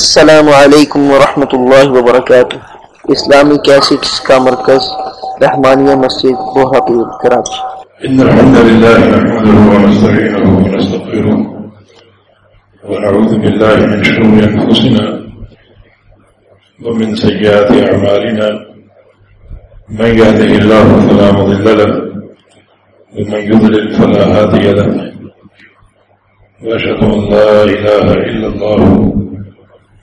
السلام علیکم ورحمۃ اللہ وبرکاتہ۔ اسلامی کیسٹس کا مرکز، رحمانیہ مسجد بوہاپور کراچی إن الحمد لله نحمده ونستعينه ونستغفره ونعوذ بالله من شرور أنفسنا ومن سيئات أعمالنا من يهده الله فلا مضل له، ومن يضلل فلا هادي له۔ وأشهد أن لا إله إلا الله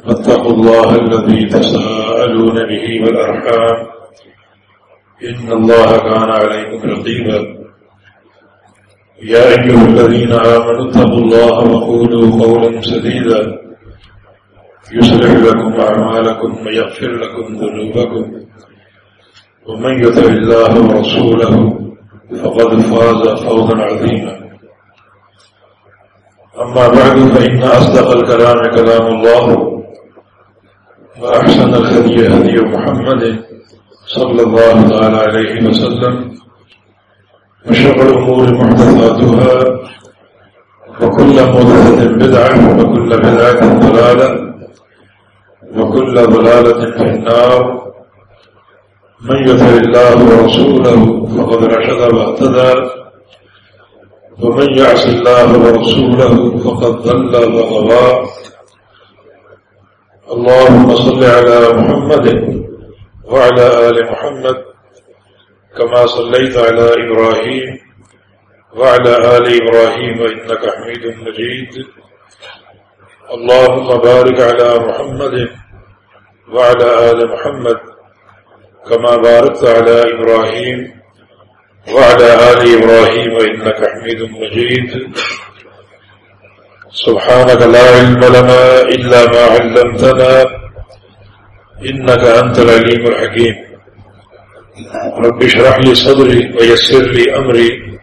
فاتقوا الله الذي تساءلون به والأرحام. إن الله كان عليكم رقيبا. يا أيها الذين آمنوا اتقوا الله وقولوا قولا سديدا. يصلح لكم أعمالكم ويغفر لكم ذنوبكم. ومن يطع الله ورسوله فقد فاز فوزا عظيما. أما بعد، فإن أصدق الكلام كلام الله. وأحسن الهدي هدي محمد صلى الله تعالى عليه وسلم وشر الأمور محدثاتها وكل محدثة بدعة وكل بدعة ضلالة وكل ضلالة في النار من يطع الله ورسوله فقد رشد واهتدى ومن يعص الله ورسوله فقد ضل وغوى اللهم صل على محمد وعلى آل محمد كما صليت على إبراهيم وعلى آل إبراهيم إنك حميد مجيد. اللهم بارك على محمد وعلى آل محمد كما باركت على إبراهيم وعلى آل إبراهيم إنك حميد مجيد. سبحانك لا علم لنا إلا ما علمتنا إنك أنت العليم الحكيم. رب اشرح لي صدري ويسر لي أمري.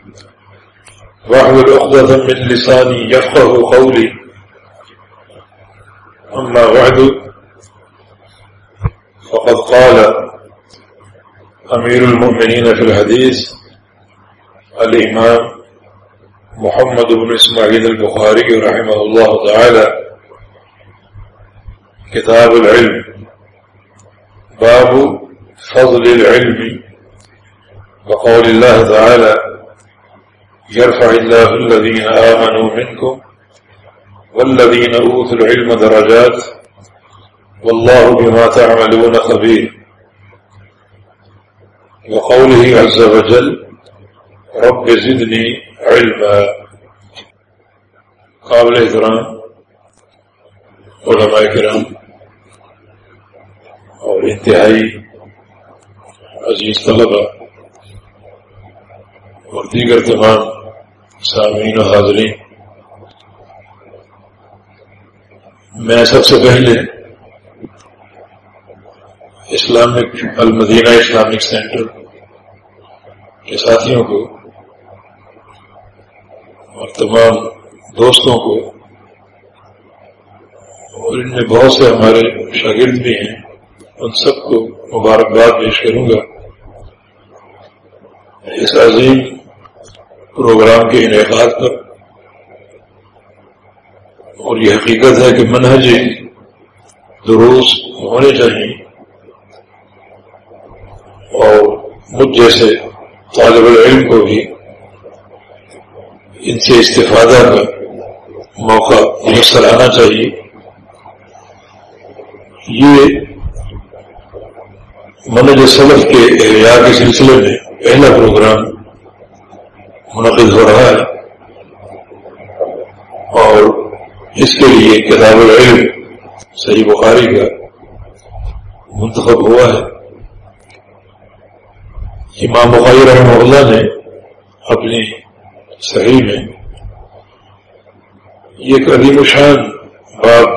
واحلل عقدة من لساني يفقه قولي. أما بعد، فقد قال أمير المؤمنين في الحديث الإمام محمد بن إسماعيل البخاري رحمه الله تعالى كتاب العلم، باب فضل العلم، وقول الله تعالى يرفع الله الذين آمنوا منكم والذين أوتوا العلم درجات والله بما تعملون خبير وقوله عز وجل رب زدني علما قابل احترام، علماء کرام اور انتہائی عزیز طلبہ اور دیگر تمام سامعین و حاضرین۔ میں سب سے پہلے اسلامک المدینہ اسلامک سینٹر کے ساتھیوں کو اور تمام دوستوں کو، اور ان میں بہت سے ہمارے شاگرد بھی ہیں، ان سب کو مبارکباد پیش کروں گا۔ اس عظیم پروگرام کے انعقاد پر، اور یہ حقیقت ہے کہ منہجی دروس ہونے چاہیے اور مجھ جیسے طالب العلم کو بھی ان سے استفادہ کا موقع میسر آنا چاہیے۔ یہ منج سلف کے احیاء کے سلسلے میں پہلا پروگرام منعقد ہو رہا ہے۔ اور اس کے لیے کتاب العلم صحیح بخاری کا منتخب ہوا ہے۔ امام بخاری رحمہ اللہ نے اپنی صحیح میں یہ قدیم شان باب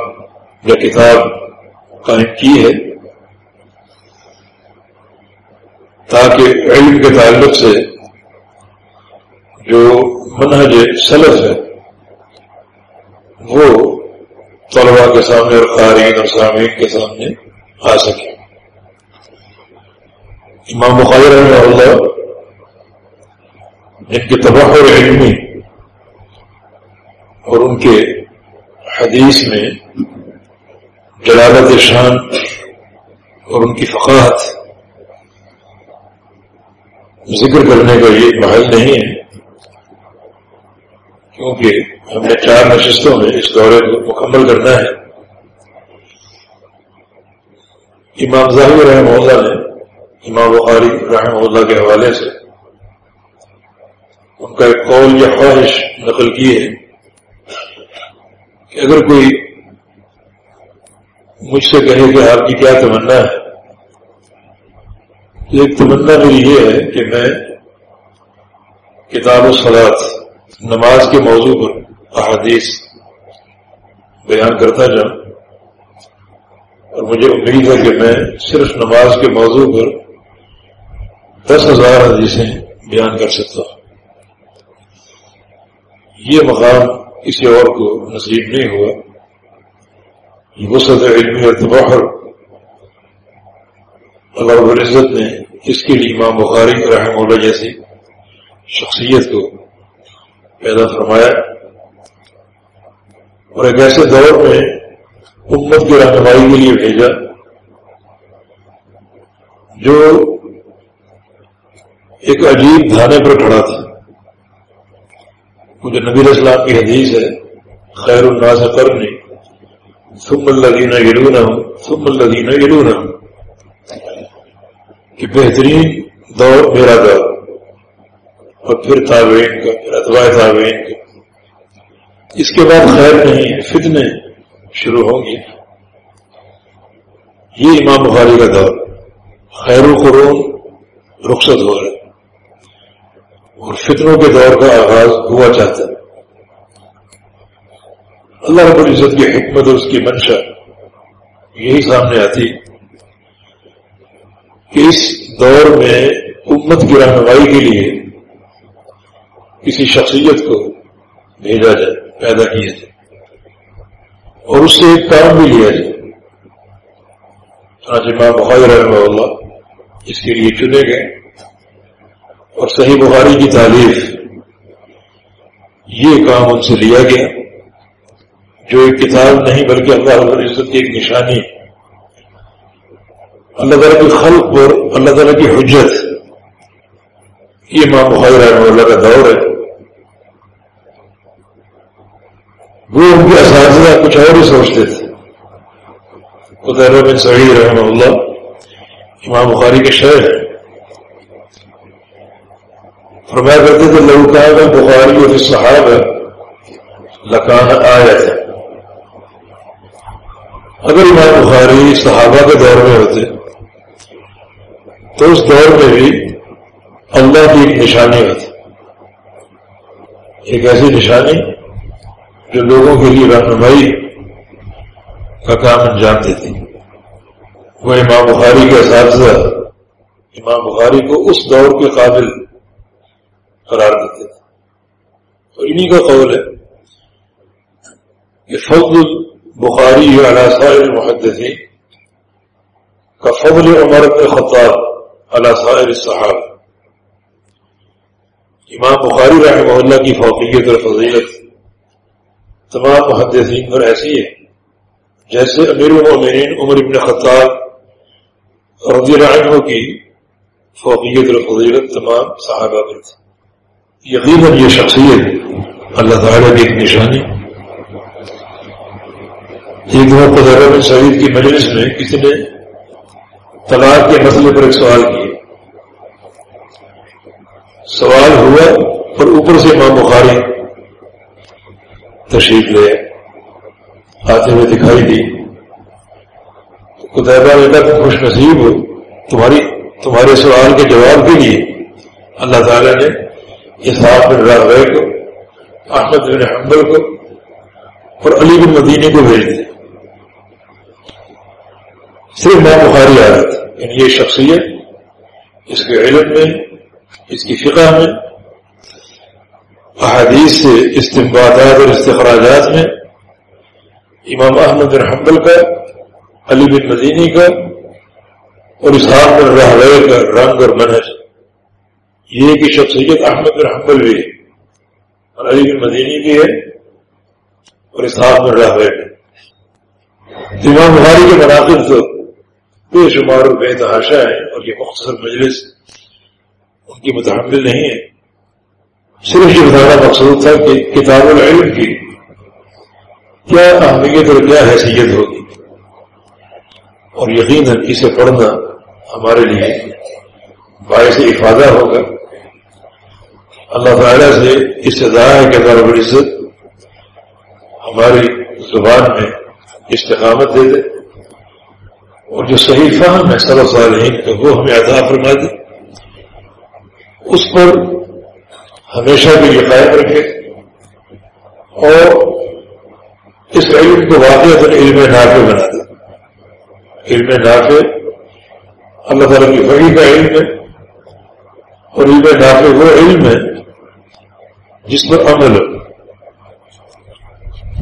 یا کتاب قائم کی ہے۔ تاکہ علم کے تعلق سے جو منہج سلف ہے، وہ طلبا کے سامنے اور قارئین اور سامعین کے سامنے آ سکے۔ امام بخاری رحمہ اللہ جن کے تباہ علمی اور ان کے حدیث میں جلالت شان اور ان کی فقاحت ذکر کرنے کا یہ محل نہیں ہے، کیونکہ ہم نے چار نشستوں میں اس دورے کو مکمل کرنا ہے۔ امام ظاہر رحمہ اللہ نے، امام بخاری رحمہ اللہ کے حوالے سے ان کا ایک قول یا خواہش نقل کی ہے کہ اگر کوئی مجھ سے کہے کہ آپ کی کیا تمنا ہے ایک تمنا میری یہ ہے کہ میں کتاب و سلاد نماز کے موضوع پر احادیث بیان کرتا جاؤں اور مجھے امید ہے کہ میں صرف نماز کے موضوع پر دس ہزار حدیثیں بیان کر سکتا ہوں۔ یہ مقام کسی اور کو نصیب نہیں ہوا۔ یہ وسط علمی اور اللہ رب العزت نے اس کے لیے امام بخاری رحم اللہ جیسی شخصیت کو پیدا فرمایا۔ اور ایک ایسے دور میں امت کی رہنمائی کے لیے بھیجا جو ایک عجیب دھانے پر کھڑا تھا۔ مجھے نبی اسلام کی حدیث ہے، خیر الناس کرنی ثم الذین یلونہم، ثم الذین یلونہم۔ کہ بہترین دور میرا دور اور پھر تابعین کا، پھر اتباع تابعین کا۔ اس کے بعد خیر نہیں، فتنے شروع ہوں گے۔ یہ امام بخاری کا دور، خیر القرون رخصت ہو رہا ہے۔ اور فتنوں کے دور کا آغاز ہوا چاہتا ہے۔ اللہ رب العزت کی حکمت اور اس کی منشا یہی سامنے آتی کہ اس دور میں امت کی رہنمائی کے لیے کسی شخصیت کو بھیجا جائے، پیدا کیا جائے اور اس سے ایک کام بھی لیا جائے۔ آج ماں بخاری رحمہ اللہ اس کے لیے چنے گئے۔ اور صحیح بخاری کی تعریف یہ کام ان سے لیا گیا جو ایک کتاب نہیں بلکہ اللہ رب العزت کی ایک نشانی اللہ تعالیٰ کی خلق اور اللہ تعالیٰ کی حجت۔ یہ ماں بخاری رحمہ اللہ کا دور ہے۔ وہ ان کے اساتذہ کچھ اور ہی سوچتے تھے۔ بن سعید رحمہ اللہ، امام بخاری کے شہر فرمایا کرتے تھے لوکان بخاری اور صحاب ہے لکان آیا تھا اگر امام بخاری صحابہ کے دور میں ہوتے، تو اس دور میں بھی اللہ کی ایک نشانی ہوتی۔ ایک ایسی نشانی جو لوگوں کے لیے رہنمائی کا کام انجام دیتی۔ وہ امام بخاری کے اساتذہ امام بخاری کو اس دور کے قابل قرار دیتے تھے۔ اور انہی کا قول ہے کہ فضل بخاری علی سائر کا فضل عمر بن خطاب علی سائر الصحابہ۔ امام بخاری رحمہ اللہ کی فوقیت اور فضیلت تمام محدثین پر ایسی ہے، جیسے امیر المؤمنین عمر ابن خطاب رضی اللہ عنہ کی فوقیت اور فضیلت تمام صحابہ پر تھی۔ یقیناً یہ شخصیت اللہ تعالیٰ کی ایک نشانی ایک دفعہ بن سعید کی مجلس میں کسی نے طلاق کے مسئلے پر ایک سوال کیا۔ سوال ہوا اور اوپر سے ماں بخاری تشریف لے آتے ہوئے دکھائی دی۔ قطبہ بیٹا تم خوش نصیب ہو، تمہاری، تمہارے سوال کے جواب کے لیے اللہ تعالیٰ نے اسحاق بن راغ کو، احمد بن حمبل کو اور علی بن مدینے کو بھیج دیا صرف ماں بخاری عادت یعنی یہ شخصیت اس کے علم میں، اس کی فقہ میں، احادیث سے استمبادات اور استخراجات میں امام احمد حنبل کا، علی بن مدینی کا اور اسحاق بن رحوے کا رنگ اور منج یہ کہ شخصیت احمد بن حنبل بھی ہے اور علی بن مدینی بھی ہے اور اسحاق بن رحوے بھی امام بخاری کے مناظر تو بے شمار و بے تحاشا ہے اور یہ مختصر مجلس ان کی متحمل نہیں ہے۔ صرف یہ بتانا مقصود تھا کہ کتاب العلم کی کیا اہمیت اور کیا حیثیت ہوگی۔ اور یقیناً اسے پڑھنا ہمارے لیے باعث افادہ ہوگا۔ اللہ تعالیٰ سے استدا ہے کہ اللہ رب العزت ہماری زبان میں استقامت دے دے اور جو صحیح فہم ہے سب صالحین کا وہ ہمیں عطا فرما دے۔ اس پر ہمیشہ بھی یہ قائم رکھے اور اس علم کو واقع علم نافع بنا دے۔ علم نافع اللہ تعالیٰ کی فہی کا علم ہے اور علم نافع وہ علم ہے جس پر عمل ہو۔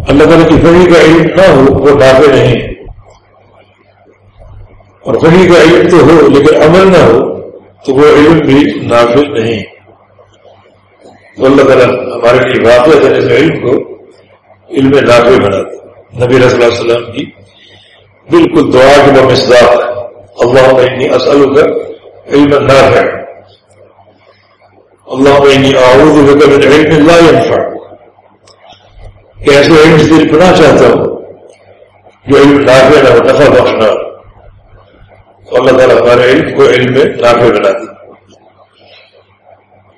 اللہ تعالیٰ کی فہی کا علم نہ ہو، وہ نافع نہیں۔ اور وہی کا علم تو ہو، لیکن عمل نہ ہو، تو وہ علم بھی نافذ نہیں۔ تو اللہ تعالیٰ ہمارے لیے واقع اس علم کو علم نافع بنا۔ نبی رضی اللہ وسلم کی بالکل دعا کے بمصداق اللہ عینی اصل کا علم نافع اللہ عینی من علم لا ينفع کہ ایسے علم سے دل چاہتا ہوں جو علم نافع نہ ہو نفع بخشنا تو اللہ تعالیٰ ہمارے علم کو علم میں نافع بنا دی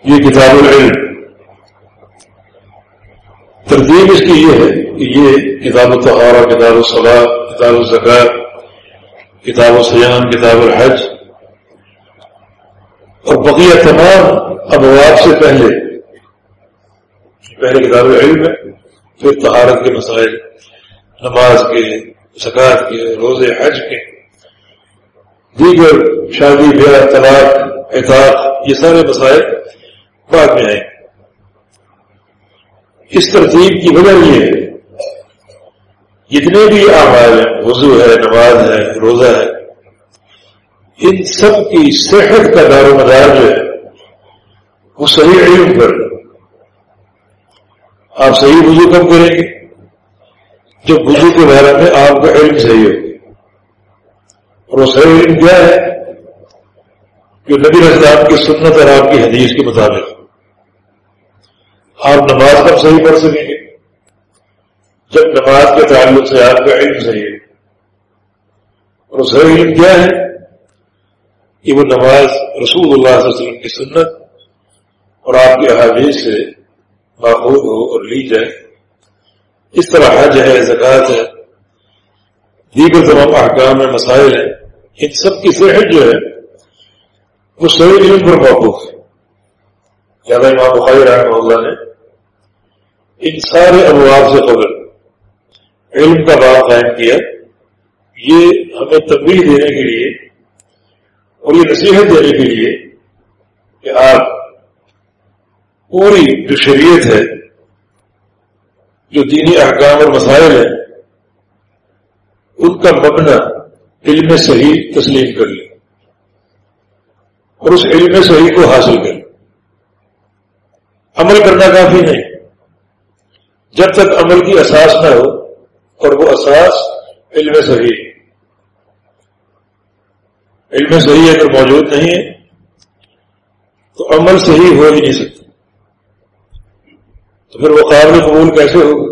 یہ کتاب العلم۔ ترتیب اس کی یہ ہے کہ یہ کتاب الطہارہ، کتاب الصلاح، کتاب الزکات، کتاب السیام کتاب الحج اور بقیہ تمام ابواب سے پہلے پہلے کتاب العلم ہے، پھر طہارت کے مسائل، نماز کے زکات کے، روزے، حج کے، دیگر شادی، بیاہ، طلاق احتاط یہ سارے مسائل بعد میں آئے اس ترتیب کی وجہ یہ ہے، جتنے بھی اعمال ہیں، وضو ہے، نماز ہے، روزہ ہے، ان سب کی صحت کا دار و مدار جو ہے وہ صحیح علم پر آپ صحیح وضو کب کریں گے؟ جب وضو کے بارے میں آپ کا علم صحیح ہو اور وہ صحیح علم کیا ہے؟ کہ نبی رضام کی سنت اور آپ کی حدیث کے مطابق۔ آپ نماز کب صحیح پڑھ سکیں گے؟ جب نماز کے تعلق سے آپ کا علم صحیح ہے۔ اور وہ صحیح علم کیا ہے؟ کہ وہ نماز رسول اللہ صلی اللہ علیہ وسلم کی سنت اور آپ کی احادیث سے ماحول ہو اور لی جائے۔ اس طرح حج ہے، زکوٰۃ ہے، دیگر تمام احکام میں مسائل ہیں۔ ان سب کی صحت جو ہے، وہ صحیح علم پر موقف ہے۔ زیادہ امام بخاری رحمہ اللہ نے، ان سارے ابواب سے قبل علم کا باب قائم کیا۔ یہ ہمیں تبدیل دینے کے لیے اور یہ نصیحت دینے کے لیے کہ آپ پوری جو شریعت ہے، جو دینی احکام اور مسائل ہیں ان کا مبنا علم صحیح تسلیم کر لیں اور اس علم صحیح کو حاصل کر لیں عمل کرنا کافی نہیں۔ جب تک عمل کی اساس نہ ہو اور وہ اساس علم صحیح علم صحیح اگر موجود نہیں ہے، تو عمل صحیح ہو ہی نہیں سکتا۔ تو پھر وہ قابل قبول کیسے ہوگا؟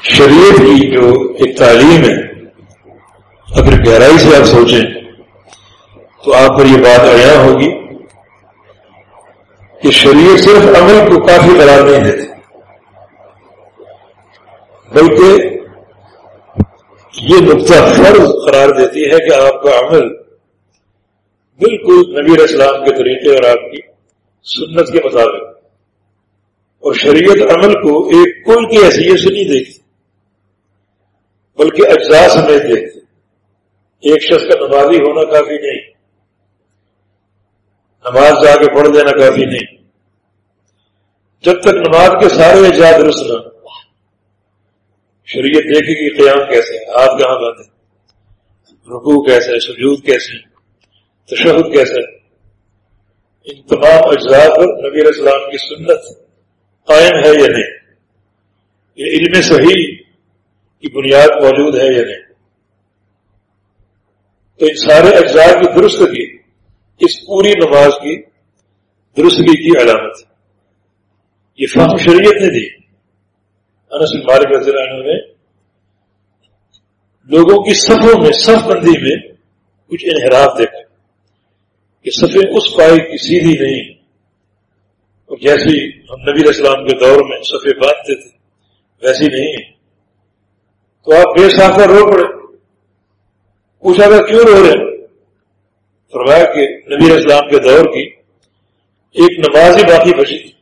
شریعت کی جو ایک تعلیم ہے اگر گہرائی سے آپ سوچیں تو آپ پر یہ بات عیا ہوگی کہ شریعت صرف عمل کو کافی قرار نہیں دیتی، بلکہ یہ نقطہ فرض قرار دیتی ہے کہ آپ کا عمل بالکل نبی اسلام کے طریقے اور آپ کی سنت کے مطابق اور شریعت عمل کو ایک کل کی حیثیت سے نہیں دیکھتی، بلکہ اجزاء سمیت دیکھتی۔ ایک شخص کا نمازی ہونا کافی نہیں، نماز جا کے پڑھ دینا کافی نہیں۔ جب تک نماز کے سارے اجزاء درست نہ شریعت دیکھے گی قیام کیسے ہے ہاتھ کہاں بند رکوع کیسے ہے سجود کیسے تشہد کیسے ہے ان تمام اجزاء پر نبی علیہ السلام کی سنت قائم ہے یا نہیں؟ یہ علم صحیح کی بنیاد موجود ہے یا نہیں؟ تو ان سارے اجزاء کی درستگی اس پوری نماز کی درستگی کی علامت ہے۔ یہ فہم شریعت نے دی۔ انس مالک رضی اللہ عنہ نے لوگوں کی صفوں میں، صف بندی میں کچھ انحراف دیکھا کہ صفیں اس پائے کی سیدھی نہیں۔ اور جیسی ہم نبی علیہ السلام کے دور میں صفے باندھتے تھے، ویسی نہیں ہے۔ تو آپ بے ساخہ رو پڑے۔ پوچھا گا، کیوں رو رہے فرمایا کہ نبی علیہ السلام کے دور کی ایک نماز ہی باقی بچی تھی۔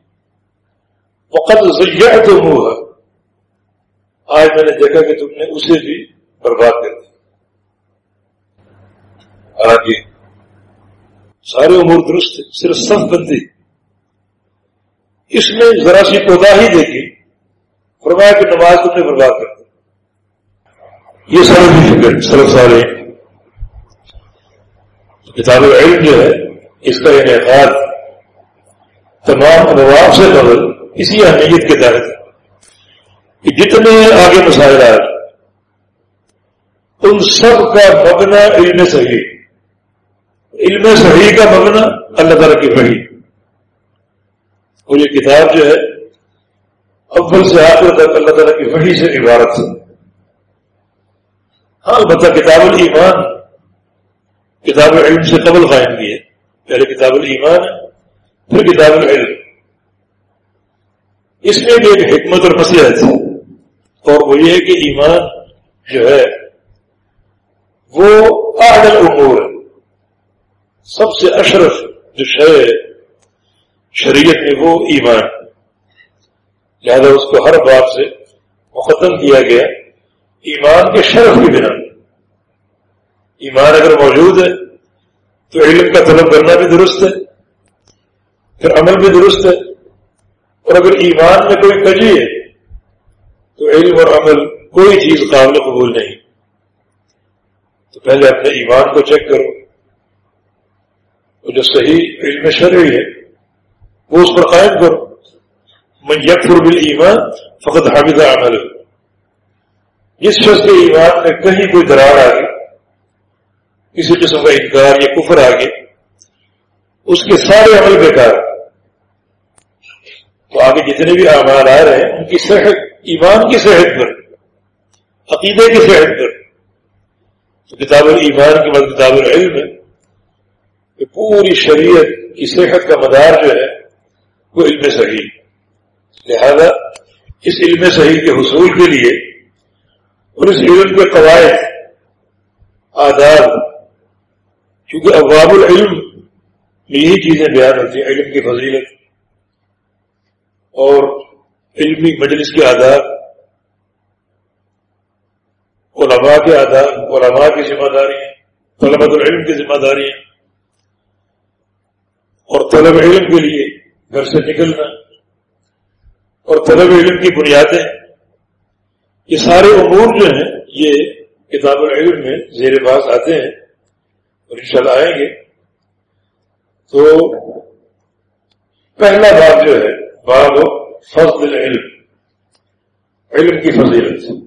وقت ضیاء تو منہ آج میں نے دیکھا کہ تم نے اسے بھی برباد کر دیا۔ حالانکہ سارے امور درست صرف سب بندی۔ اس میں ذرا سی کوتا ہی دیکھی فرمایا کہ نماز تم نے برباد کر دی۔ یہ سارے بھی فکر صرف سارے کتاب علم جو ہے، اس کا انعقاد تمام انواب سے قبل اسی اہمیت کے تحت کہ جتنے آگے مسائل آئے، ان سب کا مبنا علم صحیح۔ علم صحیح کا مبنا اللہ تعالیٰ کی پڑھی اور یہ کتاب جو ہے، اول سے آخر تک اللہ تعالیٰ کی وحی سے عبارت ہے۔ ہاں البتہ کتاب الایمان، کتاب علم سے قبل قائم کی ہے۔ پہلے کتاب الایمان ہے، پھر کتاب العلم۔ اس میں بھی ایک حکمت اور مسئلہ ہے۔ اور وہ یہ ہے کہ ایمان جو ہے، وہ عادل امور ہے۔ سب سے اشرف جو شے شریعت میں وہ ایمان لہذا اس کو ہر بات سے مقدم کیا گیا۔ ایمان کے شرف کی بنا۔ ایمان اگر موجود ہے، تو علم کا طلب کرنا بھی درست ہے، پھر عمل بھی درست ہے۔ اور اگر ایمان میں کوئی کجی ہے، تو علم اور عمل کوئی چیز قابل قبول نہیں۔ تو پہلے اپنے ایمان کو چیک کرو۔ جو صحیح علم شرعی ہے وہ اس پر قائم کرو میں یکفر بل ایمان فقط حافظ عمل۔ جس شخص کے ایمان میں کہیں کوئی درار آ گئی، کسی قسم کا انکار یا کفر آ گیا اس کے سارے عمل بیکار۔ تو آگے جتنے بھی اعمال آ رہے ہیں، ان کی صحت، ایمان کی صحت پر، عقیدے کی صحت پر۔ تو کتاب الایمان کے بعد کتاب العلم ہے کہ پوری شریعت کی صحت کا مدار جو ہے وہ علم صحیح لہذا اس علم صحیح کے حصول کے لیے اور اس علم کے قواعد، آداب کیونکہ ابواب العلم میں یہی چیزیں بیان ہوتی ہیں، علم کی فضیلت اور علمی مجلس کے آداب، علماء کے آداب، علماء کی ذمہ داری طلبت العلم کی ذمہ داری اور طلب علم کے لیے گھر سے نکلنا اور طلب علم کی بنیادیں، یہ سارے امور جو ہیں، یہ کتاب العلم میں زیر باز آتے ہیں اور انشاءاللہ آئیں گے۔ تو پہلا بات جو ہے، باب فضل العلم، علم کی فضیلت۔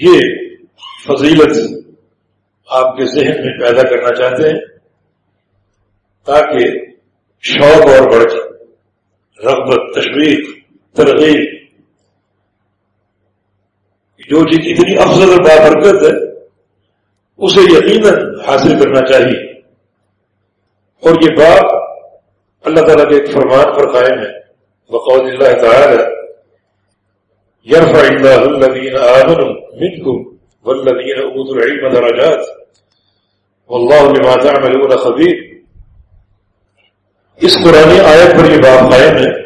یہ فضیلت آپ کے ذہن میں پیدا کرنا چاہتے ہیں تاکہ شوق اور بڑھ جائے رغبت، تشویق، ترغیب۔ جو چیز اتنی افضل اور بابرکت ہے، اسے یقیناً حاصل کرنا چاہیے۔ اور یہ بات اللہ تعالیٰ کے ایک فرمان پر قائم ہے۔ بقول اللہ تعالی يرفع الله الذين آمنوا منكم والذين أوتوا العلم درجات۔ والله لما تعملون خبير اس قرآن آیت پر یہ بات قائم ہے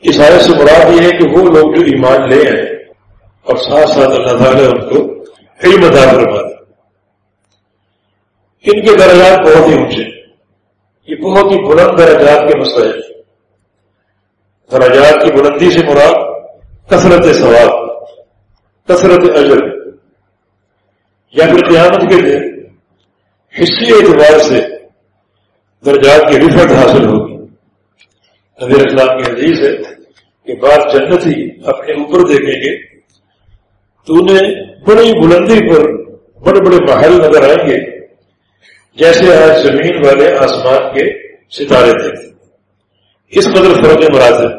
اس آیت سے مراد یہ ہے کہ وہ لوگ جو ایمان لے ہیں اور ساتھ ساتھ اللہ تعالیٰ ان کو علم ادا فرما دے۔ ان کے درجات بہت ہی اونچے یہ بہت ہی بلند درجات کے مسئلے ہیں۔ درجات کی بلندی سے مراد کثرت ثواب، کثرت اجر۔ یا پھر قیامت کے دن حصے اعتبار سے درجات کی رفت حاصل ہوگی۔ نظیر اسلام کی حدیث ہے کہ بعض جنت ہی اپنے اوپر دیکھیں گے۔ تو انہیں بڑی بلندی پر بڑے بڑے محل نظر آئیں گے، جیسے آج زمین والے آسمان کے ستارے تھے۔ اس قدر فرق مراد ہے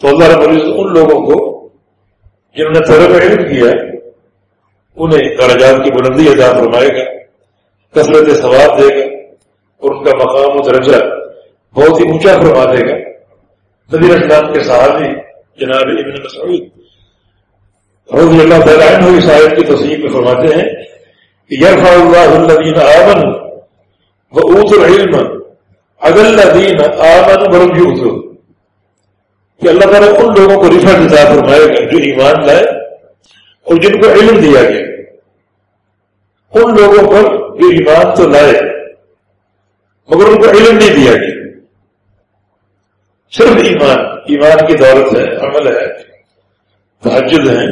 تو اللہ رب العزت ان لوگوں کو جنہوں نے طرف علم کیا، انہیں درجات کی بلندی ادا فرمائے گا، کثرت ثواب دے گا اور ان کا مقام و درجہ بہت ہی اونچا فرما دے گا۔ نبی اسلام کے صحابی جناب ابن مسعود رضی اللہ تعالیٰ عنہ اس آیت کی تصویر میں فرماتے ہیں کہ یرفع اللہ الذین آمن و اوت العلم اگل دین آمن برم یوتو کہ اللہ تعالیٰ ان لوگوں کو رفع عطا فرمائے گا جو ایمان لائے اور جن کو علم دیا گیا۔ ان لوگوں پر جو ایمان تو لائے مگر ان کو علم نہیں دیا گیا۔ صرف ایمان ایمان کی دولت ہے، عمل ہے۔ تحجد ہیں،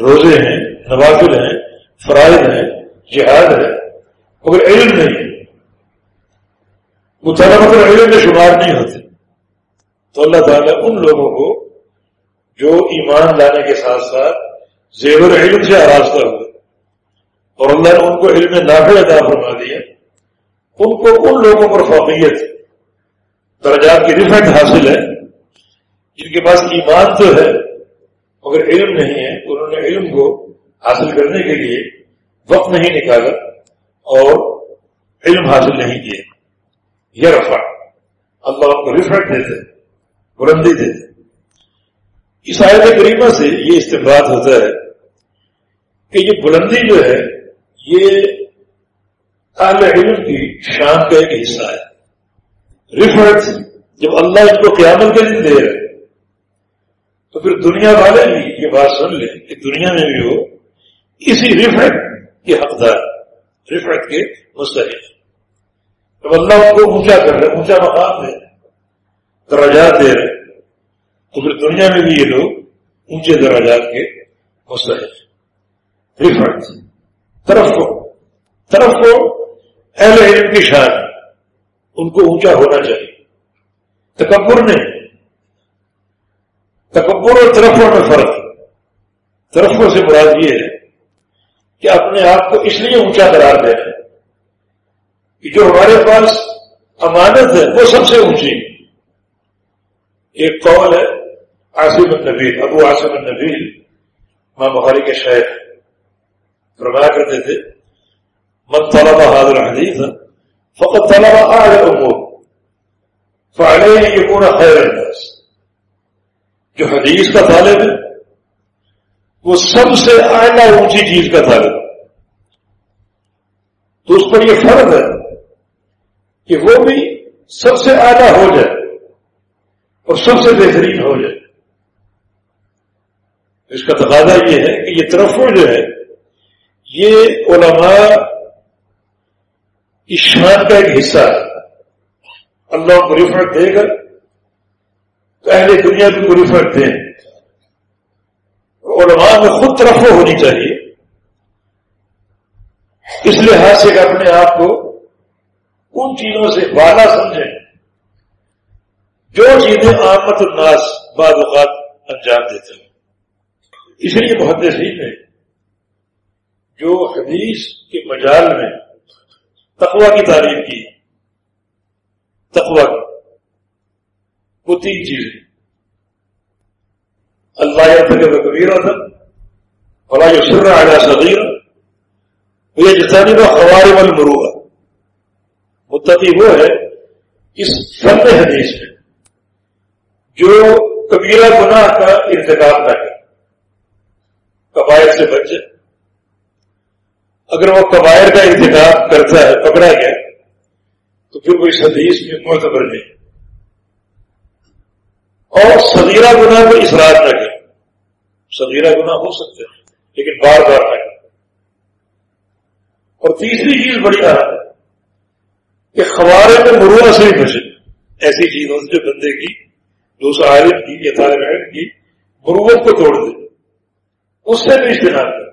روزے ہیں، نوافل ہیں، فرائض ہیں، جہاد ہے۔ مگر علم نہیں۔ مطالعہ علم میں شمار نہیں ہوتے۔ تو اللہ تعالیٰ ان لوگوں کو جو ایمان لانے کے ساتھ ساتھ زیور علم سے آراستہ ہوئے اور اللہ نے ان کو علم نافع ادا فرما دیا۔ ان کو ان لوگوں پر فوقیت درجات کی رفت حاصل ہے، جن کے پاس ایمان تو ہے، مگر علم نہیں ہے۔ انہوں نے علم کو حاصل کرنے کے لیے وقت نہیں نکالا اور علم حاصل نہیں کیے۔ یہ رفع اللہ ان کو رفٹ دیتے، بلندی دیتے۔ اس آیت کریمہ سے یہ استعمال ہوتا ہے کہ یہ بلندی جو ہے، یہ اہل علم کی شان کا ایک حصہ ہے۔ ریفرنس جب اللہ ان کو قیامت کے دن دے رہے تو پھر دنیا والے بھی یہ بات سن لیں کہ دنیا میں بھی ہو اسی ریفرنٹ کے حقدار ریفرنٹ کے مستحق۔ جب اللہ ان کو اونچا کر رہے اونچا مقام دے دراجات دے رہے تو پھر دنیا میں بھی یہ لوگ اونچے دراجات کے مستحق۔ ریفرنٹ طرف کو طرف کو اہل علم کی شان، ان کو اونچا ہونا چاہیے۔ تکبر نہیں۔ تکبر اور طرفوں میں فرق۔ طرفوں سے مراد یہ ہے کہ اپنے آپ کو اس لیے اونچا قرار دے رہے کہ جو ہمارے پاس امانت ہے، وہ سب سے اونچی۔ ایک قول ہے آصم النبیل، ابو آصم النبیل ماں بخاری کے شہر فرمایا کرتے تھے من طلب هذا الحديث فقد طلب أعلى الأمور. فعليه يكون خير الناس. جو حدیث کا طالب ہے، وہ سب سے اعلیٰ اونچی چیز کا طالب تو اس پر یہ فرض ہے کہ وہ بھی سب سے اعلیٰ ہو جائے اور سب سے بہترین ہو جائے۔ اس کا تقاضا یہ ہے کہ یہ طرف جو ہے، یہ علماء شان کا ایک حصہ ہے۔ اللہ کو ریفرٹ دے گا تو اہل دنیا بھی کو ریفرٹ دیں۔ علماء میں خود طرف ہونی چاہیے۔ اس لحاظ سے کہ اپنے آپ کو ان چیزوں سے بالا سمجھیں جو چیزیں آمد الناس بعض اوقات انجام دیتے ہیں۔ اس لیے بہت ہے جو حدیث کے مجال میں تقوا کی تعریف کی۔ تقوا کی وہ تین چیزیں۔ اللہ یا کبیر تھا فلا جو سر آگا صغیر یہ جسانی کا خوار من مروا متقی وہ ہے اس فن حدیث میں، جو کبیرہ گناہ کا انتخاب نہ کرے قبائل سے بچے۔ اگر وہ قبائر کا انتخاب کرتا ہے، پکڑا گیا، تو پھر وہ اس حدیث میں معتبر نہیں۔ اور صغیرہ گناہ کو اصرار نہ کرے صغیرہ گناہ ہو سکتے ہیں، لیکن بار بار نہ کرے تیسری چیز بڑی اہم ہے کہ خوارے میں مروا سے بچے۔ ایسی چیز ہوتی جو بندے کی دوسرا عالم کی، یا طالب علم کی مروت کو توڑ دے۔ اس سے بھی اجتناب کرے۔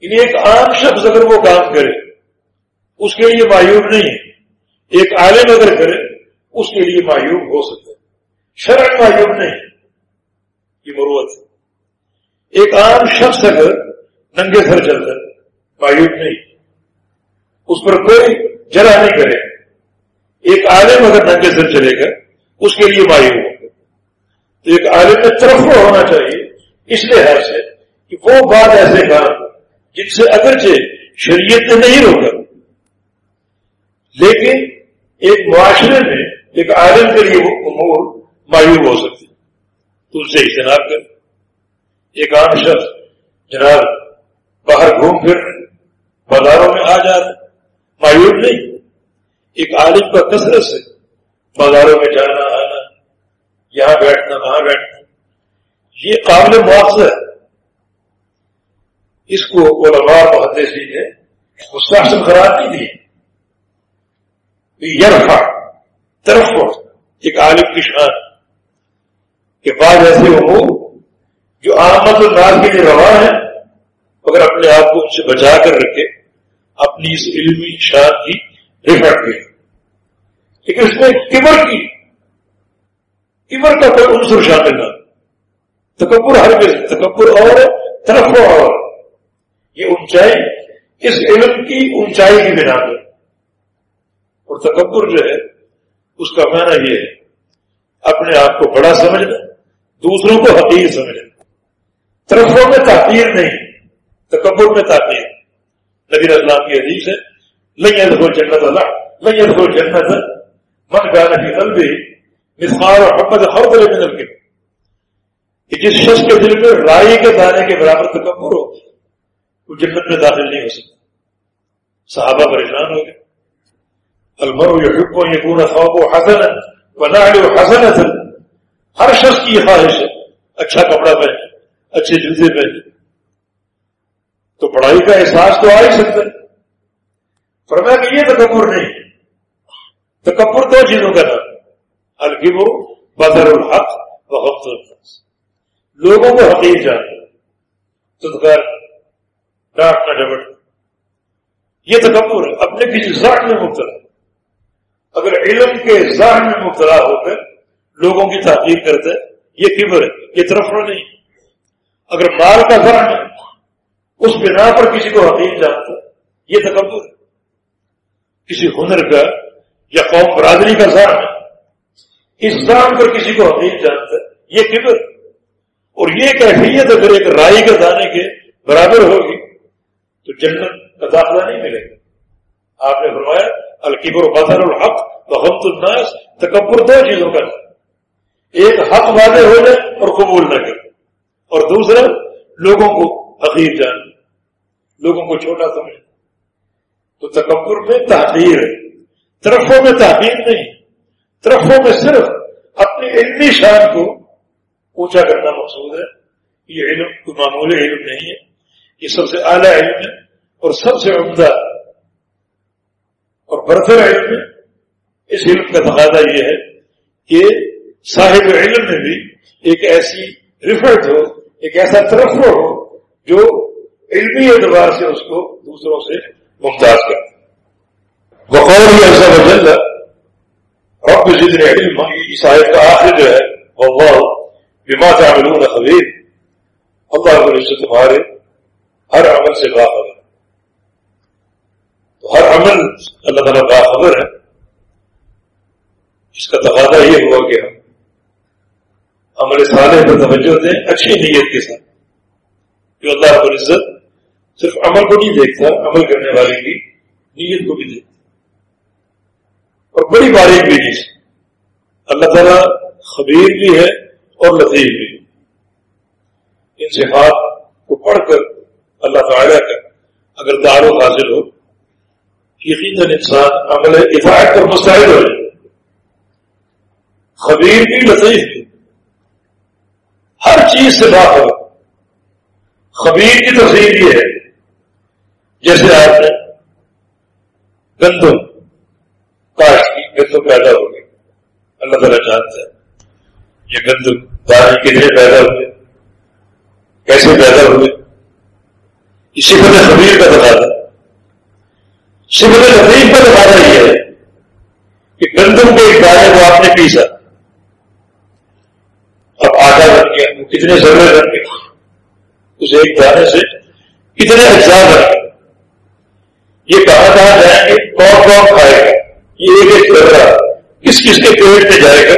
یعنی ایک عام شخص اگر وہ کام کرے، اس کے لیے مایوب نہیں ہے۔ ایک عالم اگر کرے، اس کے لیے مایوب ہو سکتا ہے۔ شرح مایوب نہیں، یہ مروت ہے۔ ایک عام شخص اگر ننگے سر چلتا ہے مایوب نہیں۔ اس پر کوئی جرا نہیں کرے۔ ایک عالم اگر ننگے سر چلے گا، اس کے لیے مایوب ہوگا تو ایک عالم میں طرف ہونا چاہیے، اس لحاظ سے کہ وہ بات ایسے کام جن سے اگرچہ شریعت نے نہیں روکا لیکن ایک معاشرے میں ایک عالم کے لیے وہ امور مایوب ہو سکتی تو اس سے اجتناب کر ایک عام شخص جناب باہر گھوم پھر بازاروں میں آ جا رہا مایوب نہیں۔ ایک عالم کا کثرت سے بازاروں میں جانا، آنا، یہاں بیٹھنا، وہاں بیٹھنا، یہ قابل مواقع ہے۔ اس کو علماء محدثین نے مستحسن قرار نہیں دی. یرفع طرف ایک عالم کی شان. کے بعد ایسے امور جو آمد الناس کے لیے روا ہے اگر اپنے آپ کو ان سے بچا کر رکھے، اپنی اس علمی شان کی رفٹ کے لیکن اس میں کمر کی کمر کا کوئی عنصر شامل نہ تکبر ہر میں تکبر اور طرف اور یہ اونچائی اس علم کی اونچائی کی بنا پر۔ اور تکبر جو ہے، اس کا معنی یہ ہے، اپنے آپ کو بڑا سمجھنا، دوسروں کو حقیر سمجھنا۔ طرفوں میں تاخیر نہیں، تکبر میں تاخیر۔ نبی اسلام کی حدیث ہے لئی کو جنت اللہ لئی کو جنت من گانا کی قلبی مسمار اور حمد ہر طرح میں نل کہ جس شخص کے دل میں رائی کے دانے کے برابر تکبر ہو وہ جنت میں داخل نہیں ہو سکتا۔ صحابہ پریشان ہو گئے۔ المر یحب کو خواب و حسن بنا حسن ہر شخص کی یہ خواہش ہے اچھا کپڑا پہنے، اچھے جوتے پہنے۔ تو پڑھائی کا احساس تو آ ہی سکتا ہے۔ فرمایا کہ یہ تکبر نہیں۔ تکبر دو چیزوں کا نام الگبر بدر الحق و وقت لوگوں کو حقیق جانا تو ڈانٹنا ڈبٹ یہ تکبر ہے اپنے کسی ذات میں مبتلا اگر علم کے ذہن میں مبتلا ہو کر لوگوں کی تحقیق کرتے، یہ کبر ہے، یہ طرف نہیں۔ اگر مال کا ذہن ہے، اس بنا پر کسی کو حقیق جانتا، یہ تکبر ہے۔ کسی ہنر کا یا قوم برادری کا ذہن ہے، اس ذہن پر کسی کو حقیق جانتا، یہ کبر اور یہ کیفیت اگر ایک رائی کا دانے کے برابر ہوگی تو جنت کا داخلہ نہیں ملے گا۔ آپ نے فرمایا القبر بطر الحق بحمت الناس، تکبر دو چیزوں کا ایک حق واضح ہو جائے اور قبول نہ کرے۔ اور دوسرا، لوگوں کو حقیق جان لوگوں کو چھوٹا سمجھ تو تکبر میں تحقیر ہے۔ طرفوں میں تحقیر نہیں۔ طرفوں میں صرف اپنی علمی شان کو اونچا کرنا مقصود ہے۔ یہ علم، کوئی معمولی علم نہیں ہے۔ یہ سب سے اعلیٰ علم ہے اور سب سے عمدہ اور برتر علم ہے۔ اس علم کا تقاضا یہ ہے کہ صاحب علم میں بھی ایک ایسی ریفرٹ ہو، ایک ایسا طرف ہو جو علمی اعتبار سے اس کو دوسروں سے ممتاز کر بقور ہی ایسا وجل، رب ضد علم اس آیت کا آخر جو ہے وہ بما تعملون خبیر۔ اللہ رب العزت تمہارے ہر عمل سے باخبر تو ہر عمل اللہ تعالیٰ باخبر ہے۔ اس کا تقاضا یہ ہوا کہ ہم عمل صالح پر توجہ دیں، اچھی نیت کے ساتھ۔ جو اللہ رب العزت صرف عمل کو نہیں دیکھتا، عمل کرنے والے کی نیت کو بھی دیکھتا اور بڑی باریک بھی نہیں۔ اللہ تعالیٰ خبیر بھی ہے اور لطیف بھی ان صفات کو پڑھ کر اللہ تعالیٰ کا۔ اگر تعارف حاصل ہو، یقیناً انسان عمل اطاعت پر مستعد ہو جائے۔ خبیر بھی لطیف بھی۔ ہر چیز سے بات ہو خبیر کی تصویر یہ ہے۔ جیسے آپ نے گندم، کاش کی گندم پیدا ہو گئی۔ اللہ تعالیٰ جانتا ہے۔ یہ گندم دانے کتنے پیدا ہوئے۔ کیسے پیدا ہوئے؟ اسی طرح خبیر کا دکھاتا صفت خبیر کا دکھاتا یہ ہے کہ گندم کے ایک دانے کو آپ نے پیسا۔ اب آٹا بن گیا کتنے ضرورت بن گئے اس ایک دانے سے کتنے اجزاء بن گئے یہ کہاں کہاں جائیں گے؟ کون کون کھائے گا؟ یہ ایک ایک ذرا کس کس کے پیٹ میں جائے گا؟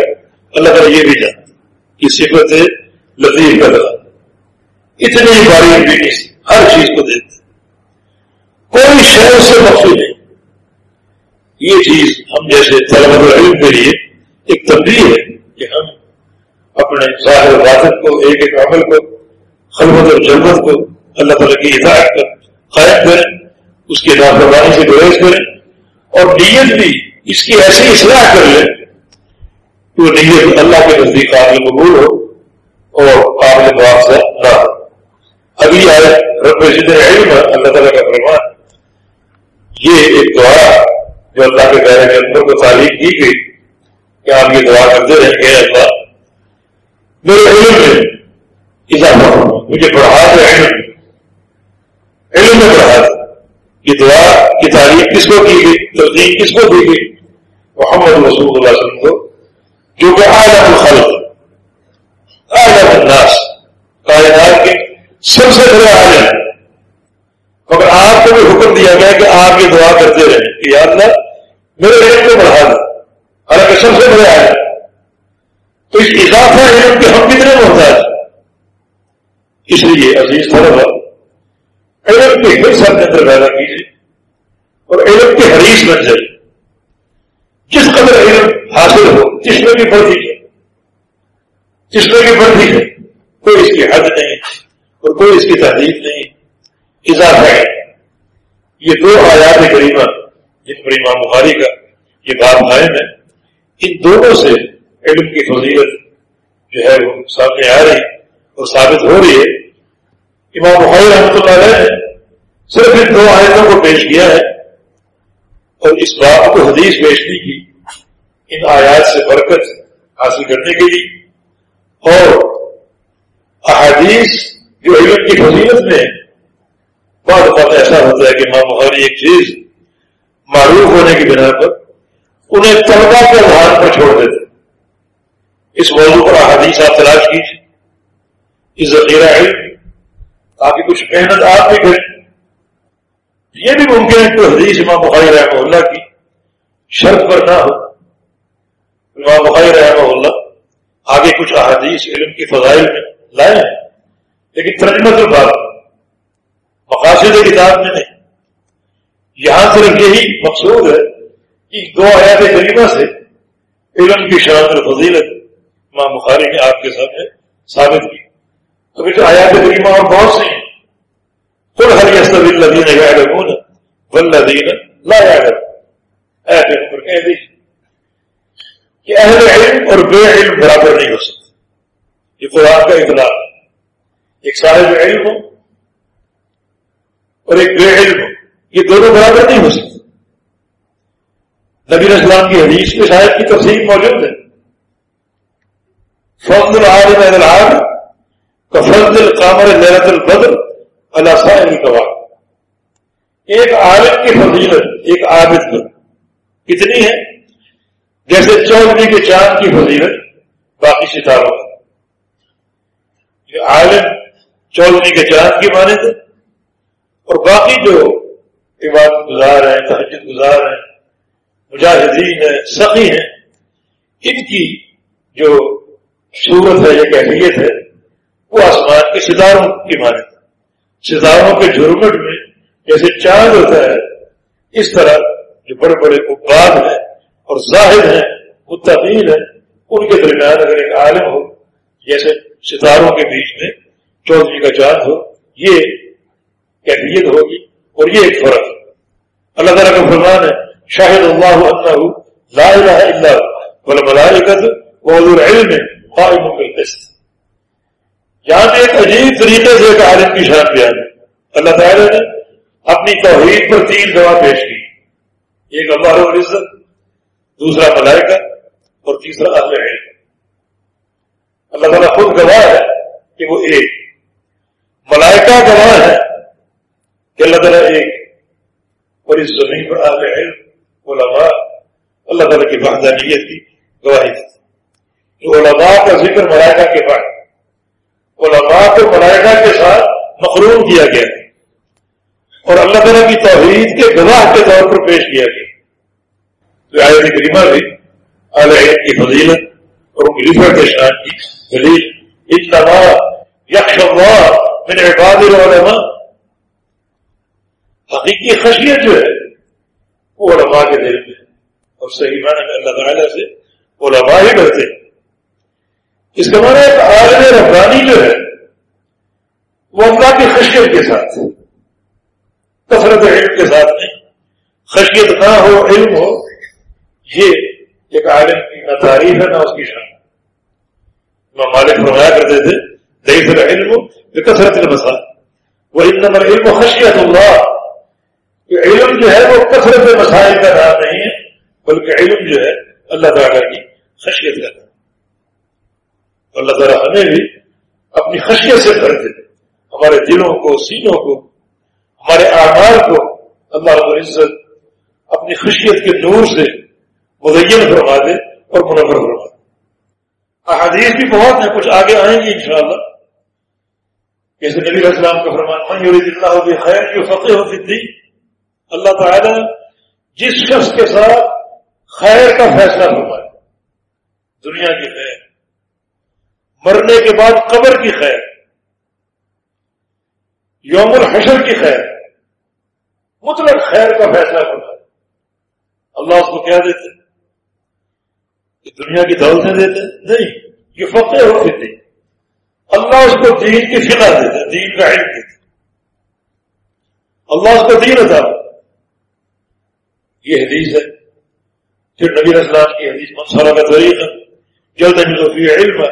اللہ تعالیٰ یہ بھی جانتا کہ صفت لطیف کا دلا اتنی باریک بھی نہیں۔ ہر چیز کو دیتے کوئی شہر سے مقصود نہیں۔ یہ چیز ہم جیسے طلبت العلم کے لیے ایک تبدیل ہے کہ ہم اپنے ظاہر واطف کو، ایک ایک عمل کو خلبت اور جلبت کو اللہ تعالیٰ کی ہدایت کر قائم کریں، اس کی لاپرواہی سے گریز کریں اور نیت بھی اس کی ایسی اصلاح کر لیں کہ وہ نیت اللہ کے نزدیک قابل قبول ہو اور قابل معاوضہ نہ ہو۔ اگلی آئے رب علم اللہ تعالیٰ کا فرمان۔ یہ ایک دعا جو اللہ کے گہرے کے اندر کو تعلیم کی گئی۔ کہ آپ یہ دعا کرتے رہیں گے اللہ؟ میرے علم میں اضافہ مجھے بڑھا دے علم علم میں بڑھا دے یہ دعا کی تعریف کس کو کی گئی؟ ترجیح کس کو دی گئی؟ محمد رسول اللہ علیہ وسلم کو۔ جو کہ عالم الخلق عالم الناس کائنات کے سب سے بڑے عالم۔ مگر آپ کو بھی حکم دیا گیا کہ آپ یہ دعا کرتے رہیں۔ کہ یا اللہ میرے علم کو بڑھا دیں حالانکہ سب سے بڑے عالم۔ تو اس اضافہ علم کے ہم کتنے محتاج اس لیے عزیز طرف علم کے حصہ کے اندر پیدا کیجیے۔ اور علم کے حریث بن جائے جس قدر علم حاصل ہو، جس میں بھی بڑھتی ہے جس میں بھی بڑھتی ہے کوئی اس کی حد نہیں۔ اور کوئی اس کی تحریر نہیں۔ اضافہ ہے۔ یہ دو آیات کریمہ جن پر امام بخاری کا، یہ بات قائم ہے ان دونوں سے علم کی فضیلت جو ہے وہ سامنے آ رہی اور ثابت ہو رہی ہے۔ امام بخاری رحمۃ اللہ علیہ نے صرف ان دو آیتوں کو پیش کیا ہے اور اس بات کو حدیث پیشنی کی۔ ان آیات سے برکت حاصل کرنے کے لیے اور احادیث جو علم کی فضیلت میں بعض اوقات ایسا ہوتا ہے کہ امام بخاری ایک چیز معروف ہونے کی بنا پر انہیں طلبا کے آدھار پر چھوڑ دیتے اس موضوع پر احادیث آپ تلاش کیجیے یہ ذخیرہ ہے۔ تاکہ کچھ محنت آپ بھی کریں۔ یہ بھی ممکن ہے کہ حدیث امام بخاری رحمہ اللہ کی شرط پر نہ ہو۔ امام بخاری رحمہ اللہ آگے کچھ احادیث علم کی فضائل میں لائے ہیں۔ لیکن ترجمت الباب مقاصد کتاب میں نہیں۔ یہاں صرف یہی مقصود ہے کہ دو آیات کریمہ سے علم کی شرط فضیلت امام بخاری نے آپ کے سامنے ثابت کی۔ تو آیات کریمہ اور بہت سی ہیں خود ہر یستوی الذین یعلمون والذین لا یعلمون ایسے پر کہہ دیجیے کہ اہل علم اور بے علم برابر نہیں ہو سکتے۔ یہ قرآن کا اطلاع ایک صاحب علم ہو اور ایک بے علم ہو۔ یہ دونوں برابر نہیں ہو سکتے۔ نبی اسلام کی حدیث میں شاید کی تفصیل موجود ہے۔ فضل العالم عن العالم كفضل القمر ليلة البدر على سائر الكواكب ایک عالم کی فضیلت، ایک عابد پر کتنی ہے؟ جیسے چودھری کے چاند کی فضیلت، باقی ستاروں کا عالم چودھری کے چاند کی مانے تھے اور باقی جو عبادت گزار ہیں، تحجد گزار ہیں، مجاہدین ہیں سخی ہیں، ان کی جو صورت ہے یا کیفیت ہے، وہ آسمان کے ستاروں کی مانت ستاروں کے جھرمٹ میں جیسے چاند ہوتا ہے، اس طرح جو بڑے بڑے اقبال ہیں اور ظاہر ہیں، متقین ہیں، ان کے درمیان اگر ایک عالم ہو، جیسے ستاروں کے بیچ میں چودھری کا چاند ہو، یہ کیفیت ہوگی اور یہ ایک فرق اللہ تعالیٰ کا فرمان ہے، شاہد اللہ اللہ لا الہ الا والملائکت وعلو العلم قائم بالقسط۔ یہاں پہ ایک عجیب طریقے سے ایک عالم کی شان بیان ہے۔ اللہ تعالیٰ نے اپنی توحید پر تین گواہ پیش کی۔ ایک اللہ رب العزت، دوسرا ملائکہ اور تیسرا اہل علم۔ اللہ تعالیٰ خود گواہ ہے کہ وہ ایک ملائکہ گواہ ہے کہ اللہ تعالیٰ ایک اور اس زمین پر اہل علم علماء، اللہ تعالیٰ کی وحدانیت کی گواہی دی علماء کا ذکر ملائکہ کے بعد، علماء کو ملائکہ کے ساتھ مخروم کیا گیا۔ اور اللہ تعالیٰ کی توحید کے گواہ کے طور پر پیش کیا گیا۔ تو آیت کریمہ بھی علیہ کی فضیلت اور ان کی رفت کے شان کی دلیل، اجتماع یکش اللہ من عباد العلماء. حقیقی خشیت جو ہے، وہ علماء کے دل میں اور صحیح معنی میں اللہ تعالیٰ سے، علماء ہی ڈرتے اس کا معنی ایک عالم ربانی جو ہے، وہ اللہ کی خشیت کے ساتھ کثرت علم کے ساتھ نہیں۔ خشیت نہ ہو، علم ہو، یہ ایک عالم کی نہ تعریف ہے، نہ اس کی شان۔ مالک فرمایا کرتے تھے دئی پھر علم کہ کثرت المسا وہ علم علم علم جو ہے وہ کثرت مسائل کا نام نہیں ہے، بلکہ علم جو ہے اللہ تعالیٰ کی خشیت کا نام اللہ تعالیٰ ہمیں بھی اپنی خشیت سے بھر دے. ہمارے دلوں کو، سینوں کو، ہمارے آمار کو اللہ رب العزت اپنی خشیت کے نور سے مزین فرما دے اور منور فرما دے. احادیث بھی بہت ہیں، کچھ آگے آئیں گی انشاءاللہ. جیسے نبی السلام کا فرمان من یورید اللہ بھی خیر جو فتح ہو فی اللہ تعالی جس شخص کے ساتھ خیر کا فیصلہ فرمائے، دنیا کی خیر، مرنے کے بعد قبر کی خیر، یوم الحشر کی خیر، مطلق خیر کا فیصلہ کرتا ہے اللہ اس کو کیا دیتے؟ کہ دنیا کی دولتیں دیتے؟ نہیں یہ فتح ہو دیتے اللہ اس کو دین کی فکا دیتے دین کا علم دیتے اللہ اس کو دین ادا یہ حدیث ہے۔ پھر نبی اسلام کی حدیث منصورہ کا طریقہ جلد علم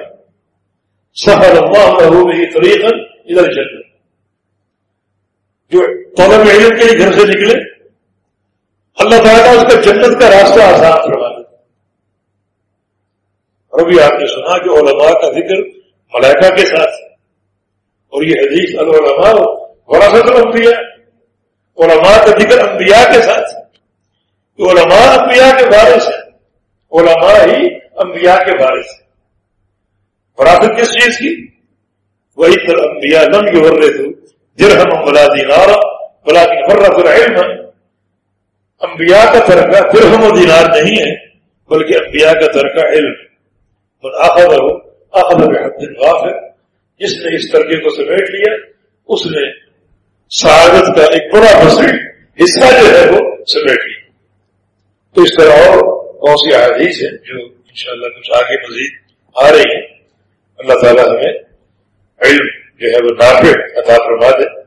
سفر اللہ طریقہ ادھر جلد جو طلب علم کے گھر سے نکلے، اللہ تعالیٰ اس کا جنت کا راستہ آسان کروا دے۔ اور آپ نے سنا کہ علماء کا ذکر ملائکہ کے ساتھ۔ اور یہ حدیث العلماء بڑا الانبیاء علماء کا ذکر انبیاء کے ساتھ۔ علماء انبیاء کے بارے سے علماء ہی انبیاء کے بارے سے فراست کس چیز کی؟ وہی طرح انبیاء لم کے بھر رہے تھے درہم ولا دینار ولكن فرت العلم انبیاء کا ترکہ درہم و دینار نہیں ہے، بلکہ انبیاء کا ترکہ علم۔ من اخذ اخذ غافر جس نے اس ترکے کو سمیٹ لیا، اس نے سعادت کا ایک بڑا بسری حصہ جو ہے وہ سمیٹ لیا۔ تو اس طرح اور بہت سی احادیث ہیں جو انشاءاللہ کچھ آگے مزید آ رہی ہیں؟ اللہ تعالیٰ ہمیں علم جو ہے وہ نافع عطا فرما دے۔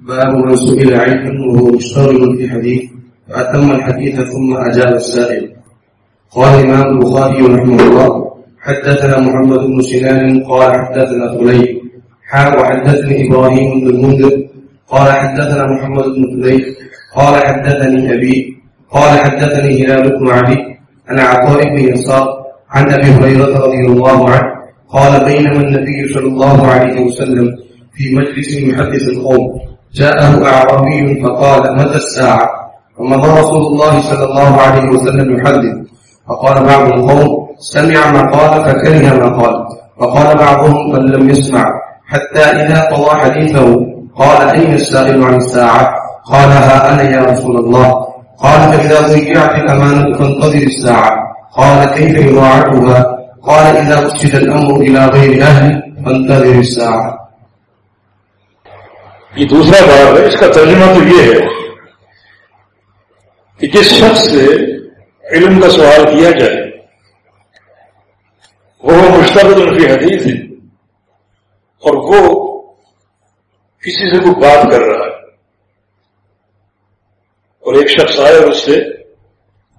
باب من سئل عنه وهو مشتغل في حديث فأتم الحديث ثم أجاب السائل۔ قال الإمام البخاري رحمه الله حدثنا محمد بن سنان قال حدثنا فليك حا، وحدثني إبراهيم بن المنذر، قال حدثنا محمد بن فليك قال حدثني أبي، قال حدثني هلال بن علي، عن عطاء بن يسار، عن أبي هريرة رضي الله عنه، قال بينما النبي صلى الله عليه وسلم في مجلس يحدث القوم، جاءه أعرابي فقال متى الساعة؟ ومضى رسول الله صلى الله عليه وسلم يحدث، فقال بعض القوم سمع ما قال فكره ما قال وقال بعضهم من لم يسمع. حتى إذا قضى حديثه، قال أين السائل عن الساعة؟ قال ها أنا يا رسول الله. قال فإذا ضيعت الأمانة فانتظر الساعة. قال كيف إضاعتها قال إذا أسجد الأمر إلى غير أهل فانتظر الساعة. یہ دوسرا باب ہے، اس کا ترجمہ تو یہ ہے کہ جس شخص سے علم کا سوال کیا جائے وہ مشترد ان کی حدیث ہے اور وہ کسی سے کوئی بات کر رہا ہے۔ اور ایک شخص آئے اور اس سے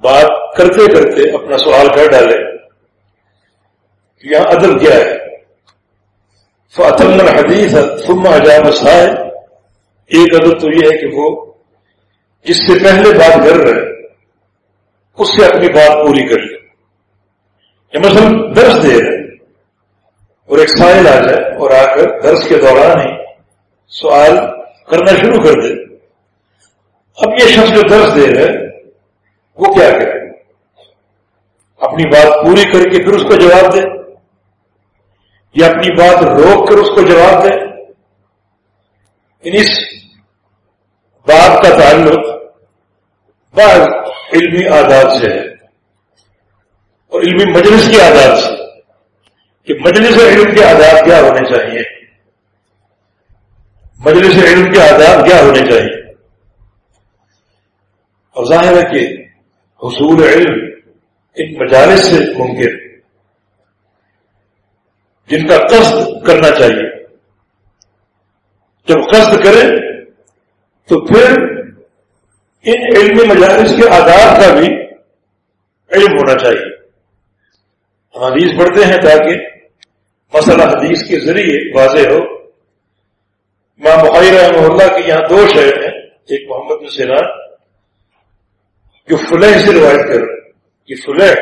بات کرتے کرتے اپنا سوال کر ڈالے یہاں عدل کیا ہے۔ فاطم الحدیث ثم عجاب سائے ایک عدل تو یہ ہے کہ وہ جس سے پہلے بات کر رہے اس سے اپنی بات پوری کر لے یا مثلا درس دے رہے اور ایک سائل آ جائے اور آ کر درس کے دوران ہی سوال کرنا شروع کر دے۔ اب یہ شخص جو درس دے رہے وہ کیا کرے؟ اپنی بات پوری کر کے پھر اس کو جواب دے۔ یا اپنی بات روک کر اس کو جواب دے۔ یعنی اس بات کا تعلق بعض علمی آداب سے ہے۔ اور علمی مجلس کی آداب سے کہ مجلس علم کے آداب کیا ہونے چاہیے؟ مجلس علم کے آداب کیا ہونے چاہیے؟ اور ظاہر ہے کہ حصول علم ان مجالس سے ممکن جن کا قصد کرنا چاہیے۔ جب قصد کریں تو پھر ان علمی مجالس کے آداب کا بھی علم ہونا چاہیے۔ حدیث پڑھتے ہیں تاکہ مسئلہ حدیث کے ذریعے واضح ہو۔ ماں بخاری رحمہ اللہ کے یہاں دو شہر ہیں، ایک محمد سینا جو فلح سے روایت کر رہے یہ فلح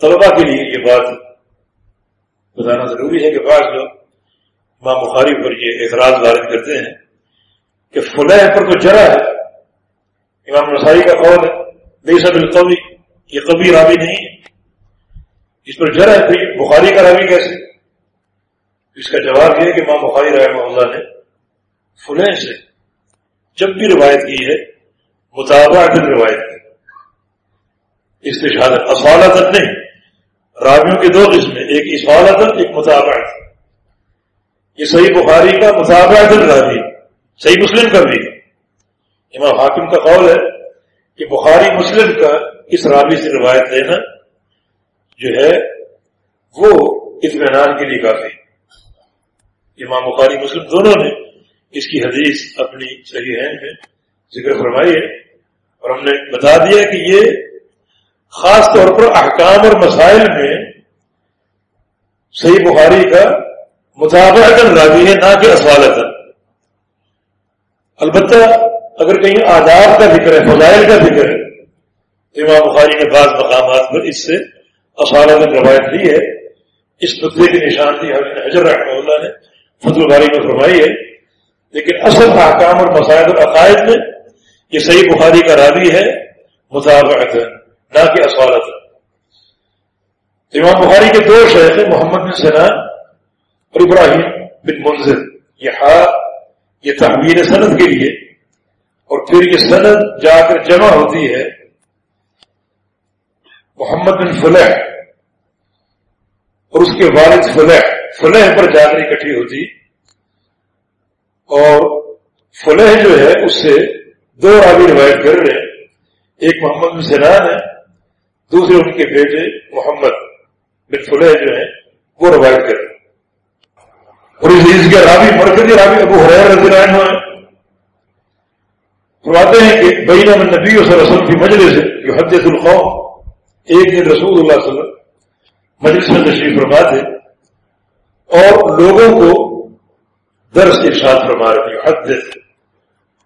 طلبا کے لیے یہ بات بتانا ضروری ہے کہ بعض لوگ ماں بخاری پر یہ اعتراض وارد کرتے ہیں کہ فلح پر تو جرا ہے۔ امام رسائی کا قول ہے بے سب القوی یہ کبھی راوی نہیں ہے۔ اس پر جرا ہے پھر بخاری کا راوی کیسے؟ اس کا جواب یہ ہے کہ ماں بخاری رحمہ اللہ نے فلح سے جب بھی روایت کی ہے مطابع روایت کی۔ استشادت اسوالت نہیں، راویوں کی دو قسمیں ایک اسوالت ایک مطابعت یہ صحیح بخاری کا مطابعت راوی صحیح مسلم کا بھی۔ امام حاکم کا قول ہے کہ بخاری مسلم کا اس راوی سے روایت لینا جو ہے وہ اطمینان کے لیے کافی امام بخاری، مسلم دونوں نے اس کی حدیث اپنی صحیح میں ذکر فرمائی ہے اور ہم نے بتا دیا کہ یہ خاص طور پر احکام اور مسائل میں صحیح بخاری کا مطابق راضی ہے، نہ کہ اسوالت البتہ اگر کہیں آداب کا ذکر ہے، فضائل کا ذکر ہے، تو امام بخاری نے بعض مقامات پر اس سے اسوالت روایت لی ہے، اس نقطے کی نشاندہی حضر رحمہ اللہ نے فضل الباری میں فرمائی ہے۔ لیکن اصل احکام اور مسائل اور عقائد میں یہ صحیح بخاری کا راوی ہے، مطابقت نہ کہ اسوالت امام بخاری کے دو شہر ہیں، محمد بن سنان اور ابراہیم بن منظر یہ ہا یہ تحویر صنعت کے لیے۔ اور پھر یہ صنعت جا کر جمع ہوتی ہے، محمد بن فلح۔ اور اس کے والد فلح فلح پر جا کر اکٹھی ہوتی جی۔ اور فلح جو ہے، اس سے دو راوی روایت کر رہے ہیں۔ ایک محمد بن سنان ہے، دوسرے ان کے بیٹے محمد بن فلح جو ہیں، وہ روایت کر رہے ہیں۔ اور اس عیز کے رابی مرکزی رابی ابو حریر رضی اللہ عنہ ہیں۔ فرماتے ہیں کہ بین من نبی صلی اللہ علیہ وسلم کی مجلس ہے جو حدیث القوم۔ ایک دن رسول اللہ صلی اللہ علیہ وسلم مجلس میں تشریف فرما تھے اور لوگوں کو درس ارشاد فرما رہے تھے، حدیث،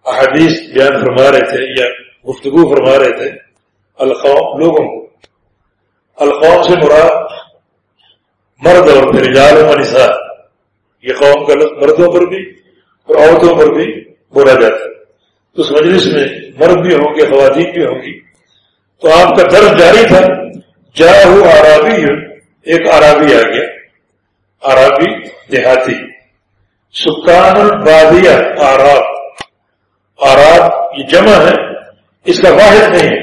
احادیث بیان فرما رہے تھے یا گفتگو فرما رہے تھے القوم لوگوں کو۔ القوم سے مراد مرد اور پھر رجال و نساء۔ یہ قوم کا لفظ مردوں پر بھی اور عورتوں پر بھی بولا جاتا ہے۔ تو اس مجلس میں مرد بھی ہوں گے، خواتین بھی ہوں گی۔ تو آپ کا درد جاری تھا جا ہو آرابی ایک آرابی آ گیا آرابی دیہاتی۔ سکان البادیہ آراب آراب یہ جمع ہے، اس کا واحد نہیں ہے۔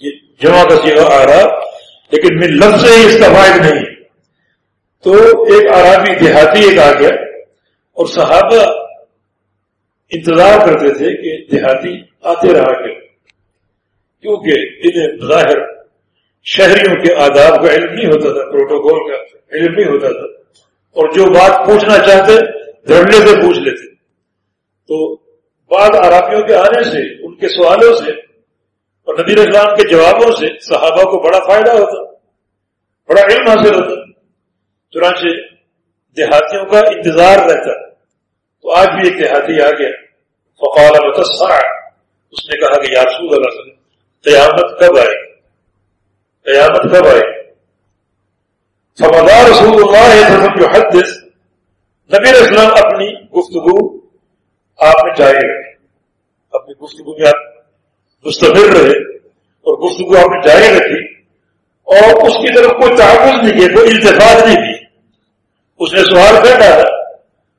یہ جمع کا سیگا آراب لیکن میں لفظ ہی اس کا واحد نہیں۔ تو ایک عربی دیہاتی ایک آ گیا، اور صحابہ انتظار کرتے تھے کہ دیہاتی آتے رہا کیا کیونکہ انہیں ظاہر شہریوں کے آداب کا علم نہیں ہوتا تھا، پروٹوکول کا علم نہیں ہوتا تھا۔ اور جو بات پوچھنا چاہتے دھڑنے سے پوچھ لیتے۔ تو بعض عرابیوں کے آنے سے، ان کے سوالوں سے اور نبی اسلام کے جوابوں سے صحابہ کو بڑا فائدہ ہوتا، بڑا علم حاصل ہوتا۔ چنانچہ دیہاتیوں کا انتظار رہتا۔ تو آج بھی ایک دیہاتی آ گیا۔ فقال اس نے کہا کہ یاسود اللہ قیامت کب آئے؟ گی قیامت کب آئے گی رسول اللہ وسلم جو حدث نبی اسلام اپنی گفتگو آپ نے جاری رکھی اپنی گفتگو میں آپ مستمر رہے اور گفتگو آپ نے جاری رکھی۔ اور اس کی طرف کوئی تحفظ نہیں کیا کوئی التفاظ نہیں کی۔ اس نے سوال کر ڈالا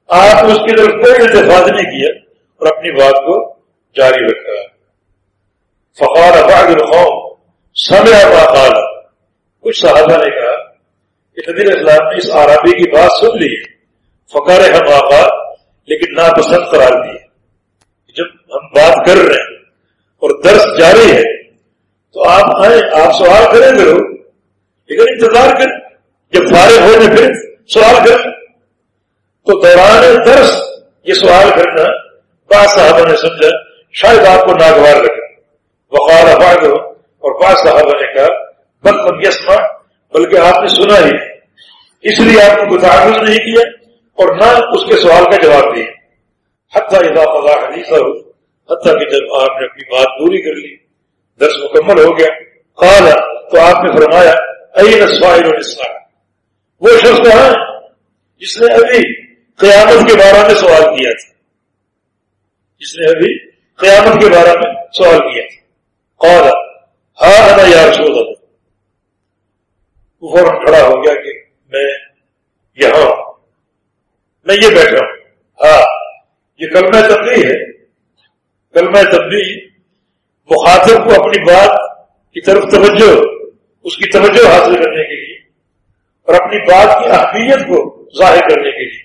آپ نے اس کی طرف کوئی التفاظ نہیں کیا اور اپنی بات کو جاری رکھا۔ فقار اباغ القوم سمے ابا کچھ صحابہ نے کہا کہ نبی اسلام نے اس آرابی کی بات سن لی، فقار ہم آقا، لیکن ناپسند قرار دی جب ہم بات کر رہے ہیں اور درس جاری ہے، تو آپ آئیں، آپ سوال کریں گے لیکن انتظار کریں، جب فارغ ہو جائے پھر سوال کریں۔ تو دوران درس یہ سوال کرنا، بعض صاحبہ نے سمجھا، شاید آپ کو ناگوار لگے۔ وقار اباغ اور بعض صاحبہ نے کہا، بل یسما بلکہ آپ نے سنا ہی۔ اس لیے آپ کو تحفظ نہیں کیا اور نہ اس کے سوال کا جواب دیا۔ حتیٰ اذا قضا حدیث حتیٰ کہ جب آپ نے اپنی بات پوری کر لی، درس مکمل ہو گیا۔ قال، تو آپ نے فرمایا این سوائل وہ شخص کہاں جس نے ابھی قیامت کے بارے میں سوال کیا تھا۔ جس نے ابھی قیامت کے بارے میں سوال کیا تھا۔ قال ہاں انا یا رسول اللہ وہ فوراً کھڑا ہو گیا کہ میں یہاں ہوں۔ میں یہ بیٹھا ہوں۔ ہاں یہ کلمہ تبدیلی ہے۔ کلمہ تبدیلی مخاطب کو اپنی بات کی طرف توجہ، اس کی توجہ حاصل کرنے کے لیے اور اپنی بات کی اہمیت کو ظاہر کرنے کے لیے۔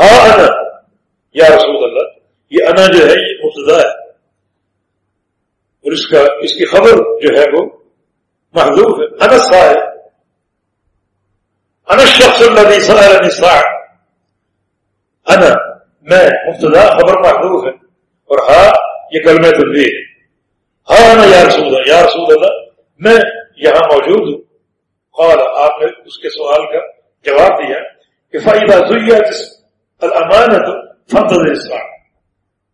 ہاں انا۔ یا رسول اللہ، یہ انا جو ہے، یہ مبتدا ہے۔ اور اس کا اس کی خبر جو ہے وہ محدود ہے۔ انسا ہے انا شخص الذي سأل النساء انا، میں، مبتدا، خبر محدود ہے۔ اور ہاں یہ کلمہ تنبیہ ہاں انا یا رسول اللہ، یا رسول اللہ، میں یہاں موجود ہوں۔ قال، آپ نے اس کے سوال کا جواب دیا کہ فائدہ زیات الامانت فانتظر الساعه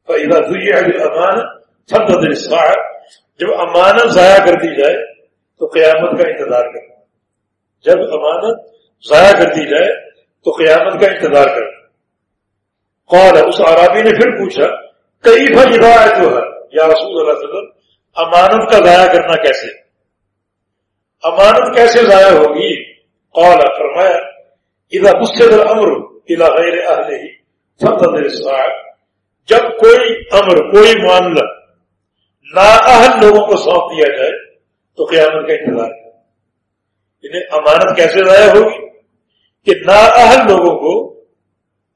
فائدہ زیات الامانت فانتظر الساعه جب امانت ضائع کر دی جائے تو قیامت کا انتظار کرنا جب امانت ضائع کر دی جائے تو قیامت کا انتظار کر۔ قال، اس عرابی نے پھر پوچھا کئی بھائی روایت جو ہے یا رسول اللہ علیہ وسلم، امانت کا ضائع کرنا کیسے؟ امانت کیسے ضائع ہوگی؟ قال، فرمایا، اذا مسجد الامر الى غیر اہل ہی فضل جب کوئی امر، کوئی معاملہ نا لوگوں کو سونپ دیا جائے تو قیامت کا انتظار انہیں امانت کیسے ضائع ہوگی؟ کہ نااہل لوگوں کو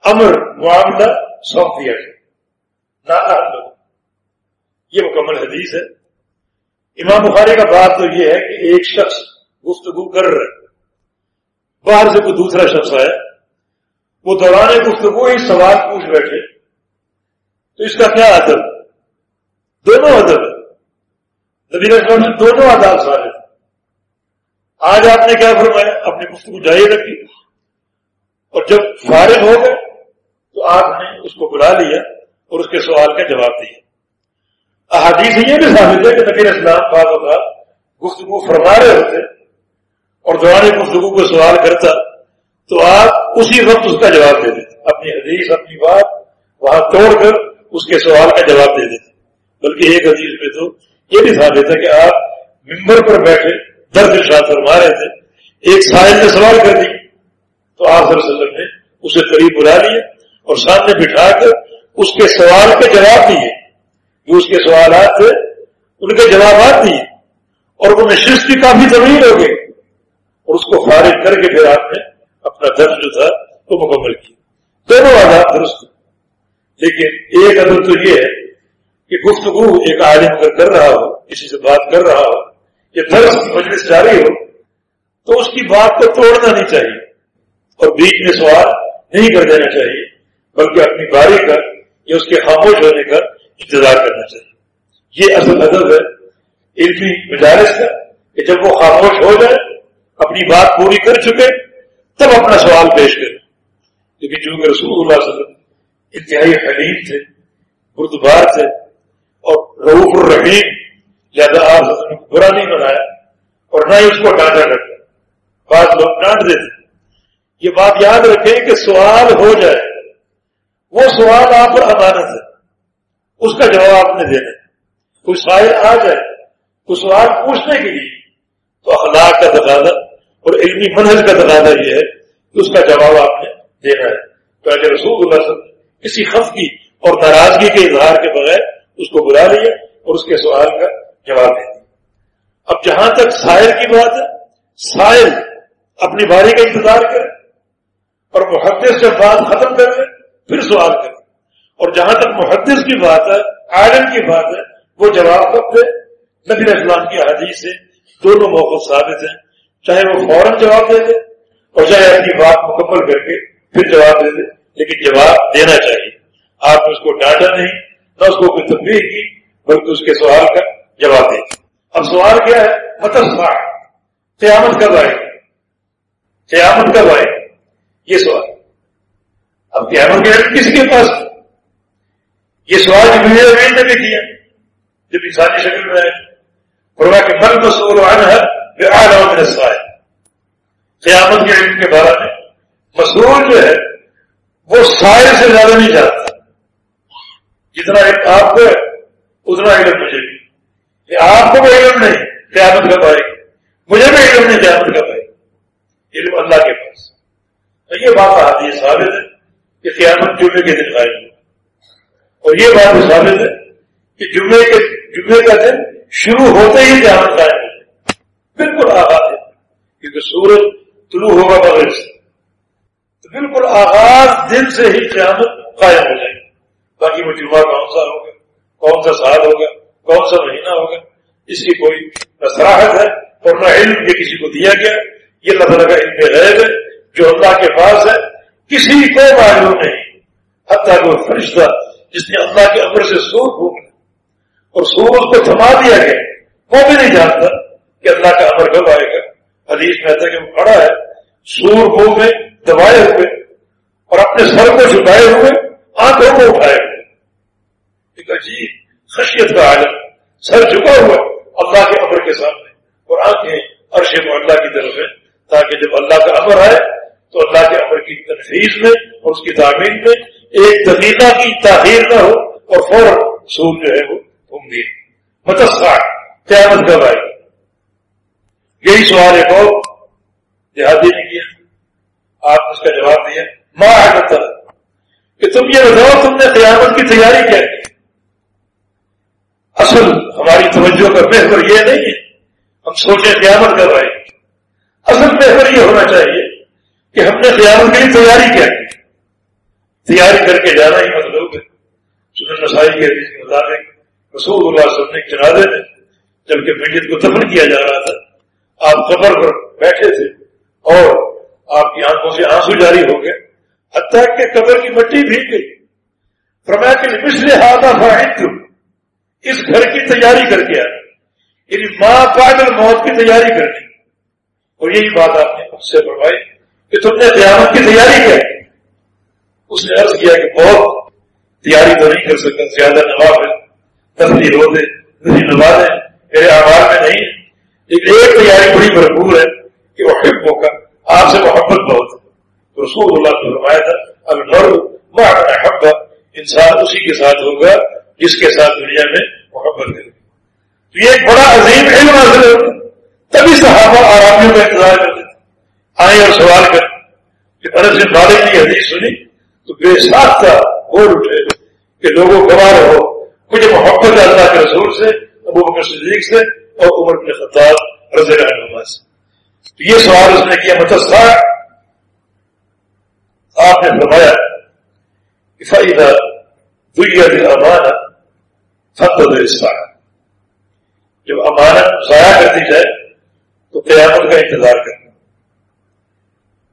امر معاملہ سونپ دیا جائے۔ نااہل لوگوں۔ یہ مکمل حدیث ہے۔ امام بخاری کا بات تو یہ ہے کہ ایک شخص گفتگو کر رہا ہے۔ باہر سے کوئی دوسرا شخص آیا۔ وہ دوران گفتگو ہی سوال پوچھ بیٹھے۔ تو اس کا کیا ادب دونوں ادب ہے نبی رسول سے دونوں آداب سارے آج آپ نے کیا فرمایا؟ اپنی گفتگو جاری رکھی۔ اور جب فارغ ہو گئے تو آپ نے اس کو بلا لیا اور اس کے سوال کا جواب دیا احادیث یہ بھی ثابت ہے کہ نبی اسلام بعض ہوگا گفتگو فرما رہے ہوتے اور دوران گفتگو کو سوال کرتا تو آپ اسی وقت اس کا جواب دے دیتے۔ اپنی حدیث، اپنی بات وہاں توڑ کر اس کے سوال کا جواب دے دیتے۔ بلکہ ایک حدیث میں تو یہ بھی ثابت ہے کہ آپ ممبر پر بیٹھے درد ارشاد فرما رہے تھے، ایک سائل نے سوال کر دی، تو آپ صلی اللہ علیہ وسلم نے اسے قریب بلا لیا اور سامنے بٹھا کر اس کے سوال کے جواب دیے۔ جو اس کے سوالات تھے، ان کے جوابات دیے اور وہ نشست کی کافی طویل ہو گئی اور اس کو فارغ کر کے پھر آپ نے اپنا درد جو تھا وہ مکمل کیا۔ دونوں آداب درست لیکن ایک عدم تو یہ ہے کہ گفتگو ایک عالم اگر کر رہا ہو، کسی سے بات کر رہا ہو، یا درس مجلس جاری ہو، تو اس کی بات کو توڑنا نہیں چاہیے اور بیچ میں سوال نہیں کر دینا چاہیے، بلکہ اپنی باری کا یا اس کے خاموش ہونے کا انتظار کرنا چاہیے۔ یہ اصل ادب ہے علمی مجالس کا، کہ جب وہ خاموش ہو جائے، اپنی بات پوری کر چکے، تب اپنا سوال پیش کرے۔ لیکن چونکہ رسول اللہ صلی اللہ علیہ وسلم انتہائی حلیم تھے، بردبار تھے اور رعوف الرحیم لہٰذا آپ برا نہیں بنایا، اور نہ ہی اس کو ڈانٹا کرتا بعض لوگ ڈانٹ دیتے یہ بات یاد رکھیں کہ سوال ہو جائے۔ وہ سوال آپ پر امانت ہے۔ اس کا جواب آپ نے دینا کوئی سوال آ جائے، کوئی سوال پوچھنے کے لیے، تو اخلاق کا تقاضا اور علمی منحص کا تقاضا یہ ہے کہ اس کا جواب آپ نے دینا ہے۔ تو اگر رسول اللہ صلی اللہ علیہ وسلم کسی خط کی اور ناراضگی کے اظہار کے بغیر اس کو بلا لیا اور اس کے سوال کا جواب دے دیا اب جہاں تک سائل کی بات ہے، سائل اپنی باری کا انتظار کرے اور محدث سے بات ختم کر لے پھر سوال کرے۔ اور جہاں تک محدث کی بات ہے آئرن کی بات ہے، وہ جواب کب دے۔ نبی اسلام کی حدیث سے دونوں موقع ثابت ہیں۔ چاہے وہ فوراً جواب دے دے اور چاہے اپنی بات مکمل کر کے پھر جواب دے دے، لیکن جواب دینا چاہیے۔ آپ نے اس کو ڈانٹا نہیں نہ اس کو کوئی تبدیل کی، بلکہ اس کے سوال کا جواب دے اب سوال کیا ہے؟ مطلب قیامت کب آئے؟ قیامت کب آئے؟ یہ سوال۔ اب قیامت کے کس کے پاس؟ یہ سوال جب نے بھی کیا جب انسانی شکل میں آئے۔ فرما کہ من مسول ہے قیامت کے علم کے بارے میں مسول جو ہے، وہ سائے سے زیادہ نہیں جانتا۔ جتنا علم آپ کو ہے، اتنا علم مجھے بھی۔ کہ آپ کو بھی علم نہیں، قیامت کا پائے مجھے بھی علم نہیں، قیامت کا پائے علم اللہ کے پاس۔ یہ بات آتی ہے ثابت ہے کہ قیامت جمعے کے دن قائم ہو اور یہ بات ثابت ہے کہ جمعے کے، جمعے کا دن شروع ہوتے ہی قیامت قائم ہو بالکل آغاز ہے، کیونکہ سورج طلوع ہوگا بغیر سے۔ تو بالکل آغاز دن سے ہی قیامت قائم ہو جائے گی۔ باقی وہ جمعہ کون سا ہوگا کون سا سال ہوگا کون سا مہینہ ہوگا اس کی کوئی نہ سراہد ہے اور نہ علم یہ کسی کو دیا گیا۔ یہ اللہ تعالیٰ کا علم غیب ہے، جو اللہ کے پاس ہے۔ کسی کو معلوم نہیں، حتیٰ کہ وہ فرشتہ جس نے اللہ کے امر سے سور پھونکنا اور سورج کو تھما دیا گیا۔ وہ بھی نہیں جانتا کہ اللہ کا امر کب آئے گا۔ حدیث میں کہ وہ کھڑا ہے، سور کو میں دبائے ہوئے، اور اپنے سر کو جھکائے ہوئے، آنکھوں کو اٹھائے ہوئے۔ ایک عجیب خشیت کا عالم، سر جھکا ہوا اللہ کے امر کے سامنے۔ اور آنکھیں عرش اللہ کی طرف ہے، تاکہ جب اللہ کا امر آئے، تو اللہ کے امر کی تنفیذ میں اور اس کی تعمیر میں ایک دقیقہ کی تاخیر نہ ہو اور فوراً سور جو ہے وہ امید متسا قیامت کب آئے؟ یہی سوال ایک اور دیہاتی نے کیا۔ آپ نے اس کا جواب دیا ماں مطلب۔ کہ تم یہ بتاؤ، تم نے قیامت کی تیاری کیا؟ اصل ہماری توجہ کا محور یہ نہیں ہے، ہم سوچیں قیامت کب آئے اصل محور یہ ہونا چاہیے کہ ہم نے قیامت کی تیاری کیا۔ کی تیاری کر کے جانا ہی مطلب ہے۔ سنن نسائی کے حدیث کے مطابق رسول اللہ صلی اللہ علیہ وسلم نے جنازے میں جبکہ میت کو دفن کیا جا رہا تھا، آپ قبر پر بیٹھے تھے اور آپ کی آنکھوں سے آنسو جاری ہو گئے۔ حتیٰ کہ قبر کی مٹی بھیگ گئی۔ فرمایا کہ مسل ہاتھا فاحد اس گھر کی تیاری کر کے آئے۔ یعنی ماں پاگل موت کی تیاری کرنی اور یہی بات آپ نے مجھ سے فرمائی کہ تم نے قیامت کی تیاری کیا اس نے عرض کیا کہ بہت تیاری تو نہیں کر سکتا، زیادہ نواب ہے تفریح ہو دے تفریح نماز ہے میرے آواز میں نہیں ہے لیکن ایک تیاری بڑی بھرپور ہے کہ وہ حب ہو کر آپ سے محبت بہت ہے۔ رسول اللہ کو فرمایا تھا اب نر حب انسان اسی کے ساتھ ہوگا جس کے ساتھ دنیا میں محبت کرے تو یہ ایک بڑا عظیم علم حاصل ہوتا تبھی صحابہ آرامیوں کا انتظار کرتے تھے۔ آئے اور سوال کر کہ انس بن مالک کی حدیث سنی تو بے ساختہ بول اٹھے کہ لوگوں گوار ہو مجھے محبت ہے اللہ کے رسول سے، ابو بکر صدیق سے اور عمر کے خطاب رضی اللہ سے۔ تو یہ سوال اس نے کیا مطلب متسا آپ نے فرمایا فائدہ دنیا دل امانت فقد اسلام جب امانت ضائع کر دی جائے، تو قیامت کا انتظار کرنا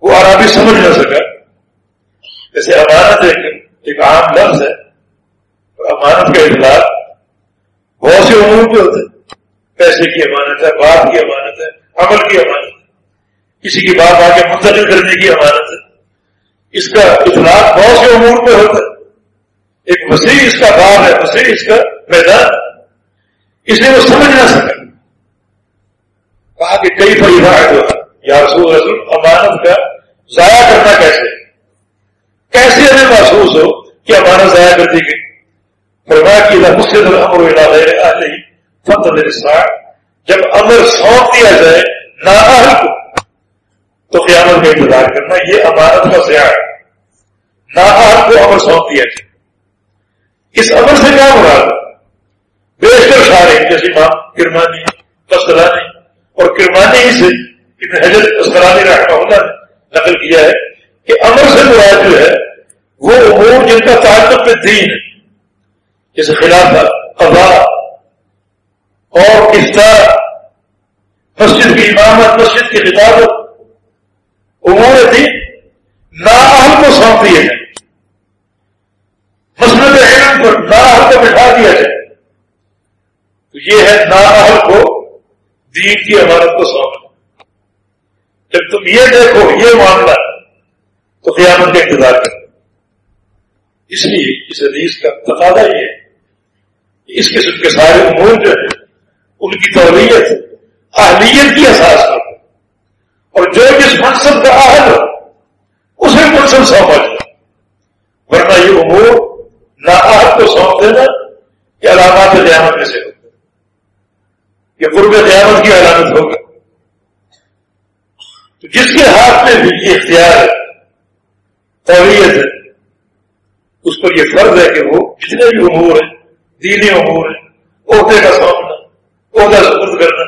وہ آرابی سمجھ نہ سکا۔ جیسے امانت ایک ایک عام لفظ ہے امانت کا اطلاع بہت سے امور کے ہوتے پیسے کی امانت ہے، بات کی امانت ہے، عمل کی امانت ہے۔ کسی کی بات آگے منتقل کرنے کی امانت ہے۔ اس کا اطلاع بہت سے امور پہ ہوتا ہے۔ وسیع اس کا باب ہے، وسیع اس کا میدان اس لیے وہ سمجھ نہ سکا کہا کہ کئی پریوا جو ہے۔ یا رسول رسول امانت کا ضائع کرنا کیسے؟ کیسے ہمیں محسوس ہو کہ امانت ضائع کر دی گئی؟ فرمایا کی مجھ سے امر فت جب امر سونپ دیا جائے نہ کو، تو قیامت کا انتظار کرنا یہ امانت کا سیاح ہے۔ نہ کو امر سونپ دیا جائے۔ اس امر سے کیا مراد؟ بیشتر سارے، جیسے ماں کرمانی اسکلانی اور کرمانی سے ابن حضرت اسکلانی رحمہ اللہ نے نقل کیا ہے کہ امر سے مراد جو ہے، وہ امور جن کا تعلق میں دین ہے، جیسے خلافت قضا اور افطار، مسجد کی امامت، مسجد کی کتابت امور دین نااہل کو سونپ دیے جائیں مسلط علم پر نااہل کو بٹھا دیا جائے تو یہ ہے نااہل کو دین کی عمارت کو سونپنا جب تم یہ دیکھو، یہ معاملہ تو قیامت کا انتظار کرو۔ اس لیے اس حدیث کا تقاضا یہ ہے اس قسم کے سارے امور جو ہیں، ان کی تولیت اہلیت کی احساس کرو اور جو جس منصب کا اہل ہو، اسے منصب سونپا جائے۔ ورنہ یہ امور نہ اہل کو سونپ دینا کہ علامات قیامت میں سے ہو۔ یہ قرب قیامت کی علامت ہوگا تو جس کے ہاتھ میں بھی یہ اختیار ہے ہے، اس پر یہ فرض ہے کہ وہ جتنے بھی امور ہیں، دینی امور ہیں، عہدے کا سونپنا عہدہ سپرد کرنا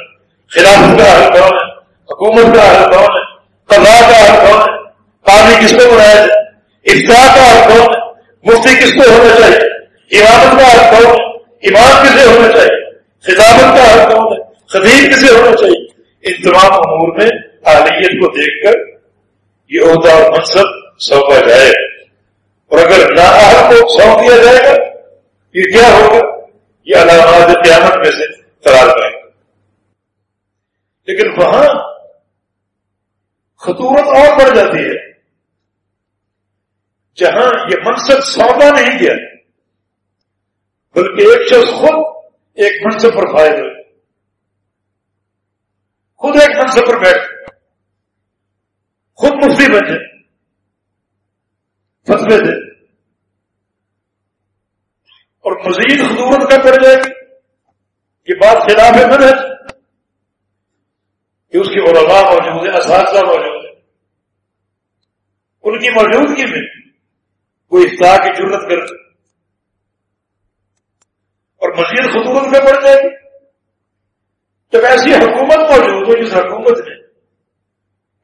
خلافت کا حل کون ہے، حکومت کا حل کون ہے، قضاء کا حل کون ہے، قاضی کس کو بنایا جائے افطار کا حل کون ہے، مفتی کس کو ہونا چاہیے، امامت کا حل کون ہے، امام کسے ہونا چاہیے، خطابت کا حل کون ہے خطیب کسے ہونا چاہیے؟ ان تمام امور میں اہلیت کو دیکھ کر یہ عہدہ اور منصب سونپا جائے اور اگر نااہل کو سونپ دیا جائے گا یہ کیا ہوگا؟ یہ علامات قیامت میں سے قرار پائے گا لیکن وہاں خطورت اور بڑھ جاتی ہے۔ جہاں یہ منصب سونپا نہیں کیا بلکہ ایک شخص خود ایک منصب پر فائد ہوئے۔ منصب پر بیٹھ۔ خود مفتی بن جائے فتوے دے اور مزید خدورت کا کر جائے گی یہ بات خلاف ہے من ہے کہ اس کی علماء موجود ہے اساتذہ موجود ہے ان کی موجودگی میں کوئی افطار کی ضرورت کر اور مزید خدورت میں پڑ جائے گی جب ایسی حکومت موجود ہو، جس حکومت نے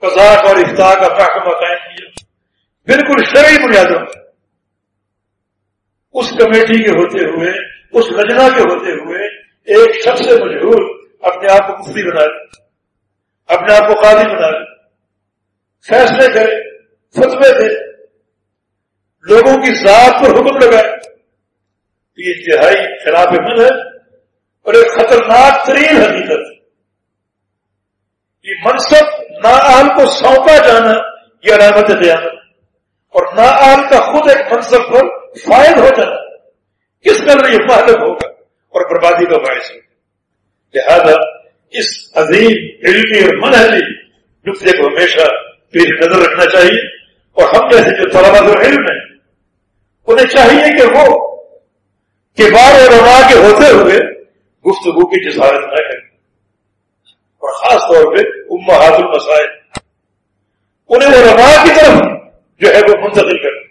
قزاق اور افطار کا محکمہ قائم کیا، بالکل شرعی بنیادوں اس کمیٹی کے ہوتے ہوئے، اس لجنا کے ہوتے ہوئے، ایک شخص سے مجبور اپنے آپ کو مفتی بنا لے اپنے آپ کو قاضی بنا لے فیصلے کرے، فتوے دے، لوگوں کی ذات پر حکم لگائے۔ یہ انتہائی خلاف من ہے اور ایک خطرناک ترین حقیقت یہ منصب نااہل کو سونپا جانا یہ علامت قیامت اور ناآل کا خود ایک منصب پر فائد ہو جانا کس قدر یہ مہلک ہوگا اور بربادی کا باعث ہوگا۔ لہذا اس عظیم علمی اور منہجی نقطے کو ہمیشہ پیش نظر رکھنا چاہیے اور ہم جیسے جو طلبا و علم ہیں انہیں چاہیے کہ وہ کبار اور روا کے ہوتے ہوئے گفتگو کی جسارت نہ کریں۔ اور خاص طور پہ امہات المسائل۔ انہیں وہ روا کی طرف جو ہے وہ منتقل کر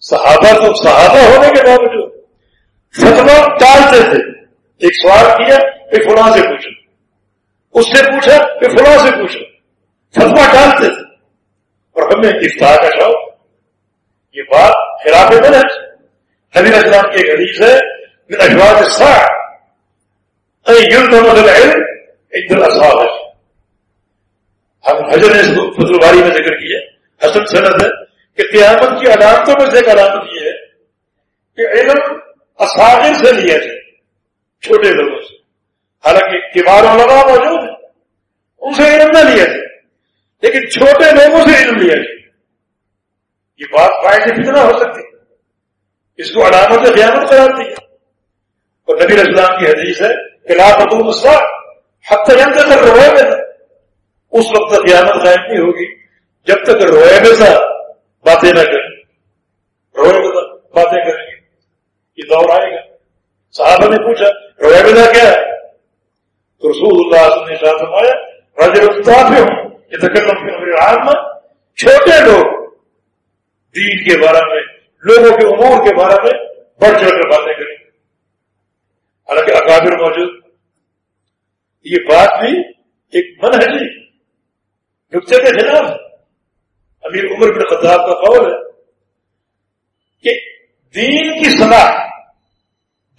صحابہ تو صحابہ ہونے کے باوجود فتوا ٹالتے تھے۔ ایک سوال کیا، پھر فلاں سے پوچھا۔ اس سے پوچھا، پھر فلاں سے پوچھا۔ فتوا ٹالتے تھے۔ اور ہمیں افطار کا شوق۔ یہ بات خلاف بن ہے نبی اسلام کی ایک حدیث ہے اخبار علم ایک دل اصحاب ہے ہم حضر نے اس کو فضل باری میں ذکر کیا حسن سند ہے کہ قیامت کی علامتوں میں سے ایک علامت یہ ہے کہ علم اساغر سے لیا جائے، چھوٹے لوگوں سے. حالانکہ کبار علماء موجود ہیں، ان سے علم نہ لیا جائے، لیکن چھوٹے لوگوں سے علم لیا جائے. یہ بات باعث فتنہ ہو سکتی اس کو علامت قیامت کراتی ہے۔ اور نبی اسلام کی حدیث ہے خلافت المسلح حد تک روئے میں اس وقت تک قیامت قائم نہیں ہوگی. جب تک روئے میں سا باتیں نہ کریں. روئے میں باتیں کریں گے. یہ دور آئے گا. صحابہ نے پوچھا روئے میں کیا ہے؟ تو رسول اللہ نے ساتھ فرمایا راجر استاد ہوں یہ تکلم کے امر عام چھوٹے لوگ دین کے بارے میں، لوگوں کے امور کے بارے میں بڑھ چڑھ کر باتیں کریں۔ حالانکہ اکابر موجود یہ بات بھی ایک منہجی نقطے کے خلاف۔ امیر عمر بن خطاب کا قول ہے کہ دین کی صلاح،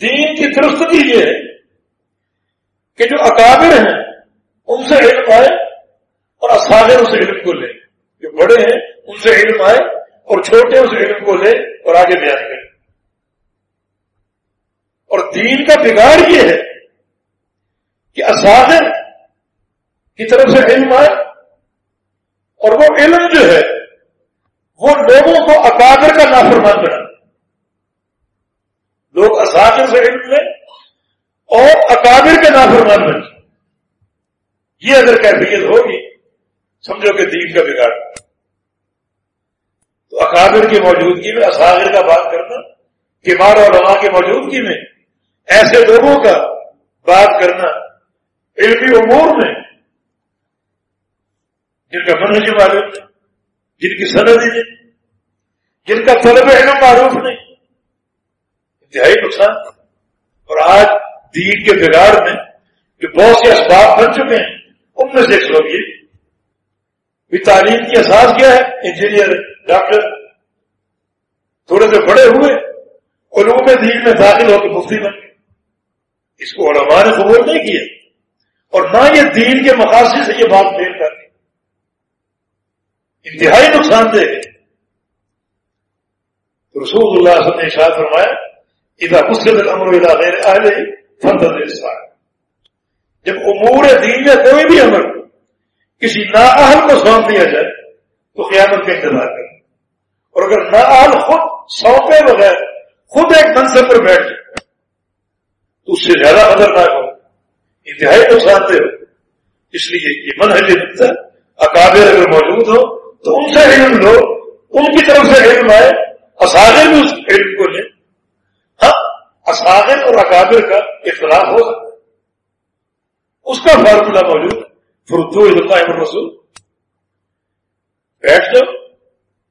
دین کی درستگی یہ ہے کہ جو اکابر ہیں، ان سے علم آئے اور اساگر اس علم کو لے۔ جو بڑے ہیں، ان سے علم آئے اور چھوٹے اس علم کو لے اور آگے بیان کریں۔ اور دین کا بگاڑ یہ ہے کہ اساگر کی طرف سے علم آئے اور وہ علم جو ہے وہ لوگوں کو اکابر کا نافرمان بنا لوگ اساگر سے علم لیں اور اکابر کے نافرمان بنے یہ اگر کیفیت ہوگی، سمجھو کہ دین کا بگاڑ۔ تو اکابر کی موجودگی میں اساگر کا بات کرنا کمار اور رما کی موجودگی میں ایسے لوگوں کا بات کرنا علمی امور میں جن کا منہج معلوم نہیں جن کی سند نہیں، جن کا طلب علم معروف نہیں، انتہائی نقصان۔ اور آج دین کے بگاڑ میں جو بہت سے اسباب بن چکے ہیں، ان میں سے ایک لوگ یہ بھی تعلیم کی احساس کیا ہے؟ Engineer, doctor. تھوڑے سے بڑے ہوئے علوم دین میں داخل ہو کے مفتی بن گئے۔ اس کو علماء نے قبول نہیں کیا۔ اور نہ یہ دین کے مقاصد سے یہ بات فیل کر انتہائی نقصان دہ ہے۔ رسول اللہ صلی اللہ نے شاید فرمایا ادا مسلم امر ادا غیر اہل فن جب امور دین میں کوئی بھی عمل کسی نااہل کو سونپ دیا جائے، تو قیامت کا انتظار کریں۔ اور اگر نااہل خود سونپے بغیر، خود ایک منصب پر بیٹھ جائے تو اس سے زیادہ خطرناک ہو۔ انتہائی نقصان دہ ہو۔ اس لیے یہ منحج نقطہ اکابر اگر موجود ہو تو ان سے علم لو۔ ان کی طرف سے علم آئے۔ اساغر بھی اس علم کو لیں۔ ہاں اساغر اور اکابر کا اختلاف ہو سکتا اس کا فارمولہ موجود فردو اللہ رسول بیٹھ جاؤ۔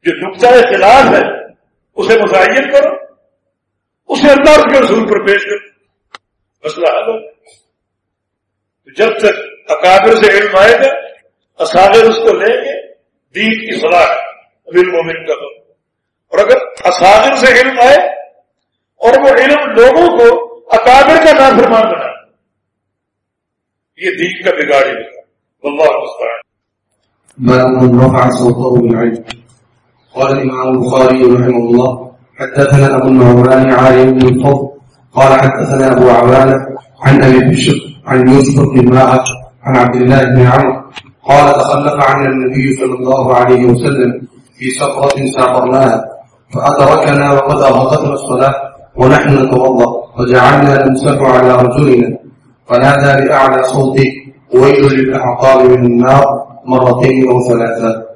جو نقطۂ خلاف ہے، اسے متعین کرو۔ اسے اللہ کے رسول پر پیش کرو۔ مسئلہ حل ہو۔ جب تک اکابر سے علم آئے گا اساغر اس کو لیں گے، دین کی صلاح امیر مومن کا اور اگر اساغر سے علم آئے، اور وہ علم لوگوں کو اکابر کا نام فرمان بنا یہ دین کا بگاڑی بگاڑ اللہ مستعان من رفع صوته بالعلم، قال الإمام البخاري رحمه الله، حدثنا أبو النعمان عالم بن الفضل قال حدثنا أبو عوانة عن أبي بشر عن يوسف بن ماعز عن عبد الله بن عمرو قال تخلف عنا النبي صلى الله عليه وسلم في سفرة سافرناها، فأدركنا وقد أغلقتنا الصلاة ونحن نتوضأ وجعلنا نمسح على رجلنا، فنادى بأعلى صوته، ويل للأعقاب من النار مرتين أو ثلاثة.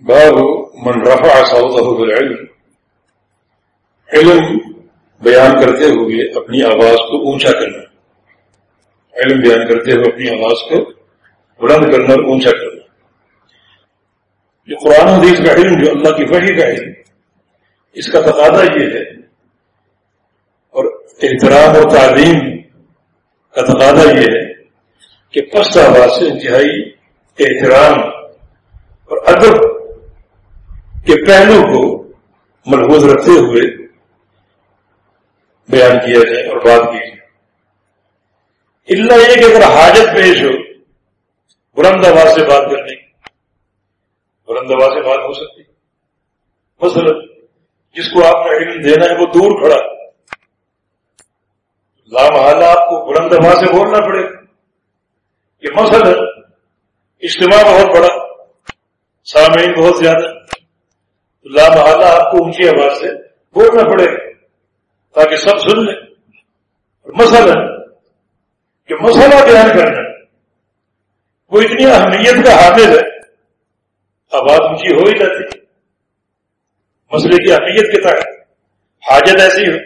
باب من رفع صوته بالعلم. علم بیان کرتے ہوئے اپنی آواز کو اونچا کرنا۔ علم بیان کرتے ہوئے اپنی آواز کو بلند کرنا اور اونچا کرنا۔ جو قرآن حدیث کا علم جو اللہ کی وحی کا علم۔ اس کا تقاضا یہ ہے اور احترام اور تعلیم کا تقاضا یہ ہے کہ پست آواز سے انتہائی احترام اور ادب کے پہلو کو ملحوظ رکھتے ہوئے بیان کیا جائے اور بات کی جائے اللہ یہ کہ اگر حاجت پیش ہو، بلند آواز سے بات کرنے کی، بلند آواز سے بات ہو سکتی۔ مثلا، جس کو آپ کا علم دینا ہے، وہ دور کھڑا۔ لامحالہ آپ کو بلند آواز سے بولنا پڑے۔ گا یہ مسئلہ اجتماع بہت بڑا، سامعین بہت زیادہ لام حالہ آپ کو اونچی آواز سے بولنا پڑے۔ گا تاکہ سب سن لیں۔ مسئلہ جو مسئلہ بیان کرنا، وہ اتنی اہمیت کا حامل ہے آواز اونچی ہو ہی جاتی۔ مسئلے کی اہمیت کے تحت حاجت ایسی ہو۔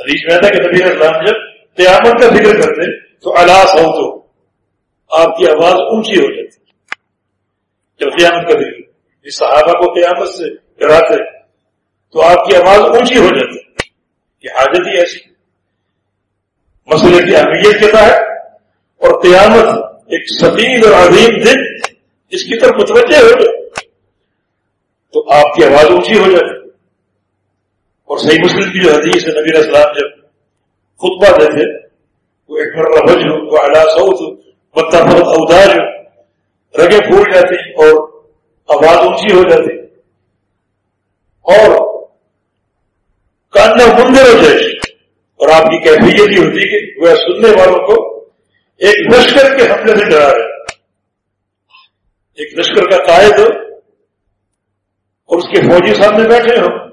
حدیث میں تھا کہ نبی اسلام جب قیامت کا ذکر کرتے، تو الاس ہو تو آپ کی آواز اونچی ہو جاتی۔ جب قیامت کا ذکر اس صحابہ کو قیامت سے ڈراتے، تو آپ کی آواز اونچی ہو جاتی۔ یہ حاجت ہی ایسی۔ مسئلے کی اہمیت کے تحت اور قیامت ایک سفید اور عظیم دن اس کی طرف متوجہ ہو جائے۔ تو آپ کی آواز اونچی ہو جائے۔ اور صحیح مسلم کی جو حدیث ہے، نبی اسلام جب خطبہ دیتے، وہ ایک مرہ رج ہو وہ اعلیٰ سعود ہو بتا فرت اوداج ہو رگیں پھول جاتی اور آواز اونچی ہو جاتی۔ اور ہو جائے اور آپ کی کیفیت یہ ہوتی کہ وہ سننے والوں کو ایک لشکر کے حملے سے ڈرا رہے ایک لشکر کا قائد ہو اور اس کے فوجی سامنے بیٹھے ہو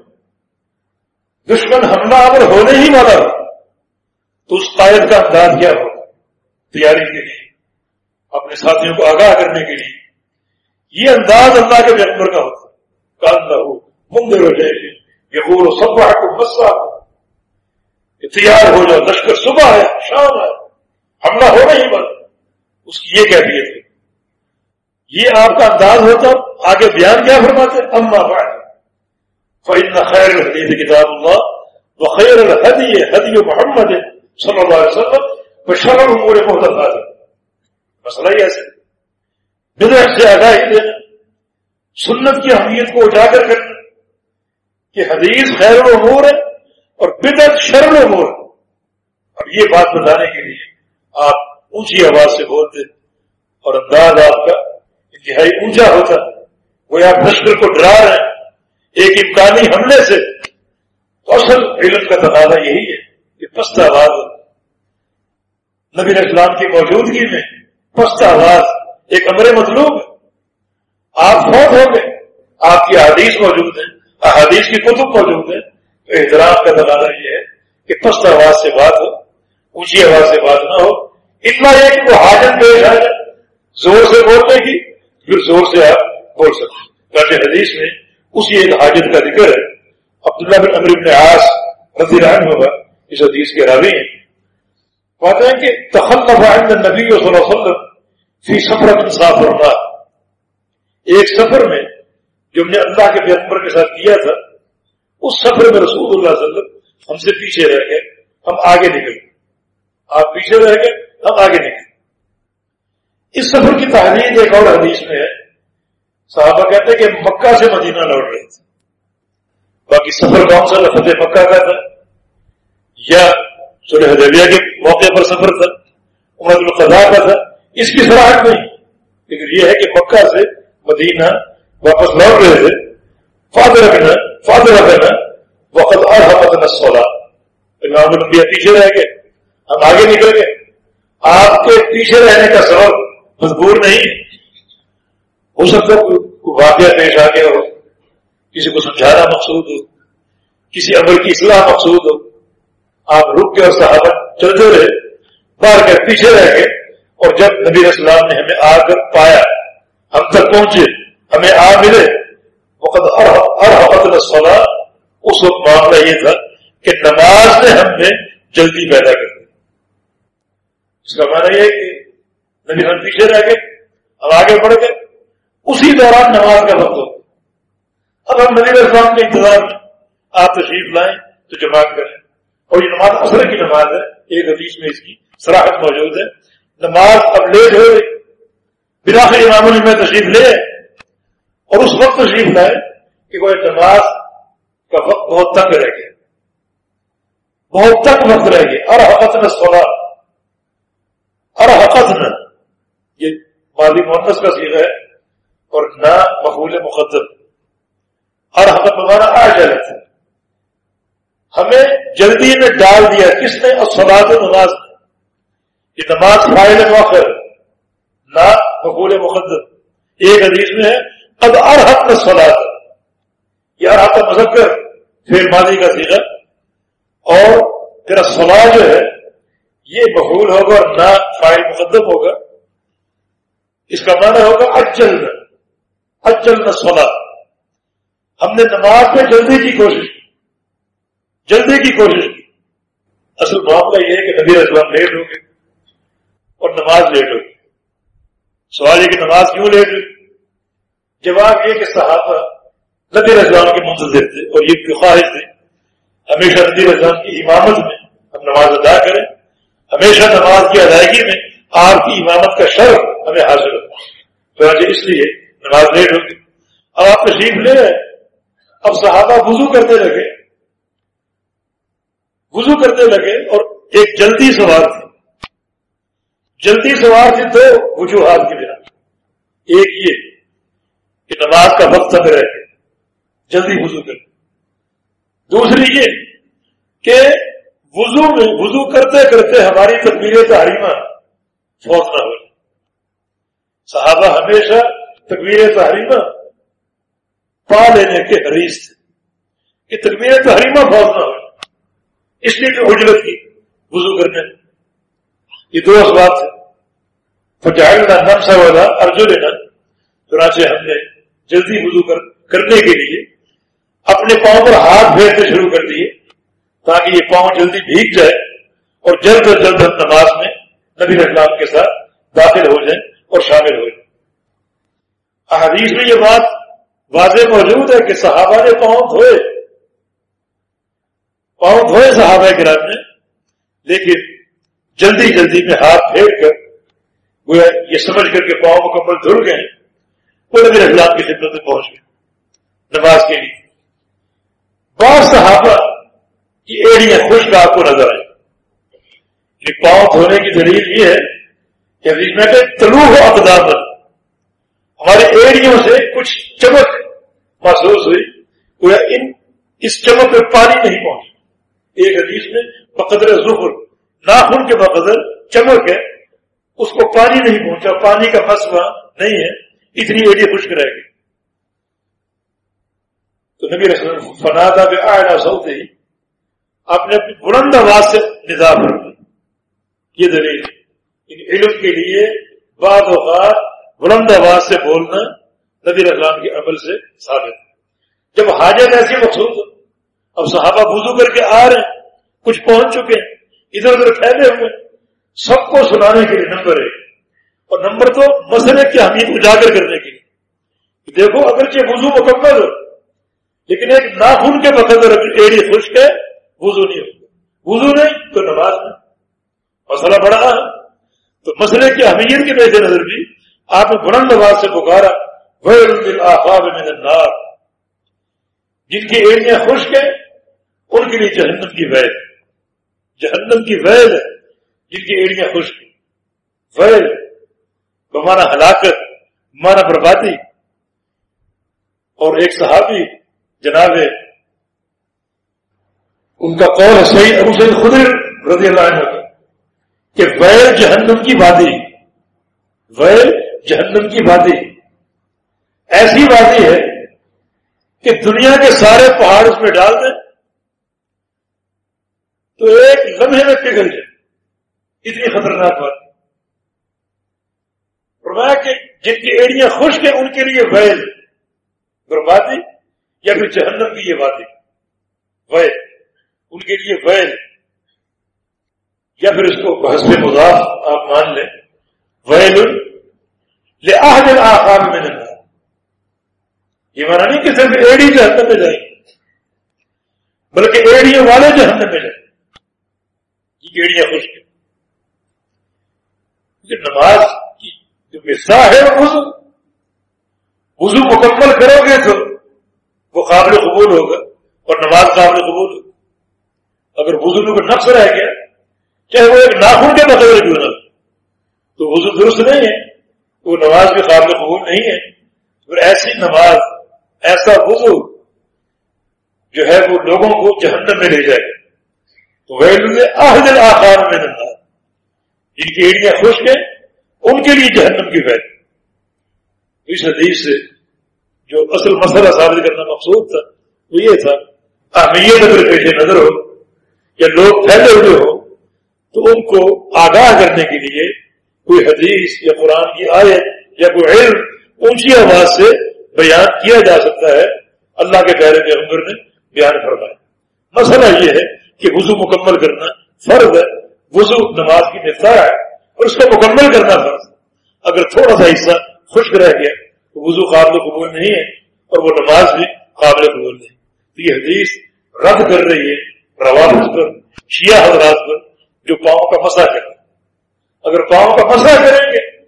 دشمن حملہ اگر ہونے ہی والا ہو۔ تو اس قائد کا انداز کیا ہو؟ تیاری کے لیے۔ اپنے ساتھیوں کو آگاہ کرنے کے لیے۔ یہ انداز اللہ کے جانور کا ہوتا کاندہ ہو مندر ہو جائے یہ غور و سب کو مسا ہو تیار ہو جاؤ لشکر صبح ہے، شام ہے حملہ ہو نہیں بند اس کی یہ کیفیت ہے۔ یہ آپ کا انداز ہوتا، آگے بیان کیا فرماتے، اما بعد۔ فإن خیر الحدیث کتاب اللہ وخیر الحدی حدی محمد صلی اللہ علیہ وسلم بشر الامور محدثات مسئلہ ہی ایسے۔ بدعت سے آگاہی دینا سنت کی اہمیت کو اجاگر کرنا۔ کہ حدیث خیر الامور ہے اور بدعت شر الامور ہے یہ بات بتانے کے لیے آپ اونچی آواز سے بولتے اور انداز آپ کا انتہائی اونچا ہوتا وہ آپ لشکر کو ڈرا رہے ہیں. ایک امکانی حملے سے. تو اصل علم کا تقاضا یہی ہے کہ پست آواز نبی اسلام کی موجودگی میں پست آواز ایک امر مطلوب ہے. آپ فوت ہو گئے آپ کی حدیث موجود ہے احادیث کی کتب موجود ہے تو احترام کا تقاضا یہ ہے کہ پست آواز سے بات ہو، اونچی آواز سے بات نہ ہو، اتنا یہ کہ وہ حاجت پیش آ جائے زور سے بولنے کی، پھر زور سے آپ بول سکتے ہیں۔ حدیث میں اسی ایک حاجت کا ذکر ہے۔ عبداللہ بن امر بن عاص رضی اللہ عنہ ہوگا اس حدیث کے راوی ہیں۔ کہتے ہیں کہ تخلف عند النبی صلی اللہ علیہ وسلم فی سفر مسافر اللہ۔ ایک سفر میں جو ہم نے اللہ کے پیغمبر کے ساتھ کیا تھا اس سفر میں رسول اللہ صلی اللہ علیہ وسلم ہم سے پیچھے رہ گئے، ہم آگے نکل گئے آپ پیچھے رہ گئے، ہم آگے نکل اس سفر کی تحریر ایک اور حدیث میں ہے۔ صحابہ کہتے ہیں کہ مکہ سے مدینہ لوٹ رہے تھے۔ باقی سفر کون سا؟ فتح مکہ کا تھا۔ یا سلح حدیبیہ کے موقع پر سفر تھا۔ عمر القضاء کا تھا۔ اس کی سراہٹ نہیں۔ لیکن یہ ہے کہ مکہ سے مدینہ واپس لوٹ رہے تھے۔ فادر رکھنا فادر رکھنا وقت اور حمد نسولہ امام الانبیاء پیچھے رہ گئے، ہم آگے نکل گئے۔ آپ کے پیچھے رہنے کا سبب مجبور نہیں ہو سکتا کوئی واقعہ پیش آ گیا ہو، کسی کو سمجھانا مقصود ہو، کسی عمل کی اصلاح مقصود ہو۔ آپ رک کے اور صحابہ چلتے رہے، باہر کے پیچھے رہ گئے۔ اور جب نبی اسلام نے ہمیں آ کر پایا، ہم تک پہنچے، ہمیں آ ملے وقت ہر حقت سولا اس وقت معاملہ یہ تھا کہ نماز نے ہم نے جلدی پیدا کر دی۔ اس کا معنی یہ کہ نبی ہم پیچھے رہ گئے ہم آگے بڑھ گئے۔ اسی دوران نماز کا وقت ہو اب ہم نبی اسلام کے انتظار میں آپ تشریف لائیں تو جماعت کریں اور یہ نماز اثر کی نماز ہے۔ ایک حدیث میں اس کی سراہد موجود ہے۔ نماز اب لیٹ ہو گئی۔ بنا کے امام میں تشریف لے اور اس وقت تشریف لائے کہ وہ نماز کا وقت بہت تنگ رہ گیا۔ بہت تنگ وقت رہ گیا۔ اور حقت نے سونا اور حقت نہ یہ ماضی محنت کا سیرا ہے اور نہ مقبول مقدم ہر حقت بنانا آ جائے ہمیں جلدی میں ڈال دیا کس نے؟ اور نماز یہ نماز فائل موخر نہ مقبول مقدم ایک حدیث میں ہے اب ارحت میں سولاد یہ ارحت مذکر پھر ماضی کا سیرا اور تیرا سوال جو ہے، یہ بحول ہوگا اور نہ فائل مقدم ہوگا۔ اس کا معنی ہوگا اجل اجل نہ سولا ہم نے نماز میں جلدی کی کوشش کی۔ جلدی کی کوشش کی۔ اصل معاملہ یہ ہے کہ نبی اسلام لیٹ ہو گئے اور نماز لیٹ ہوگی۔ سوال یہ کہ نماز کیوں لیٹ ہوئی؟ جواب یہ کہ صحابہ نبی اسلام کے منتظر تھے اور یہ خواہش تھی ہمیشہ نبی اسلام کی امامت میں ہم نماز ادا کریں۔ ہمیشہ نماز کی ادائیگی میں آپ کی امامت کا شرف ہمیں حاصل ہوتا تو آج اس لیے نماز لیٹ ہوگی اب آپ تشریف لے رہے اب صحابہ وضو کرتے لگے۔ وضو کرتے لگے اور ایک جلدی سوار تھی۔ جلدی سوار تھی دو وجوہات کی بنا۔ ایک یہ۔ کہ نماز کا وقت سب رہے جلدی وضو کر دوسری یہ کہ وضو میں وضو کرتے کرتے ہماری تقبیر تحریمہ فوت نہ ہو صحابہ ہمیشہ تقبیر تحریمہ پا لینے کے حریث تھے کہ تقبیر تحریمہ فوت نہ ہو اس لیے کہ اجرت کی وضو کرنے یہ دو اسباب تھے۔ فجائل نہ نمسا والا ارجو لینا چنانچہ ہم نے جلدی وضو کرنے کے لیے اپنے پاؤں پر ہاتھ پھیرتے شروع کر دیے تاکہ یہ پاؤں جلدی بھیگ جائے اور جلد از جلد ہم نماز میں نبی اسلام کے ساتھ داخل ہو جائیں اور شامل ہو جائیں۔ احادیث میں یہ بات واضح موجود ہے کہ صحابہ نے پاؤں دھوئے۔ پاؤں دھوئے صحابہ کے نے، لیکن جلدی جلدی میں ہاتھ پھیر کر وہ یہ سمجھ کر کے پاؤں مکمل دھل گئے۔ وہ نبی اسلام کی خدمت میں پہنچ گئے، نماز کے لیے۔ بعض صحابہ ایڑیاں خشک آپ کو نظر آئی۔ یہ پاؤں دھونے کی دلیل یہ ہے کہ میں کہ تلو ہو اقدام ہمارے ایڑیوں سے کچھ چمک محسوس ہوئی ان، اس چمک میں پانی نہیں پہنچا۔ ایک حدیث میں بقدر ظفر ناخن کے بقدر چمک ہے، اس کو پانی نہیں پہنچا، پانی کا مسئلہ نہیں ہے۔ اتنی ایڑی خشک رہ گئی۔ تو نبی رسول فنادا بھی آئے سوتے ہی آپ نے اپنی بلند آواز سے نظام رکھ یہ دلیل ان علم کے لیے بعض اوقات بلند آواز سے بولنا نبی اسلام کے عمل سے ثابت جب حاجت ایسی مقصود اب صحابہ وضو کر کے آ رہے ہیں، کچھ پہنچ چکے ہیں، ادھر ادھر پھیلے ہوئے سب کو سنانے کے لیے نمبر ہے اور نمبر تو مسئلے کی اہمیت اجاگر کرنے کے لیے۔ دیکھو، اگرچہ وضو مکمل ہو، لیکن ایک ناخن کے اگر ایڑی خشک ہے، وضو نہیں ہوگا۔ وضو نہیں، تو نماز نہیں۔ مسئلہ بڑا ہے۔ تو مسئلے کی اہمیت کے پیش نظر بھی آپ نے بلند نواز سے پکارا آفاب جن کی ایڑیاں خشک ہیں، ان کے لیے جہنم کی وید جہنم کی وید ہے، جن کی ایڑیاں خشک وید بمانا ہلاکت مانا بربادی اور ایک صحابی جناب ان کا قول صحیح ابو سعید خدر رضی اللہ عنہ کا کہ ویل جہنم کی وادی، ویل جہنم کی وادی۔ ایسی وادی ہے کہ دنیا کے سارے پہاڑ اس میں ڈال دیں تو ایک لمحے میں پگھل جائے۔ اتنی خطرناک بات فرمایا کہ جن کی ایڑیاں خشک ہیں ان کے لیے ویل۔ بربادی یا پھر جہنم کی یہ وادی ویل۔ ان کے لیے ویل۔ یا پھر اس کو بحث مضاف آپ مان لیں۔ ویل۔ لے آخر میں نہیں یہ مانا نہیں کہ صرف ایڑی جہنم میں جائیں۔ بلکہ ایڑیوں والے جہنم میں جائیں۔ یہ ایڑیاں خوش کہ نماز کی ہے وضو وضو مکمل کرو گے تو وہ قابل قبول ہوگا اور نماز قابل قبول ہوگا اگر وضو میں نفس رہ گیا، چاہے وہ ایک ناخن کے بغیر کیوں نہ تو وضو درست نہیں ہے، وہ نماز بھی قابل قبول نہیں ہے۔ پھر ایسی نماز، ایسا وضو جو ہے وہ لوگوں کو جہنم میں لے جائے گا۔ تو وہ آخر آخار میں نماز جن کی ایڑیاں خشک ہیں ان کے لیے جہنم کی وید اس حدیث سے جو اصل مسئلہ ثابت کرنا مقصود تھا، وہ یہ تھا، اہمیت اگر پیش نظر ہو یا لوگ پھیلے ہوئے ہوں، تو ان کو آگاہ کرنے کے لیے کوئی حدیث یا قرآن کی آیت یا کوئی علم اونچی آواز سے بیان کیا جا سکتا ہے، اللہ کے پیارے کے عمر نے بیان فرمایا مسئلہ یہ ہے کہ وضو مکمل کرنا فرض ہے، وضو نماز کی مفتا ہے اور اس کو مکمل کرنا فرض اگر تھوڑا سا حصہ خشک رہ گیا تو وضو قابل قبول نہیں ہے اور وہ نماز بھی قابل قبول نہیں. تو یہ حدیث رد کر رہی ہے روابط پر، شیعہ حضرات پر، جو پاؤں کا مسا کریں اگر پاؤں کا مسا کریں گے،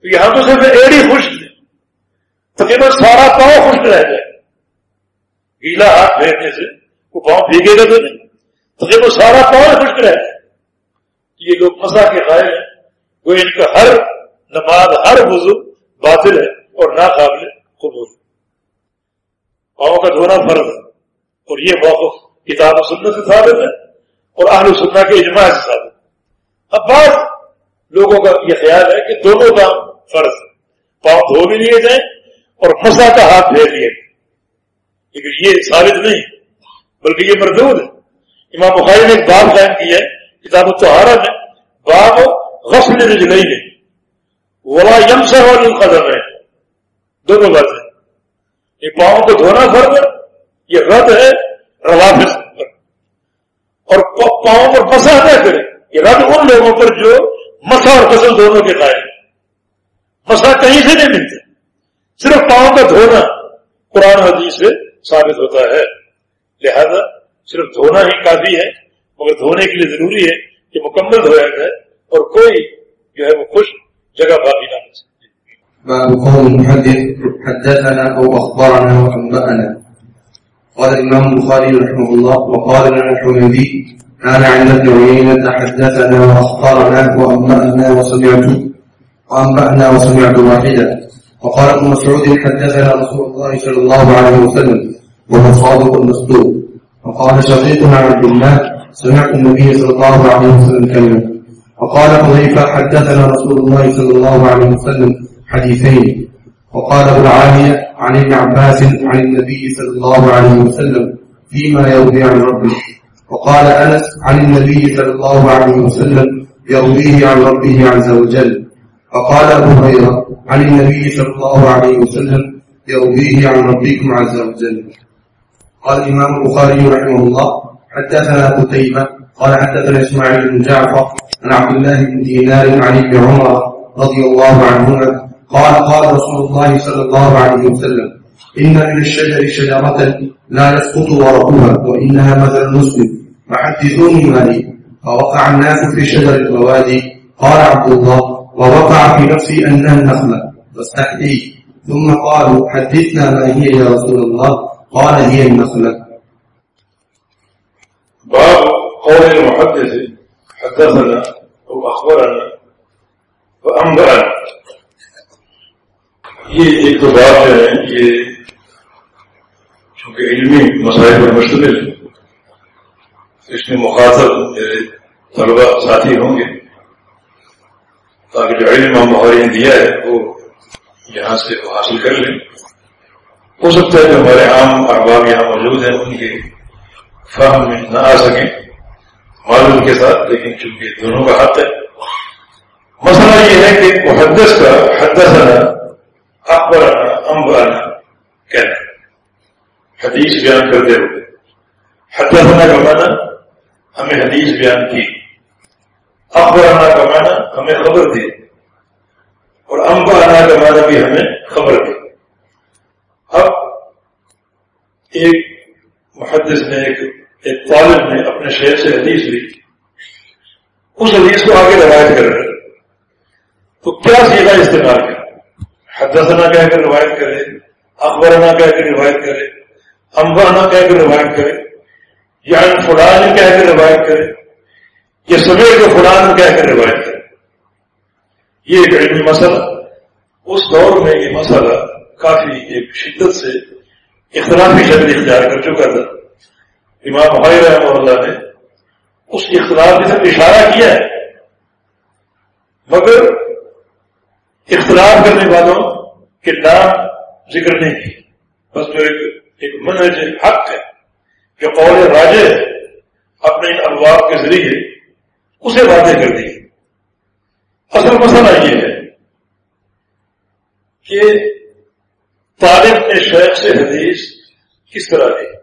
تو یہاں تو صرف ایڑی خشک ہے۔ تقریباً سارا پاؤں خشک رہ جائے۔ گیلا ہاتھ پھیرنے سے وہ پاؤں بھیگے گا تو نہیں۔ تقریباً سارا پاؤں خشک رہ جائے۔ یہ لوگ مسا کے قائل ہیں۔ وہ ان کا ہر نماز ہر وضو باطل ہے اور ناقابل قبول پاؤں کا دھونا فرض ہے اور یہ موقف کتاب و سنت سے ثابت ہے اور اہل سننا کے اجماع سے ثابت اب بعض لوگوں کا یہ خیال ہے کہ دونوں کام فرض پاؤں دھو بھی لیے جائیں اور مسا کا ہاتھ پھیر لیے لیکن یہ ثابت نہیں بلکہ یہ مردود ہے۔ امام بخاری نے ایک باب قائم کی ہے، کتاب التہارا میں باب غسل رجلئی نے ولا یم سے والی قدم ہے دونوں باتیں یہ پاؤں کو دھونا فرض ہے، یہ رد ہے روافظ اور پاؤں پر مسا نہ کرے یہ رد ان لوگوں پر جو مسا اور فصل دونوں کے قائم مسا کہیں سے نہیں ملتے. صرف پاؤں کا دھونا قرآن حدیث سے ثابت ہوتا ہے. لہذا صرف دھونا ہی کافی ہے، مگر دھونے کے لیے ضروری ہے کہ مکمل دھویا جائے اور کوئی جو ہے وہ خوش جگہ باقی نہ مل سکے قال الإمام البخاري رحمه الله، وقال لنا الحميدي، كان عند ابن عيينة، حدثنا وأخبرنا وأنبأنا وسمعت وأنبأنا وسمعت واحدا. وقال ابن مسعود، حدثنا رسول الله صلى الله عليه وسلم، وهو صادق المصدوق وقال شقيقنا عبد الله، سمعت النبي صلى الله عليه وسلم كلمة. وقال حذيفة حدثنا رسول الله صلى الله عليه وسلم حديثين. وقال ابو العالية عن ابن عباس عن النبي صلى الله عليه وسلم فيما يروي عن ربه. وقال أنس عن النبي صلى الله عليه وسلم يرويه عن ربه عز وجل. وقال أبو هريرة عن النبي صلى الله عليه وسلم يرويه عن ربكم عز وجل. قال الإمام البخاري رحمه الله حدثنا قتيبة قال حدثنا إسماعيل بن جعفر، عن عبد الله بن دينار عن ابن عمر رضي الله عنهما قال قال رسول الله صلى الله عليه وسلم، إن من الشجر شجرة لا يسقط ورقها وإنها مثل المسلم، فحدثوني ما لي. فوقع الناس في شجر البوادي قال عبد الله، ووقع في نفسي أنها النخلة فاستحييت ثم قالوا، حدثنا ما هي يا رسول الله؟ قال، هي النخلة. باب قول المحدث حدثنا أو أخبرنا وأنبأنا یہ ایک تو بات جو ہے یہ چونکہ علمی مسائل پر مشتمل ہے اس میں مخاطب میرے طلبا ساتھی ہوں گے۔ تاکہ جو علم ہم بہاری نے دیا ہے، وہ یہاں سے وہ حاصل کر لیں۔ ہو سکتا ہے کہ ہمارے عام احباب یہاں موجود ہیں، ان کے فہم میں نہ آ سکیں۔ معلوم کے ساتھ، لیکن چونکہ دونوں کا حد ہے، مسئلہ یہ ہے کہ محدث کا، حدثنا امبانا کہنا۔ حدیث بیان کرتے ہوئے۔ حدثنا کا مانا ہمیں حدیث بیان کی۔ اخبرانا کا مانا ہمیں خبر دی۔ اور امبانا کا مانا بھی ہمیں خبر دی۔ اب ایک محدث نے ایک ایک طالب نے اپنے شہر سے حدیث لی اس حدیث کو آگے روایت کر رہے تو کیا سیدھا استعمال کیا حدثنا کہہ کر روایت کرے اخبرنا کہہ کر روایت کرے امبانا کہہ کر روایت کرے یا یعنی فلان کہہ کر روایت کرے یا سبیر کو فلان کہہ کر روایت کرے یہ ایک علمی مسئلہ۔ اس دور میں یہ مسئلہ کافی ایک شدت سے اختلافی شکل اختیار کر چکا تھا۔ امام بھائی رحمہ اللہ نے اس اختلاف کی طرف اشارہ کیا ہے۔ مگر اختلاف کرنے والوں کے نام ذکر نہیں کی بس جو ایک ایک منج حق ہے جو قول راجے اپنے ان الباب کے ذریعے اسے واضح کر دی اصل مسئلہ یہ ہے کہ طالب نے شیخ سے حدیث کس طرح لی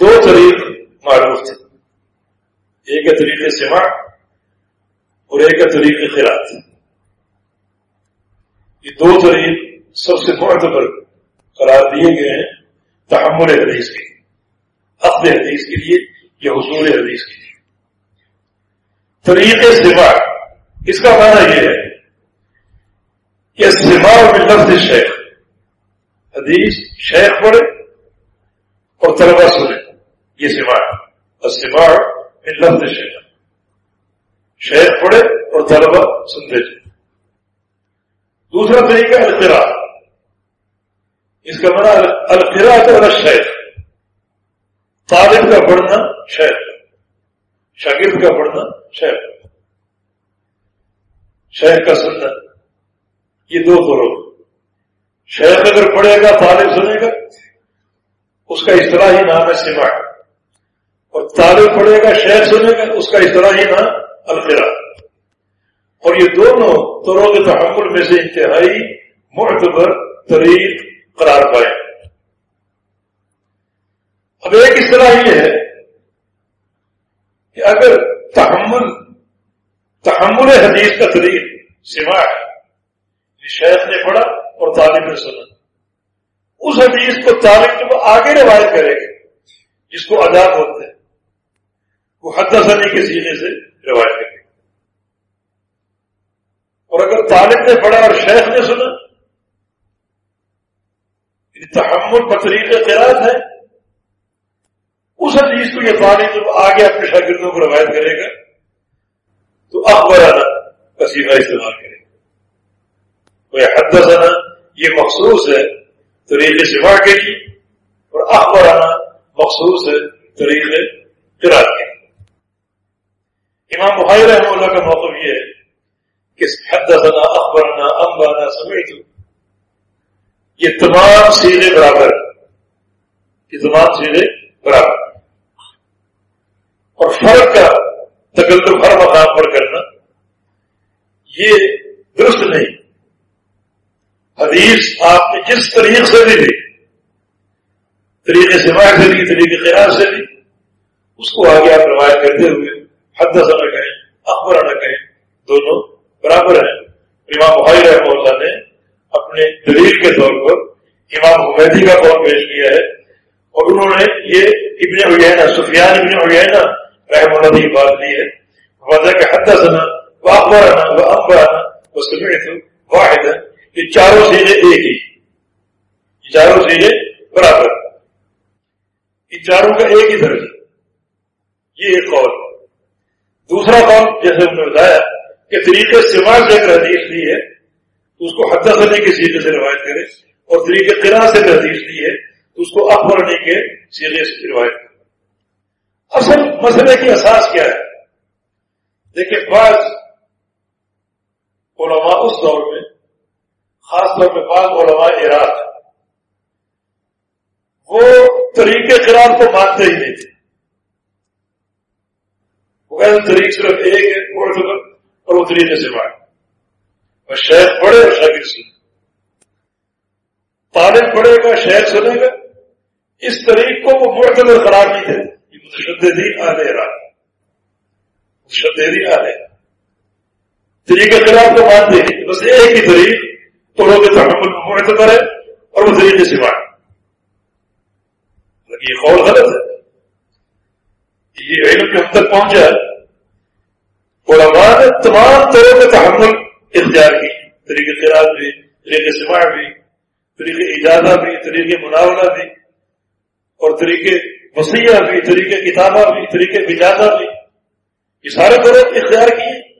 دو طریق معروف تھے۔ ایک ہے طریقے سما اور ایک ہے طریقے خیرات یہ دو طریق سب سے معتبر قرار دیے گئے ہیں تحمل حدیث کے اپنے حدیث کے لیے یا حصول حدیث کے لیے۔ طریقے سما اس کا معنی یہ ہے کہ سما میں لفظ شیخ، حدیث شیخ پڑھے اور طلبا سنے یہ سما ہے سما میں لفظ شیخ شیخ پڑھے اور طلبا سنتے تھے دوسرا طریقہ القرا اس کا معنی القرا تو شیخ۔ طالب کا پڑھنا شیخ۔ شاگرد کا پڑھنا شیخ۔ شیخ کا سننا۔ یہ دو فروغ شیخ اگر پڑھے گا، طالب سنے گا۔ اس کا اصطلاحی نام ہے سما اور طالب پڑھے گا شیخ سنے گا اس کا اصطلاحی نام القرا اور یہ دونوں طروں کے تحمل میں سے انتہائی معتبر طریق قرار پائے۔ اب ایک اصطلاح یہ ہے کہ اگر تحمل تحمل حدیث کا طریق سما ہے یعنی شیخ نے پڑھا اور طالب نے سنا۔ اس حدیث کو طالب جب آگے روایت کرے گا جس کو آزاد ہوتے ہیں۔ وہ کے سینے سے روایت کرے گا اور اگر طالب نے پڑھا اور شیخ نے سنا تحمل بطریق خیرات ہے۔ اس حدیث کو یہ تعلیم جب آگے اپنے شاگردوں کو روایت کرے گا، تو اخبارانہ کسیفہ استعمال کرے۔ گا وہ حدثنا، یہ مخصوص ہے طریقے سوا کے لیے، اور اخبارانہ مخصوص ہے طریقے قرار امام بخاری رحمہ اللہ کا موقف یہ ہے کہ حد ثنا اخبارانہ امبانہ سمیت یہ تمام سیدھے برابر یہ تمام سیدھے برابر اور فرق کا تکلف ہر مقام پر کرنا یہ درست نہیں۔ حدیث آپ نے جس طریقے سے بھی لی طریقے سے سے لی طریقے خیال سے لی اس کو آگے آپ روایت کرتے ہوئے حد نہ کہیں اکبر نہ کہیں دونوں برابر ہیں۔ امام بھائی رحمہ اللہ نے اپنے دلیل کے طور پر امام حمیدی کا قول پیش کیا ہے اور انہوں نے یہ ابن عیینہ، سفیان ابن عیینہ رحم اللہ نے بات لی ہے۔ وضع کے حد سنا واقعنا و اخبرانا و سمعت واحد یہ چاروں چیزیں ایک ہی۔ یہ چاروں چیزیں برابر۔ ان چاروں کا ایک ہی درجہ۔ یہ ایک قول۔ دوسرا قول جیسے ہم نے بتایا کہ طریقے سما سے اگر حدیث لی ہے تو اس کو حد سنے کے سیرے سے روایت کرے اور طریقے قرآن سے حدیث لی ہے تو اس کو اخبرنے کے سیرے سے روایت کرے۔ اصل مسئلے کی احساس کیا ہے؟ دیکھیں، بعض علماء اس دور میں، خاص طور پہ بعض علماء عراق، وہ طریقے خلاف کو مانتے ہی نہیں۔ تھے طریق صرف ایک ہے اور وہ طریقے سے مان اور شہر پڑھے اور شاگرد سنے طالب پڑھے گا شہر سنے گا اس طریق کو وہ معتبر قرار نہیں دیتے متشددین آلے رات متشددین آلے طریقہ خلاف کو مانتے ہیں بس ایک ہی طریق تو لوگ تحمل معتبر ہے اور وہ طریقے سے مان یہ قول غلط ہے یہ علم کے ہم تک پہنچا ہے علماء نے تمام طرح کے تحمل اختیار کی۔ طریقے خلاف بھی، طریقے سماع بھی، طریقے اجازہ بھی، طریقے مناولہ بھی، اور طریقے وسیع بھی، طریقے کتابہ بھی، طریقے بجازہ بھی۔ یہ سارے طرق اختیار کیے۔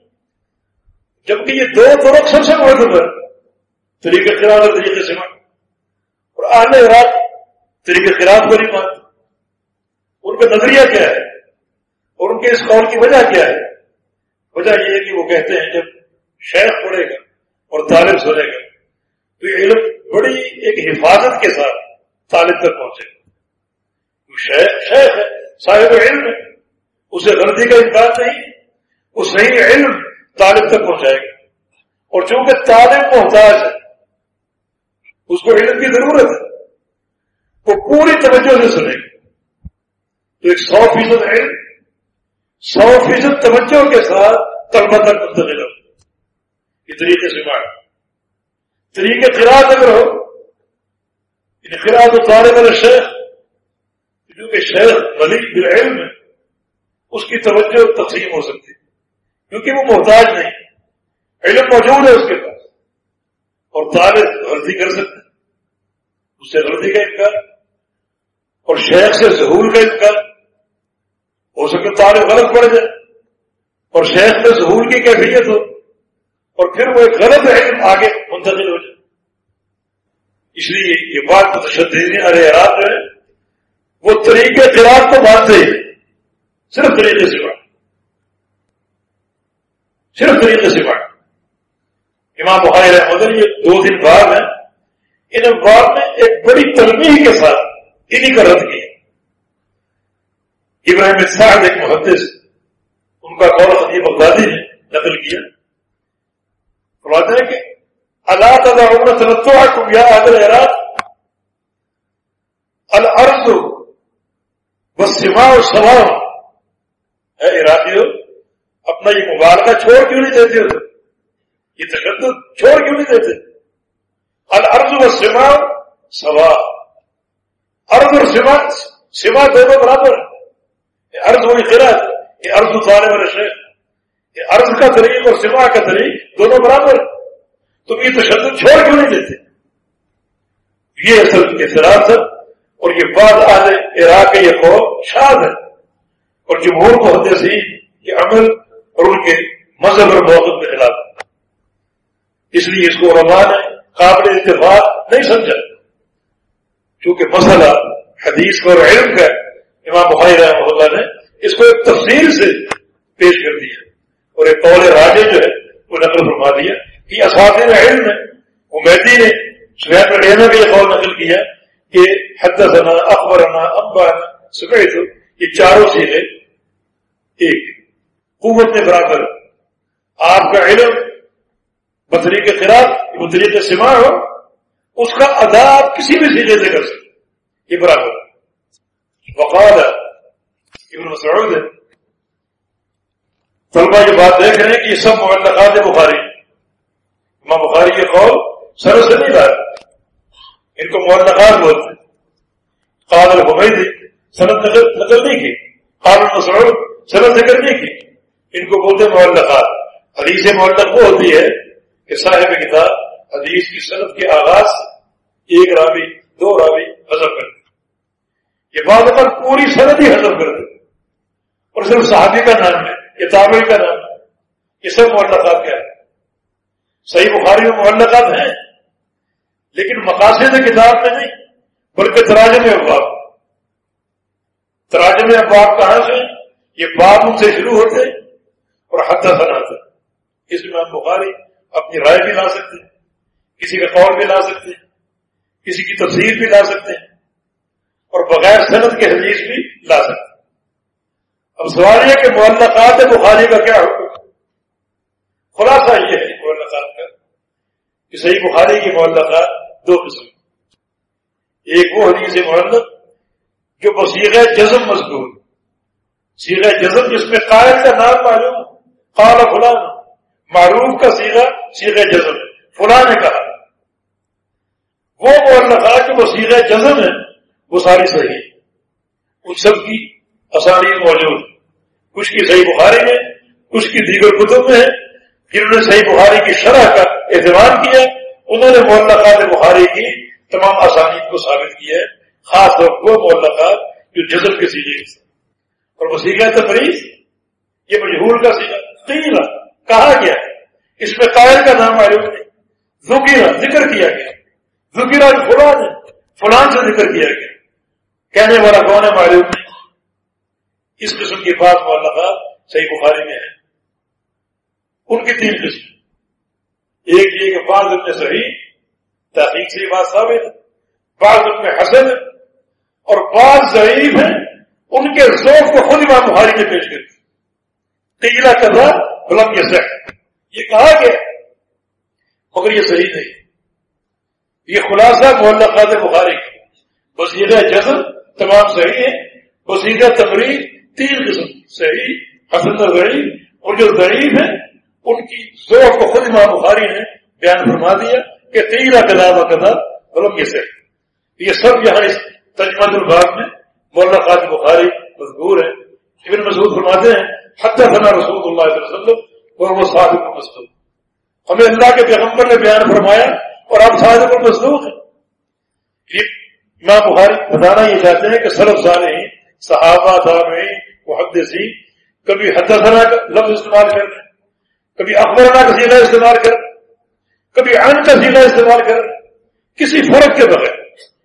جبکہ یہ دو طرق سب سے بڑے طریقے خلاف اور طریقے سے مان اور آنے رات طریقے خلاف کو نہیں مانتے ان کا نظریہ کیا ہے؟ اور ان کے اس قول کی وجہ کیا ہے؟ وجہ یہ ہے کہ وہ کہتے ہیں جب شیخ پڑے گا اور طالب سنے گا، تو یہ علم بڑی ایک حفاظت کے ساتھ طالب تک پہنچے گا۔ شیخ شیخ ہے، صاحب علم ہے۔ اسے غلطی کا امکان نہیں وہ صحیح علم طالب تک پہنچائے گا۔ اور چونکہ طالب محتاج ہے، اس کو علم کی ضرورت ہے۔ وہ پوری توجہ سے سنے گا۔ تو ایک سو فیصد علم سو فیصد توجہ کے ساتھ طلبہ تک منتقل ہو۔ یہ طریقے سے مار طریقے خراط اگر ہو ان خراط اتارے والے شیخ، کیونکہ شیخ ملک بالعلم ہے اس کی توجہ تقسیم ہو سکتی۔ کیونکہ وہ محتاج نہیں۔ علم موجود ہے اس کے پاس۔ اور طالب غلطی کر سکتے اس سے غلطی کا انکار۔ اور شیخ سے ظہور کا انکار۔ ہو سکے طالب غلط پڑ جائے۔ اور شیخ میں ظہور کی کیفیت ہو۔ اور پھر وہ ایک غلط علم آگے منتقل ہو جائے۔ اس لیے یہ بات متشدد ارے رات ہے۔ وہ طریقے خلاف کو مانتے صرف طریقے سے بات۔ صرف طریقے سے بات۔ امام بخاری رحمد یہ دو دن بعد ہیں ان بعد میں ایک بڑی ترمیح کے ساتھ انہیں کا رد کیا۔ ابراہیم اسحاق ایک محدث، ان کا قول خطیب بغدادی نے نقل کیا۔ فرماتے ہیں کہ اللہ تعالیٰ عمر تنتوا کم یا اگر اراد الارض بس سما و سوام ہے ارادی اپنا یہ مبارکہ چھوڑ کیوں نہیں دیتے ہو؟ یہ تشدد چھوڑ کیوں نہیں دیتے؟ الارض و سوا ارض اور سما سما دونوں برابر ہے عرض ہوئی خیرات یہ عرض اتارے والے شیخ یہ عرض کا طریق اور سما کا طریق دونوں برابر۔ تم یہ تشدد چھوڑ کیوں نہیں دیتے؟ یہ اصل اعتراض ہے، اور یہ بات آج عراق یہ قوم شاد ہے۔ اور جمہور کو ہوتے سی کہ عمل اور ان کے مذہب اور موقع کے خلاف۔ اس لیے اس کو علماء نے قابل اتفاق نہیں سمجھا۔ کیونکہ مسئلہ حدیث کا اور علم کا ہے۔ امام بخاری رحمہ اللہ نے اس کو ایک تفصیل سے پیش کر دیا اور ایک قول راجے جو ہے وہ نقل فرما دیا کہ اساتذ علم میں امیدی نے سفید رینا کا یہ قول نقل کیا کہ حدثنا، اخبرنا امبانا سفید یہ چاروں چیزیں ایک قوت کے برابر۔ آپ کا علم بطری کے خلاف بطری کے سما ہو، اس کا ادا آپ کسی بھی سیلے سے کر سکتے یہ برابر۔ وقال ابن مسعود طلبا یہ بات دیکھ رہے ہیں کہ یہ سب معلقات بخاری۔ امام بخاری کے قول سر سے نہیں لایا ان کو معلقات بولتے قابل الحمید سنت نقل نہیں کی۔ قابل مسعود سنت ذکر نہیں کی۔ ان کو بولتے معلقات حدیث معلق وہ ہوتی ہے کہ صاحب کتاب حدیث کی صنعت کے آغاز ایک راوی، دو راوی حضر کرتے یہ بات پر پوری سند ہی حضر کر دے۔ اور صرف صحابی کا نام ہے، یہ تابعی کا نام ہے۔ یہ سب معلقات کیا ہے صحیح بخاری میں معلقات ہیں، لیکن مقاصد کتاب میں نہیں، بلکہ تراجم اباب تراجم اباب کہاں سے؟ یہ باب ان سے شروع ہوتے اور حد تھے اس میں ہم بخاری اپنی رائے بھی لا سکتے ہیں کسی کا قول بھی لا سکتے ہیں کسی کی تفسیر بھی لا سکتے۔ ہیں اور بغیر صنعت کے حدیث بھی لا سکتے اب سوال یہ کہ معلقات بخاری کا کیا حکم خلاصہ یہ ہے معلقات کا کہ صحیح بخاری کی معلقات دو قسم ایک وہ حدیث معلق جو بصیغ جزم مضبوط سیغ جزم جس میں قائد کا نام معلوم قال فلان، معروف کا سیغہ سیغ جزم فلاں نے کہا۔ وہ معلقات جو بصیغ جزم ہے وہ ساری صحیح ان سب کی آسانی موجود کچھ کی صحیح بخاری میں، کچھ کی دیگر کتب میں ہے جنہوں نے صحیح بخاری کی شرح کا اہتمام کیا، انہوں نے معلقات بخاری کی تمام آسانی کو ثابت کیا ہے۔ خاص طور وہ معلقات جو جزم کے سیکھے اور وہ سیکھا تفریح یہ مجہور کا سیکھا تین کہا گیا اس میں قائل کا نام معلوم نہیں۔ ذکیرہ ذکر کیا گیا۔ ذکیرہ فلان فلان سے ذکر کیا گیا۔ کہنے والا کون ہے معلوم نہیں۔ اس قسم کی بات معلقات صحیح بخاری میں ہے۔ ان کی تین قسم۔ ایک یہ کہ بعض میں صحیح، تحقیق سے بات ثابت بعض میں حسن اور بعض ضعیف ہیں۔ ان کے ذوق کو خود امام بخاری نے پیش کر تیلا کرنا غلط یہ سخت یہ کہا گیا مگر یہ صحیح نہیں۔ یہ خلاصہ محلہ قادر بخاری کی وسیلہ جزم۔ تمام صحیح ہے وسیلہ تمرین تین قسم، صحیح، حسن ضعیف۔ اور جو ضعیف ہے ان کی ذوق کو خود امام بخاری نے بیان فرما دیا کہ تیرا کدا بدا غلط یہ صحیح یہ سب یہاں اس تجمت الباغ میں مولانا خاج بخاری مذکور ہے ابن مسعود فرماتے ہیں حتیٰ ثنا رسول اللہ علیہ وسلم اور وہ صادق المسلم ہمیں اللہ کے پیغمبر نے بیان فرمایا اور آپ صادق المسلوق ہیں۔ یہ امام بخاری بتانا یہ چاہتے ہیں کہ سرف سارے صحابہ تابعین محدثین کبھی حتیٰ ثنا کا لفظ استعمال کر رہے کبھی اخبرنا کا سیدھا استعمال کر کبھی عن کا سیدھا استعمال کر کسی فرق کے بغیر۔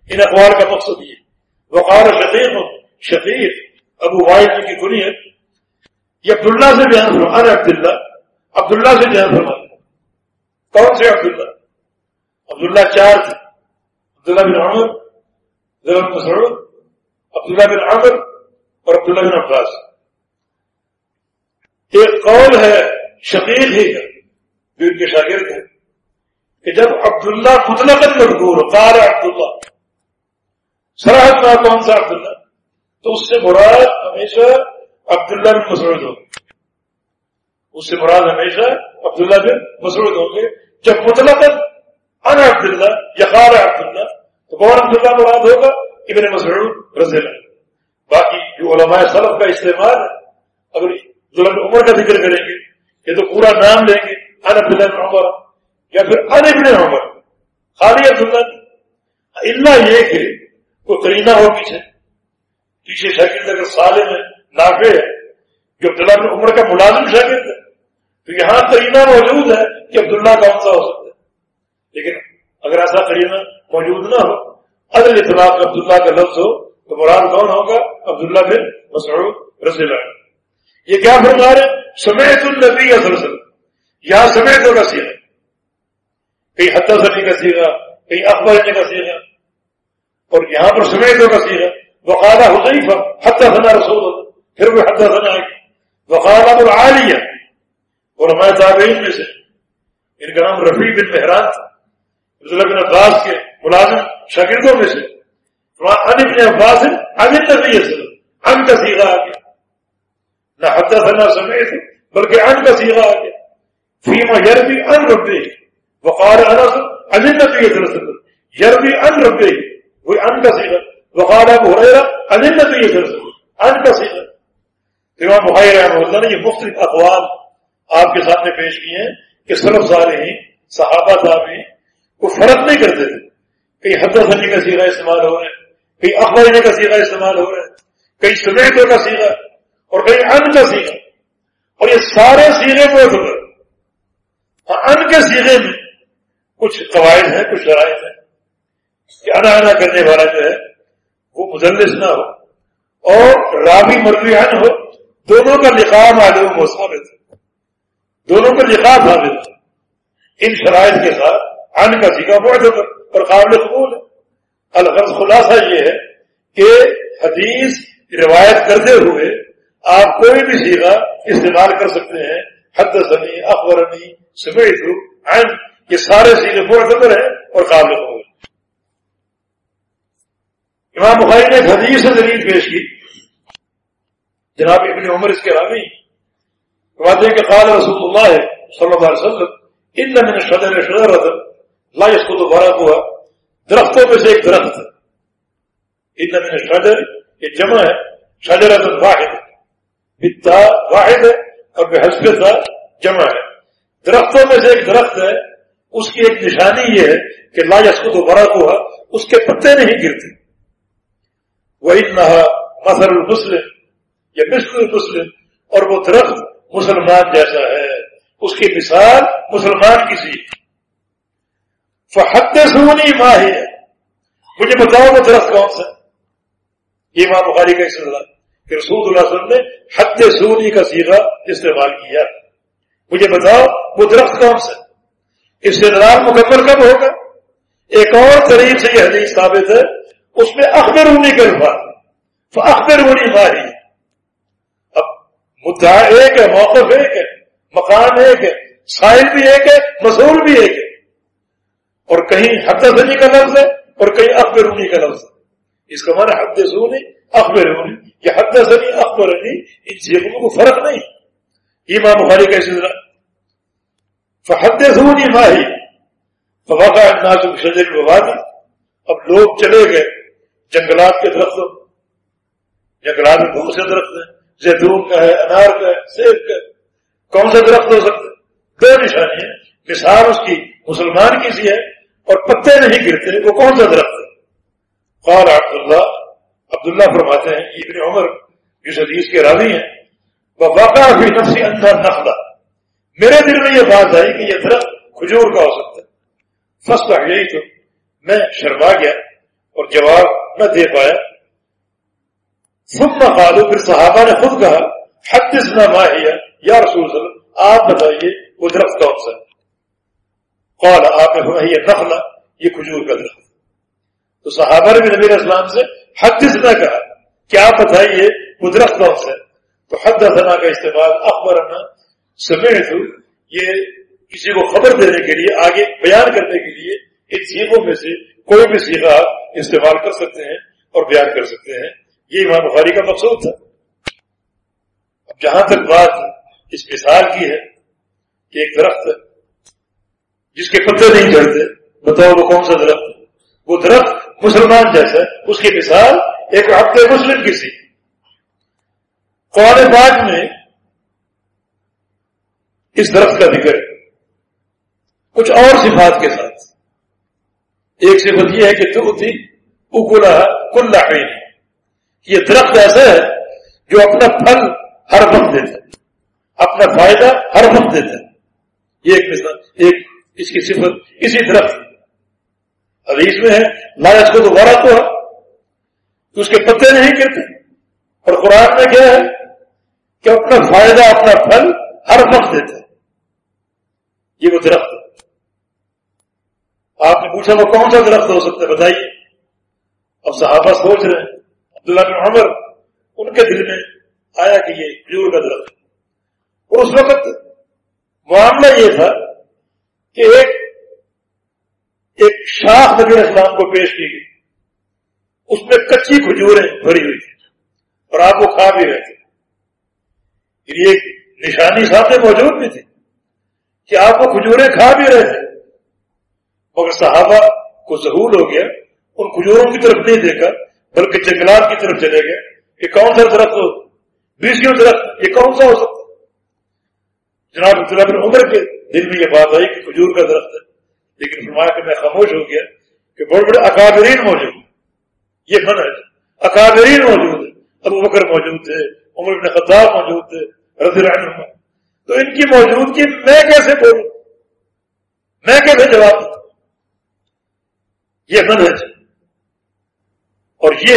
ان اخبار کا مقصد یہ وقار شقیق شقیق، ابو واحد کی کنیت یہ عبداللہ سے بیان فرما ارے عبداللہ عبداللہ سے بیان فرما کون سے عبداللہ؟ عبداللہ چار تھے۔ عبداللہ بن عمر زبر مسعود، عبداللہ بن عمر اور عبداللہ بن عباس۔ ایک قول ہے، شقیق ہی ہے، جو ان کے شاگرد ہیں، کہ جب عبداللہ مطلق مجبور قال عبداللہ سراحت میں کون سا عبداللہ؟ تو اس سے مراد ہمیشہ عبداللہ بن مسعود ہوں گے۔ اس سے مراد ہمیشہ عبداللہ بن مسعود ہوں گے۔ جب مطلب ان عبداللہ یا قال عبداللہ تو کون عبداللہ مراد ہوگا ابن مسعود رضی اللہ باقی جو علماء صلف کا استعمال اگر ظلم عمر کا ذکر کریں گے یہ تو پورا نام لیں گے ان عبداللہ بن عمر، یا پھر ان ابن عمر۔ خالی عبداللہ اللہ یہ کہ کوئی کرینہ ہو پیچھے۔ پیچھے شاگرد اگر سالم ہے، نافع ہے، جو عبداللہ بن عمر کا ملازم شاگرد ہے، تو یہاں کرینہ موجود ہے کہ عبداللہ کون سا ہو سکتا ہے۔ لیکن اگر ایسا کرینہ موجود نہ ہو۔ عدل اطلاق عبداللہ کا لفظ ہو تو مراد کون ہوگا؟ عبداللہ بن مسعود رضی اللہ یہ کیا فرما رہے سمیت النبی صلی اللہ علیہ وسلم۔ یہاں سمیت ہوگا سیرا کہیں حتی سنی کا سیرا کہیں اخبار کا سیرا اور یہاں پر سمیت ہوگا سیرا وقالا حضیفہ حتی سنا رسول اللہ۔ پھر وہ حتی سنا آئی۔ وقالا العالیہ۔ اور ہمارے تابعین میں سے۔ ان کا نام رفیع بن مہران تھا۔ رضی بن عباس کے ملازم شاگردوں میں سے۔ ان ابن عباس ان نبی صلی ان کا سیرا آ گیا نہ حتی سنا سمیت بلکہ ان کا سیرا آ گیا فیما یربی ان ربی، وقال انس ان نبی صلی اللہ علیہ وسلم یربی ان ربی وہ ان کا سیرا وقال ابو ہریرہ ان النبی صلی اللہ علیہ وسلم ان کا سیرا امام بخاری رحمہ اللہ نے یہ مختلف اقوال آپ کے سامنے پیش کیے ہیں کہ صرف سارے ہی صحابہ صاحب ہی کو فرق نہیں کرتے تھے۔ کہیں حد سنی کا سیرا استعمال ہو رہا ہے، کہیں اخبار کا سیرا استعمال ہو رہا ہے، کہیں سمیتوں کا سیرا اور کہیں ان کا سیرا اور یہ سارے سیرے موجود ہیں ان کے سیرے میں کچھ قواعد ہیں، کچھ شرائط ہیں کہ انا انا کرنے والا جو ہے، وہ مدلس نہ ہو اور رابی ان ہو، دونوں کا نکاح معلوم ہو، ثابت دونوں کا نکاح ثابت ان شرائط کے ساتھ ان کا سیکھا بہت اور قابل قبول ہے۔ الفظ خلاصہ یہ ہے کہ حدیث روایت کرتے ہوئے آپ کوئی بھی سیکھا استعمال کر سکتے ہیں۔ حد سنی اخبرنی سمیت یہ سارے سیکھے بہت ہیں اور قابل قبول امام بخاری نے ایک حدیث سے دلیل پیش کی۔ جناب ابن عمر اس کے راوی ہیں۔ کہ قال رسول اللہ صلی اللہ علیہ وسلم، ان من شجر شجرت لا يسقط ورقها. درختوں میں سے ایک درخت ان من شجر، یہ جمع ہے. شجرت واحد. بتا واحد ہے اور بحسب تھا جمع ہے. درختوں میں سے ایک درخت ہے. اس کی ایک نشانی یہ ہے کہ لا يسقط ورقها. اس کے پتے نہیں گرتے. وہ اتنا مسل المسلم. یا مثل المسلم اور وہ درخت مسلمان جیسا ہے. اس کی مثال مسلمان کی سی. فحد سونی ماں ہے مجھے بتاؤ وہ درخت کون سا یہ ماں بخاری کا استعمال کہ رسول اللہ علیہ وسلم نے حد سونی کا سیرا استعمال کیا مجھے بتاؤ وہ درخت کون سا استدلال مکمل کب ہوگا؟ ایک اور طریق سے یہ حدیث ثابت ہے. اس میں اخبر ہونی کے الفاظ فاخبر ہونی ماہی اب مدعا ایک ہے، موقف ایک ہے، مقام ایک ہے، سائل بھی ایک ہے مسول بھی ایک ہے. اور کہیں حد سنی کا لفظ ہے اور کہیں اخبر ہونی کا لفظ ہے۔ اس کا معنی حد سونی اخبر ہونی یا حد سنی اخبر ان چیزوں کو فرق نہیں۔ امام بخاری کا سلسلہ فحد سونی ماہی فواقع الناس شجر الوادی۔ اب لوگ چلے گئے جنگلات کے درختوں جنگلات میں بہت سے درخت ہیں؟ زیتون کا ہے، انار کا ہے، سیب کا ہے۔ کون سا درخت ہو سکتا ہے دو نشانی ہے مثال اس کی۔ مسلمان کی سی ہے اور پتے نہیں گرتے، وہ کون سا درخت ہے؟ قال عبداللہ عبداللہ فرماتے ہیں ابن عمر جس حدیث کے راوی ہیں۔ وہ واقع بھی نفسی اندر نخلا میرے دل میں یہ بات آئی کہ یہ درخت کھجور کا ہو سکتا ہے۔ فسٹ یہی تو میں شرما گیا اور جواب نہ دے پایا۔ ثم قالو پھر صحابہ نے خود کہا، حدثنا ما ہی یا رسول صلی اللہ آپ بتائیے، وہ درخت کون سا ہے؟ قال آپ نے فرمایا یہ نخلا یہ کھجور کا درخت۔ تو صحابہ نے بھی نبی اسلام سے حدثنا کہا، کیا بتائیے وہ درخت کون سا تو حد حدثنا کا استعمال اخبرنا، سمعت یہ کسی کو خبر دینے کے لیے، آگے بیان کرنے کے لیے ان سیخوں میں سے کوئی بھی سیکھا استعمال کر سکتے ہیں اور بیان کر سکتے ہیں۔ یہ امام بخاری کا مقصود تھا۔ اب جہاں تک بات اس مثال کی ہے کہ ایک درخت جس کے پتے نہیں جڑتے بتاؤ وہ کون سا درخت وہ درخت مسلمان جیسا اس کی مثال ایک ہفتے مسلم کی سی قرآن باغ میں اس درخت کا ذکر ہے۔ کچھ اور صفات کے ساتھ۔ ایک صفت یہ ہے کہ تو تھی اکولا کل یہ درخت ایسا ہے جو اپنا پھل ہر وقت دیتا ہے۔ اپنا فائدہ ہر وقت دیتا ہے۔ یہ ایک مثال، ایک اس کی صفت اسی درخت حدیث میں ہے لالچ کو دوبارہ تو اس کے پتے نہیں گرتے۔ اور قرآن میں کیا ہے کہ اپنا فائدہ، اپنا پھل ہر وقت دیتا ہے۔ یہ وہ درخت ہے۔ آپ نے پوچھا وہ کون سا درخت ہو سکتا ہے؟ بتائیے۔ اب صحابہ سوچ رہے ہیں۔ عبداللہ بن عمر، ان کے دل میں آیا کہ یہ کھجور کا درخت اور اس وقت معاملہ یہ تھا کہ ایک ایک شاخ نبی اسلام کو پیش کی گئی۔ اس میں کچی کھجوریں بھری ہوئی تھی اور آپ وہ کھا بھی رہے تھے۔ یہ ایک نشانی ساتھ موجود بھی تھی کہ آپ وہ کھجوریں کھا بھی رہے تھے۔ مگر صحابہ کو ظہور ہو گیا، ان کھجوروں کی طرف نہیں دیکھا، بلکہ جنگلات کی طرف چلے گئے۔ یہ کون سا درخت ہو؟ بیسوں درخت، یہ کون سا ہو سکتا؟ جناب عبداللہ بن عمر کے دل میں یہ بات آئی کہ کھجور کا درخت ہے۔ لیکن فرمایا کہ میں خاموش ہو گیا کہ بڑے بڑے اکابرین موجود یہ من ہے اکابرین موجود ہے ابو بکر موجود تھے، عمر بن خطاب موجود تھے، رضی اللہ تو ان کی موجودگی میں کیسے بولوں؟ میں کیسے جواب دوں؟ یہ منہج اور یہ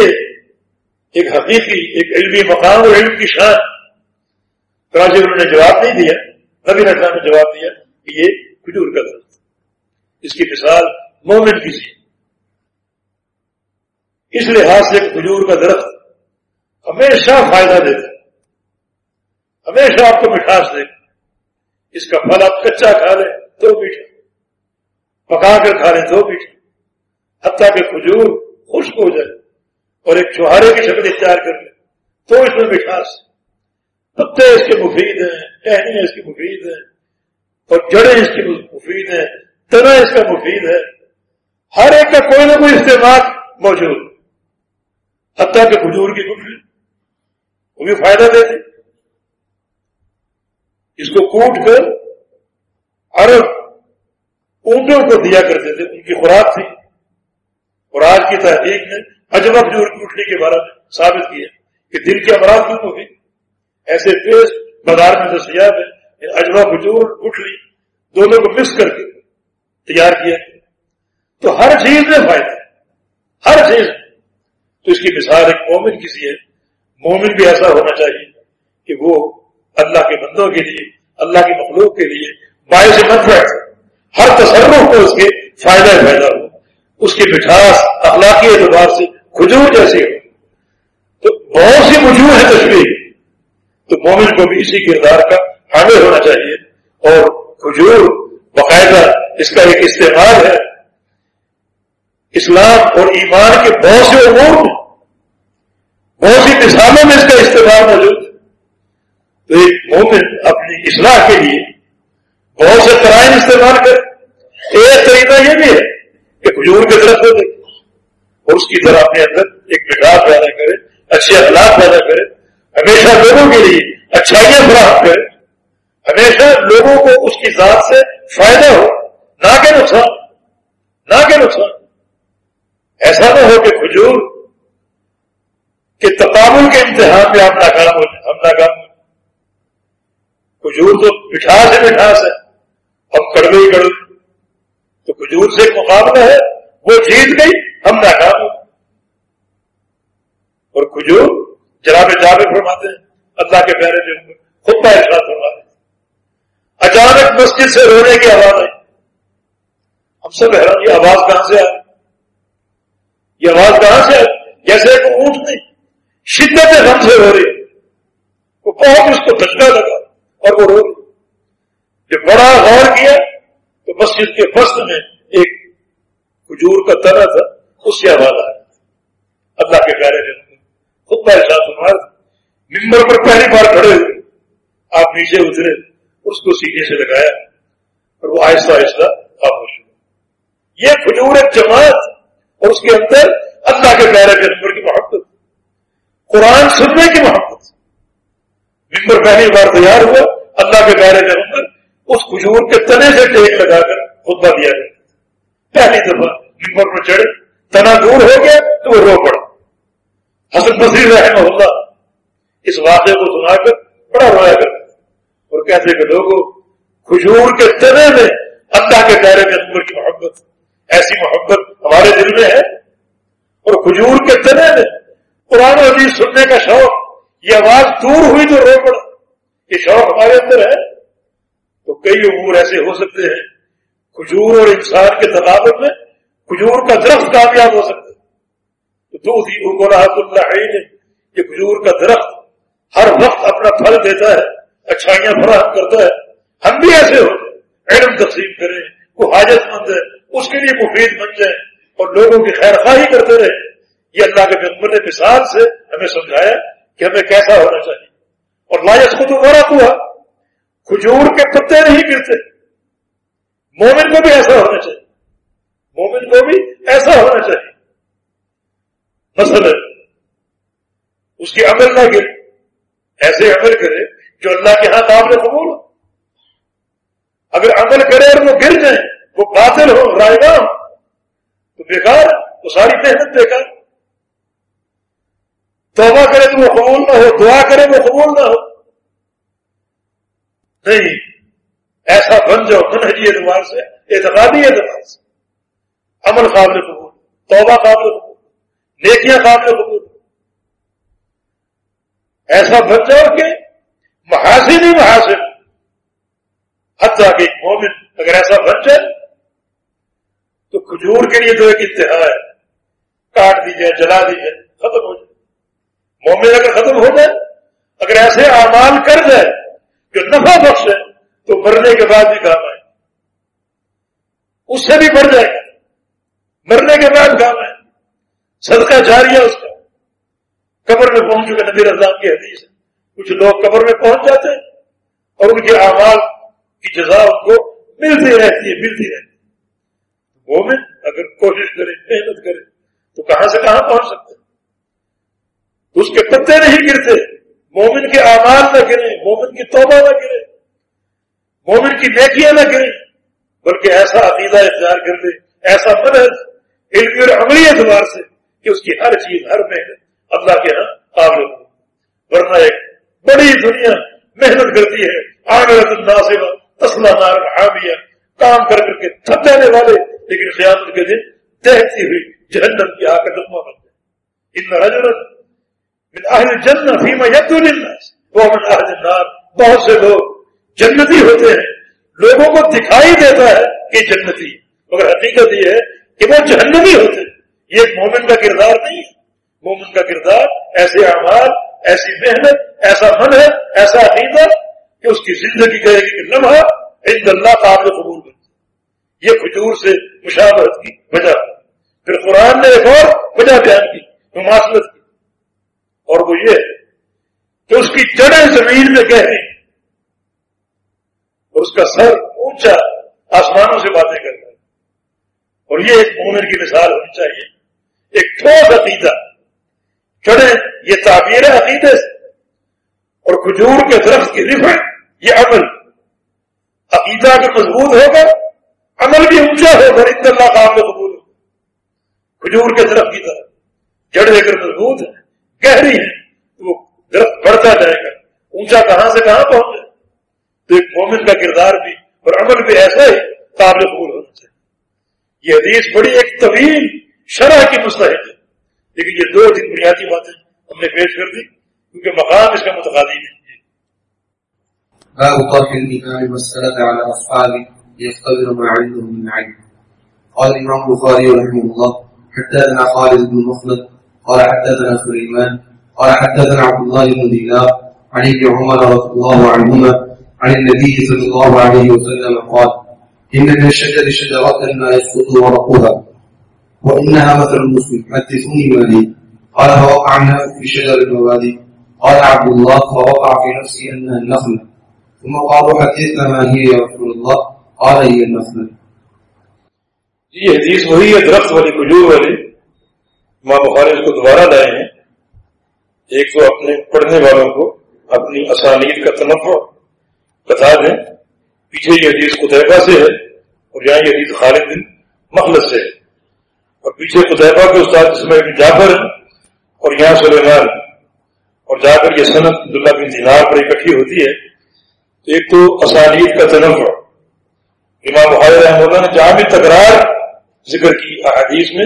ایک حقیقی، ایک علمی مقام اور علم کی شان۔ کراچی انہوں نے جواب نہیں دیا، نبی نقصان نے جواب دیا۔ کہ یہ کھجور کا درخت اس کی مثال مومن کی سی اس لحاظ سے کھجور کا درخت ہمیشہ فائدہ دیتا ہمیشہ آپ کو مٹھاس دے اس کا پھل آپ کچا کھا لیں تو میٹھا۔ پکا کر کھا لیں تو میٹھا۔ حتیٰ کہ کھجور خشک ہو جائے اور ایک چوہارے کی شکل اختیار کر لے تو اس میں مٹھاس۔ پتے اس کے مفید ہیں، ٹہنیاں اس کی مفید ہیں۔ اور جڑیں اس کی مفید ہیں، تنا اس کا مفید ہے۔ ہر ایک کا کوئی نہ کوئی استعمال موجود۔ حتیٰ کہ کھجور کی گٹھلی، وہ بھی فائدہ دیتے اس کو کوٹ کر عرب اونٹوں کو دیا کرتے تھے، ان کی خوراک تھی۔ اور آج کی تحقیق نے اجمہ کھجور کی اٹھنے کے بارے میں ثابت کیا کہ دل کے امراض کیوں ہوگی ایسے پیسٹ بازار میں دستیاب ہے یعنی اجوا کھجور اٹھلی دونوں کو مکس کر کے تیار کیا۔ تو ہر چیز میں فائدہ ہر چیز تو اس کی مثال ایک مومن کسی ہے۔ مومن بھی ایسا ہونا چاہیے کہ وہ اللہ کے بندوں کے لیے، اللہ کے مخلوق کے لیے باعث مت بیٹھ ہر تصرف کو اس کے فائدہ فائدہ ہو۔ اس کی مٹھاس اخلاقی اعتبار سے کھجور جیسی ہو۔ تو بہت سی وجوہ ہے تصویر تو مومن کو بھی اسی کردار کا حامل ہونا چاہیے۔ اور کھجور باقاعدہ اس کا ایک استعمال ہے۔ اسلام اور ایمان کے بہت سے امور میں، بہت سی مثالوں میں اس کا استعمال موجود ہے۔ تو ایک مومن اپنی اصلاح کے لیے بہت سے کرائم استعمال کرے۔ ایک طریقہ یہ بھی ہے کہ کھجور کی طرف ہو جائے اور اس کی طرح اپنے اندر ایک مٹھاس پیدا کرے، اچھے اخلاق پیدا کرے، ہمیشہ لوگوں کے لیے اچھائیاں فراہم کرے۔ ہمیشہ لوگوں کو اس کی ذات سے فائدہ ہو، نہ کہ نقصان، نہ کہ نقصان۔ ایسا نہ ہو کہ کھجور کے تقابل کے امتحان میں آپ ناکام ہو جائیں ہم ناکام ہو۔ کھجور تو مٹھاس ہے مٹھاس ہے، ہم کڑوے ہی کڑوے۔ تو کھجور سے ایک مقابلہ ہے، وہ جیت گئی، ہم ناکام ہو۔ اور کھجور جناب جابر فرماتے ہیں، اللہ کے پیارے جو خود کا احساس فرماتے ہیں۔ اچانک مسجد سے رونے کی آواز آئی۔ ہم سب حیران، یہ آواز کہاں سے آئی؟ یہ آواز کہاں سے آئی؟ جیسے ایک اونٹ نہیں، شدت غم سے ہو رہی۔ وہ بہت اس کو دھچکا لگا اور وہ رو رہی۔ جو بڑا غور کیا تو مسجد کے فصل میں ایک کھجور کا تنا تھا، اس سے آواز آئی۔ اللہ کے پیارے جو خود کا احساس ہمارا ممبر پر پہلی بار کھڑے ہوئے، آپ نیچے اترے۔ اس کو سینے سے لگایا اور وہ آہستہ آہستہ خاموش ہوئے یہ کھجور ایک جماعت اور اس کے اندر اللہ کے پیارے کے نمبر کی محبت، قرآن سننے کی محبت۔ ممبر پہلی بار تیار ہوا، اللہ کے پیارے کے نمبر اس کھجور کے تنے سے ٹیک لگا کر خطبہ دیا گیا۔ پہلی دفعہ ممبر پر چڑھے، تنا دور ہو گیا تو وہ رو پڑا۔ حسن بصیر رحمہ اللہ اس واقعے کو سنا کر بڑا رویا کر کہتے کہ لوگوں کھجور کے تنے میں اللہ کے دائرے کے اندر کی محبت، ایسی محبت ہمارے دل میں ہے۔ اور کھجور کے تنے میں قرآن عزیز سننے کا شوق، یہ آواز دور ہوئی تو رو پڑا یہ شوق ہمارے اندر ہے۔ تو کئی امور ایسے ہو سکتے ہیں۔ کھجور اور انسان کے تقابل میں کھجور کا درخت کامیاب ہو سکتا ہے۔ کہ کھجور کا درخت ہر وقت اپنا پھل دیتا ہے۔ اچھائیاں فراہم کرتا ہے۔ ہم بھی ایسے ہو علم تقسیم کریں وہ حاجت مند ہے، اس کے لیے مفید بن جائیں اور لوگوں کی خیر خواہی کرتے رہے۔ یہ اللہ کے پیغمبر نے مثال سے ہمیں سمجھایا کہ ہمیں کیسا ہونا چاہیے۔ اور لائس کو تو بڑا ہوا کھجور کے پتے نہیں گرتے۔ مومن کو بھی ایسا ہونا چاہیے۔ مومن کو بھی ایسا ہونا چاہیے۔ مثلا، اس کی عمل نہ گرے ایسے عمل کرے جو اللہ کے ہاں قابل قبول ہو۔ اگر عمل کرے اور وہ گر جائیں وہ باطل ہو رائے گا تو بیکار وہ ساری محنت بیکار توبہ کرے تو وہ قبول نہ ہو، دعا کرے وہ قبول نہ ہو۔ نہیں، ایسا بن جاؤ منہجی اعتبار سے، اعتقادی اعتبار سے۔ عمل قابل قبول، توبہ قابل قبول، نیکیاں قابل قبول۔ ایسا بن جاؤ کہ محاسن ہی محاسن۔ حتیٰ کہ ایک مومن اگر ایسا بن جائے، تو کھجور کے لیے تو ایک انتہا ہے، کاٹ دی جائے، جلا دی جائے، ختم ہو جائے۔ مومن اگر ختم ہو جائے، اگر ایسے اعمال کر جائے جو نفع بخش ہے تو مرنے کے بعد بھی کام آئے۔ اس سے بھی بڑھ جائے گا۔ مرنے کے بعد کام آئے۔ صدقہ جاری ہے اس کا۔ قبر میں پہنچ چکے نبی رضام کی حدیث۔ ہے کچھ لوگ قبر میں پہنچ جاتے ہیں اور ان کے اعمال کی جزا ان کو ملتی رہتی ہے، ملتی رہتی ہے۔ مومن اگر کوشش کرے، محنت کرے، تو کہاں سے کہاں پہنچ سکتے اس کے پتے نہیں گرتے۔ مومن کے اعمال نہ گرے، مومن کی توبہ نہ گرے مومن کی نیکیاں نہ گرے بلکہ ایسا عقیدہ اختیار کر دے ایسا منحص علمی اور عملی اعتبار سے کہ اس کی ہر چیز، ہر محنت اللہ کے ہاں قابل ہو۔ ورنہ ایک بڑی دنیا محنت کرتی ہے آگرت ناصبہ تسلا نار حامیہ کام کر کر کے تھک جانے والے، لیکن قیامت کے دن تہتی ہوئی جہنم کی آ کر دما بن جائے۔ ان رجرت من اہل جنت فیما یدو للناس، وہ من اہل النار۔ بہت سے لوگ جنتی ہوتے ہیں، لوگوں کو دکھائی دیتا ہے کہ جنتی، مگر حقیقت یہ ہے کہ وہ جہنمی ہوتے ہیں۔ یہ مومن کا کردار نہیں ہے۔ مومن کا کردار ایسے اعمال ایسی محنت، ایسا من ہے، ایسا عقیدہ کہ اس کی زندگی کا ایک لمحہ عند اللہ قابل قبول بن یہ کھجور سے مشاورت کی وجہ پھر قرآن نے ایک اور وجہ بیان کی، مماثلت کی۔ اور وہ یہ کہ اس کی جڑیں زمین میں گہری اور اس کا سر اونچا آسمانوں سے باتیں کرتا ہے۔ اور یہ ایک مومن کی مثال ہونی چاہیے۔ ایک ٹھوس عقیدہ۔ چڑھے یہ تعبیر ہے۔ عقیدے سے اور کھجور کے درخت کی رفع، یہ عمل۔ عقیدہ اگر مضبوط ہوگا، عمل بھی اونچا ہوگا اتنا اللہ کام میں قبول ہوگا۔ کھجور کے درخت کی طرح۔ جڑ اگر مضبوط ہے گہری ہے تو وہ درخت بڑھتا جائے گا۔ اونچا کہاں سے کہاں پہنچ جائے۔ تو ایک مومن کا کردار بھی اور عمل بھی ایسا ہی قابل قبول ہونا چاہیے۔ یہ حدیث بڑی ایک طویل شرح کی مستحق لیکن یہ دو تین بنیادی باتیں ہم نے پیش کر دی، کیونکہ مقام اس کا متقادی ہے۔ باب طرح الإمام والسلام على أصحابه يختبر ما عندهم من علم. قال الإمام البخاري رحمه الله، حدثنا خالد بن مخلد، قال حدثنا سليمان، قال حدثنا عبد الله بن دينار عن ابن عمر رضي الله عنهما عن النبي صلى الله عليه وسلم قال، إن من الشجر شجرة ما يسقط ورقها. وإنها مثل المسلم حدثوني ما هي قال فوقع الناس في شجر الموالي قال عبد الله فوقع في نفسي أنها النخلة ثم قالوا حدثنا ما هي يا رسول الله؟ قال هي النخلة جی، یہ حدیث وہی ہے، درخت والی، کھجور والی. ماں بخاری اس کو دوبارہ لائے ہیں. ایک تو اپنے پڑھنے والوں کو اپنی اسانید کا تنفع بتا دیں. پیچھے یہ حدیث قطعبہ سے ہے اور یہاں یہ حدیث خالد بن مخلص سے ہے. اور پیچھے قطعبہ کے استاد جس میں جعفر اور یہاں سلیمان اور جا کر یہ صنعت عبداللہ بن دینار پر اکٹھی ہوتی ہے ایک تو اسانید کا تنفع امام بخاری رحمہ اللہ نے جہاں بھی تکرار ذکر کی احادیث میں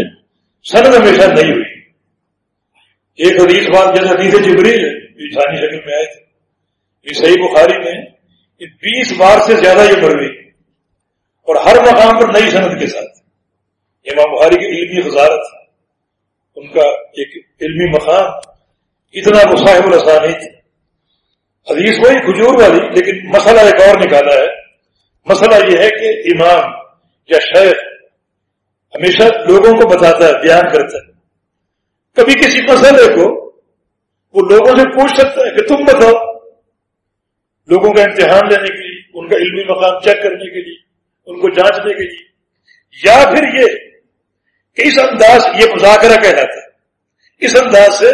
سند ہمیشہ نہیں ہوئی۔ ایک حدیث بات جیسے حدیث جبری ہے انسانی شکل میں آئے تھے۔ یہ صحیح بخاری میں بیس بار سے زیادہ یہ مروی اور ہر مقام پر نئی صنعت کے ساتھ۔ امام بخاری کی علمی وزارت، ان کا ایک علمی مقام، اتنا مصاحب الاسانی تھی حدیث وہی کھجور والی، لیکن مسئلہ ایک اور نکالا ہے۔ مسئلہ یہ ہے کہ امام یا شیخ ہمیشہ لوگوں کو بتاتا ہے، بیان کرتا ہے۔ کبھی کسی مسئلے کو وہ لوگوں سے پوچھ سکتا ہے کہ تم بتاؤ۔ لوگوں کا امتحان لینے کے لیے، ان کا علمی مقام چیک کرنے کے لیے، ان کو جانچنے کے لیے۔ یا پھر یہ کہ اس انداز یہ مذاکرہ کہلاتا ہے۔ اس انداز سے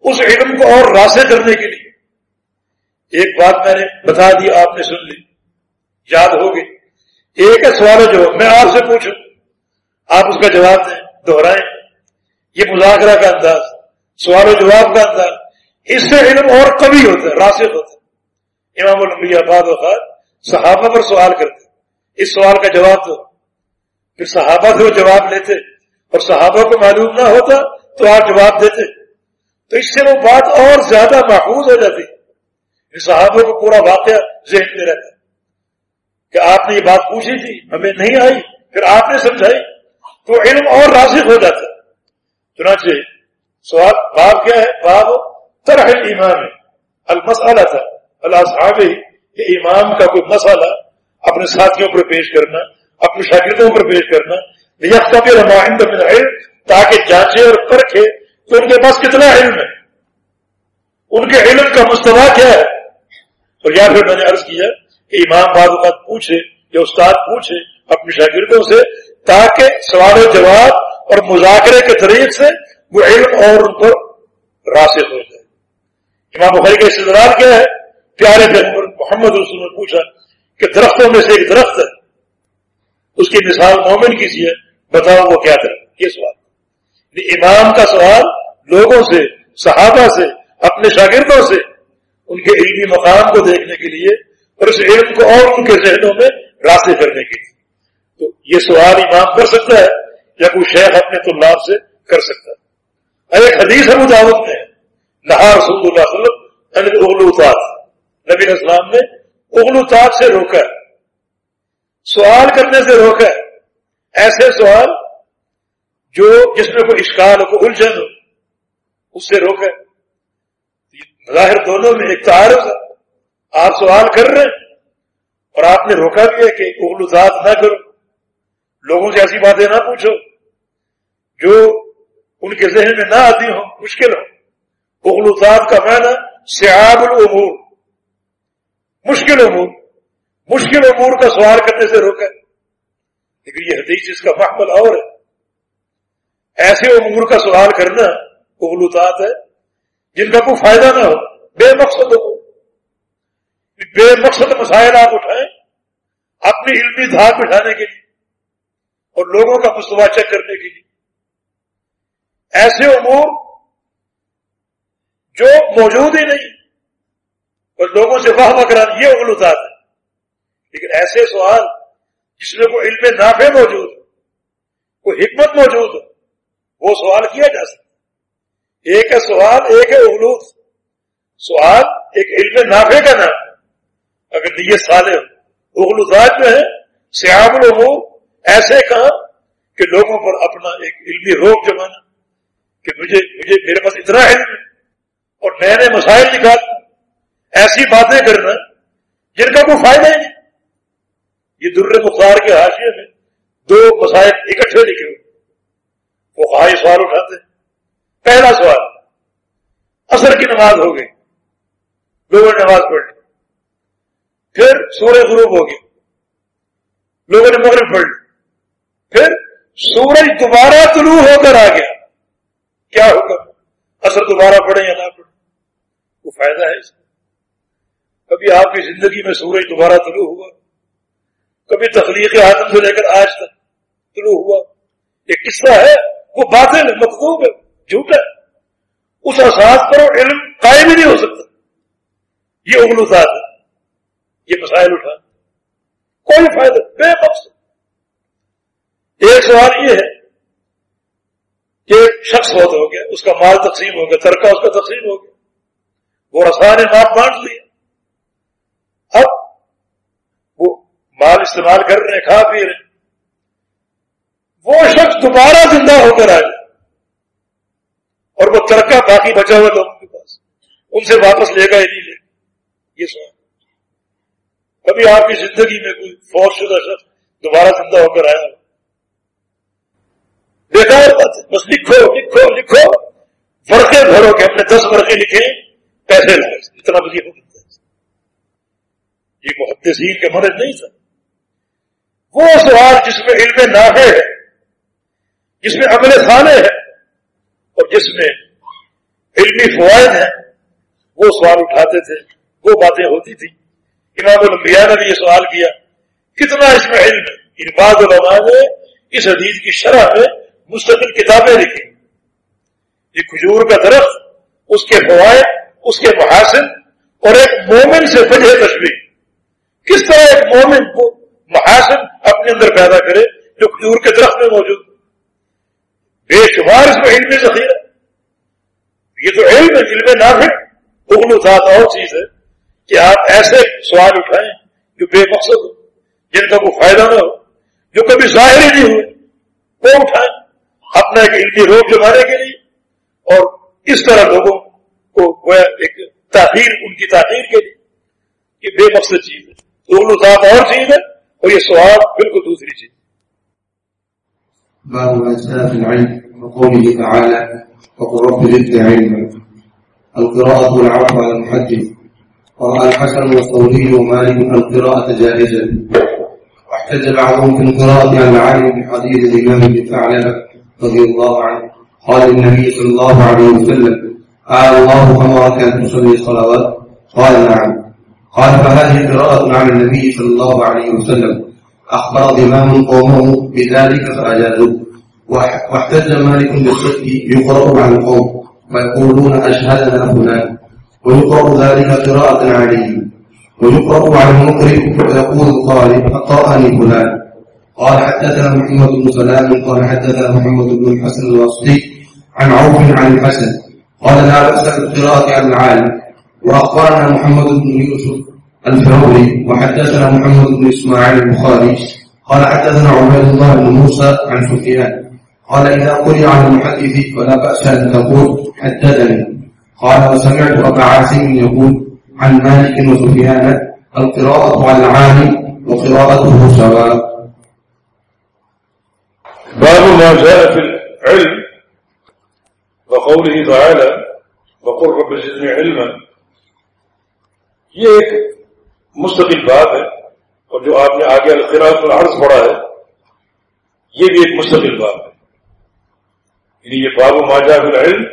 اس علم کو اور راسے کرنے کے لیے۔ ایک بات میں نے بتا دی، آپ نے سن لی۔ یاد ہوگی۔ ایک ہے سوال جو میں آپ سے پوچھوں۔ آپ اس کا جواب دیں دوہرائیں یہ مذاکرہ کا انداز، سوال و جواب کا انداز۔ اس سے علم اور کبھی ہوتا ہے راسخ ہوتا ہے۔ امام الانبیاء بعد وقت صحابہ پر سوال کرتے۔ اس سوال کا جواب دو۔ پھر صحابہ سے وہ جواب لیتے۔ اور صحابہ کو معلوم نہ ہوتا تو آپ جواب دیتے۔ تو اس سے وہ بات اور زیادہ محفوظ ہو جاتی۔ صحابہ کو پورا واقعہ ذہن میں رہتا۔ کہ آپ نے یہ بات پوچھی تھی، ہمیں نہیں آئی، پھر آپ نے سمجھائی۔ تو علم اور راسخ ہو جاتا۔ چنانچہ سوال، باب کیا ہے؟ باب طرح ایمان المسالہ تھا۔ اللہ صاحب کہ امام کا کوئی مسئلہ اپنے ساتھیوں پر پیش کرنا اپنے شاگردوں پر پیش کرنا علم تاکہ جانچے اور پرکھے تو ان کے پاس کتنا علم ہے۔ ان کے علم کا مستوا کیا ہے؟ اور یا پھر میں نے عرض کیا کہ امام بعض اوقات پوچھے یا استاد پوچھے اپنے شاگردوں سے، تاکہ سوال و جواب اور مذاکرے کے طریق سے وہ علم اور ان پر راسخ ہو جائے۔ امام بخاری کا استدلال کیا ہے؟ پیارے پیغمبر محمد رسول نے پوچھا کہ درختوں میں سے ایک درخت ہے، اس کی مثال مومن کسی ہے بتاؤ وہ کیا درخت یہ سوال۔ امام کا سوال لوگوں سے، صحابہ سے، اپنے شاگردوں سے، ان کے علمی مقام کو دیکھنے کے لیے اور اس علم کو اور ان کے ذہنوں میں راستے کرنے کے لیے۔ تو یہ سوال امام کر سکتا ہے یا کوئی شیخ اپنے طلاب سے کر سکتا ہے۔ ایک حدیث ہے دعوت میں نہا رسول اللہ علیہ وسلم اغلوطات نبی اسلام نے اغلوطات سے روکا سوال کرنے سے روکا ایسے سوال جو جس میں کوئی اشکال ہو، کوئی الجھن ہو، اس سے روکے۔ ظاہر دونوں میں ایک تعارف ہے۔ آپ سوال کر رہے ہیں اور آپ نے روکا بھی ہے کہ اغلوزات نہ کرو۔ لوگوں سے ایسی باتیں نہ پوچھو جو ان کے ذہن میں نہ آتی ہوں، مشکل ہو اغلوزات کا معنی سیاب العمور مشکل امور۔ مشکل امور کا سوال کرنے سے روکا لیکن یہ حدیث اس کا محمل اور ہے۔ ایسے امور کا سوال کرنا اغلوطات ہے، جن کا کوئی فائدہ نہ ہو، بے مقصد ہو۔ بے مقصد مسائل آپ اٹھائیں اپنی علمی دھار بٹھانے کے لیے اور لوگوں کا مستواچہ کرنے کے لیے۔ ایسے امور جو موجود ہی نہیں، اور لوگوں سے واہ کرا یہ اغلوطات ہے۔ لیکن ایسے سوال جس میں کوئی علم نافع موجود ہو، کوئی حکمت موجود ہو، وہ سوال کیا جا سکتا ایک ہے سوال، ایک ہے اغلوط سوال ایک علم نافع کا نام اگر نیت سالے ہو اغلوطات جو ہے سیاب العمور ایسے کہا کہ لوگوں پر اپنا ایک علمی روک جمانا کہ مجھے مجھے، میرے پاس اتنا علم اور نئے نئے مسائل نکالنا ایسی باتیں کرنا جن کا کوئی فائدہ ہی نہیں۔ یہ در مختار کے حاشیے میں دو مسائل اکٹھے لکھے ہوئے وہ خواہ سوال اٹھاتے ہیں۔ پہلا سوال اثر کی نماز ہو گئی۔ لوگوں نے نماز پڑھ لی۔ پھر سورج غروب ہو گئی لوگوں نے مغرب پڑھ لی۔ پھر سورج دوبارہ طلوع ہو کر آ گیا۔ کیا ہوگا اثر دوبارہ پڑھے یا نہ پڑھے وہ فائدہ ہے اس کا کبھی آپ کی زندگی میں سورج دوبارہ طلوع ہوا؟ کبھی تخلیق آدم سے لے کر آج تک شروع ہوا۔ ایک قصہ ہے، وہ باتیں مقبوب ہے، جھوٹ ہے۔ اس احساس پر وہ علم قائم ہی نہیں ہو سکتا۔ یہ اغلوزات ہے۔ یہ مسائل اٹھا۔ کوئی فائدہ، بے مقصد ایک سوال یہ ہے کہ ایک شخص بہت ہو گیا، اس کا مال تقسیم ہو گیا ترکہ اس کا تقسیم ہو گیا۔ وہ رسان مال بانٹ لیا۔ اب مال استعمال کر رہے ہیں، کھا پی رہے ہیں۔ وہ شخص دوبارہ زندہ ہو کر آئے۔ اور وہ ترکہ باقی بچا ہوا لوگوں کے پاس۔ ان سے واپس لے گا یا نہیں لے گا یہ سوال۔ کبھی آپ کی زندگی میں کوئی فوج شدہ شخص دوبارہ زندہ ہو کر آیا بیکار بات ہے۔ بس لکھو لکھو لکھو۔ ورقے بھرو کہ ہم نے دس ورقے لکھے پیسے لائے اتنا بجے ہو سکتا یہ محدثین کے مرض نہیں تھا۔ وہ سوال جس میں علم نافع ہے، جس میں عمل خانے ہے اور جس میں علمی فوائد ہیں، وہ سوال اٹھاتے تھے، وہ باتیں ہوتی تھی امام الانبیاء نے بھی یہ سوال کیا، کتنا اس میں علم؟ ان بعض علماء نے اس حدیث کی شرح میں مستقل کتابیں لکھی۔ یہ کھجور کا درخت، اس کے فوائد، اس کے محاسن اور ایک مومن سے وجہ تشریح کس طرح ایک مومن کو محاسن اپنے اندر پیدا کرے جو کھجور کے درخت میں موجود بے شمار اس میں علم ذخیرہ۔ یہ تو علم ہے، علم نافک اگلو ذات اور چیز ہے کہ آپ ایسے سوال اٹھائیں جو بے مقصد ہو جن کا کوئی فائدہ نہ ہو، جو کبھی ظاہر ہی نہیں ہوئے۔ وہ اٹھائیں اپنا ایک علمی روک جمانے کے لیے اور اس طرح لوگوں کو ایک تاخیر، ان کی تاخیر کے لیے یہ بے مقصد چیز ہے۔ اگلو ذات اور چیز ہے اور یہ سوال بالکل دوسری چیز باب ما جاء في العلم وقوله تعالى وقل رب زدني علما. القراءة والعفو على المحدث. ورأى الحسن والثوري ومالك القراءة جائزة واحتج بعضهم في القراءة على العالم بحديث الإمام بن ثعلبة رضي الله عنه. قال النبي صلى الله عليه وسلم، قال الله أمرك أن تصلي الصلوات؟ قال نعم. قال، فهذه قراءة على النبي صلى الله عليه وسلم. أخبر ضمام قومه بذلك فأجازوا واحتج مالك بالصدق، يقرأ عن القوم، ويقولون أشهدنا فلان. ويقرأ ذلك قراءة عليه ويقرأ عن المقرئ ويقول القارئ أقرأني فلان. قال، حدثنا محمد بن سلام، قال، حدثنا محمد بن الحسن الواسطي عن عوف عن الحسن. قال، لا بأس بالقراءة عن العالم. وأخبرنا محمد بن يوسف الفهوري وحدثنا محمد بن إسماعيل البخاري. قال حدثنا عبيد الله بن موسى عن سفيان. قال إذا قرئ على المحدث فلا بأس أن تقول حدثني. قال وسمعت أبا عاصم يقول عن مالك وسفيان القراءة على العالم وقراءته سواء. باب ما جاء في العلم وقوله تعالى وقل رب زدني علما. یہ ایک مستقل بات ہے اور جو آپ نے آگے القراء العرض پڑھا ہے، یہ بھی ایک مستقل بات ہے۔ یعنی یہ باب و ماجا العلم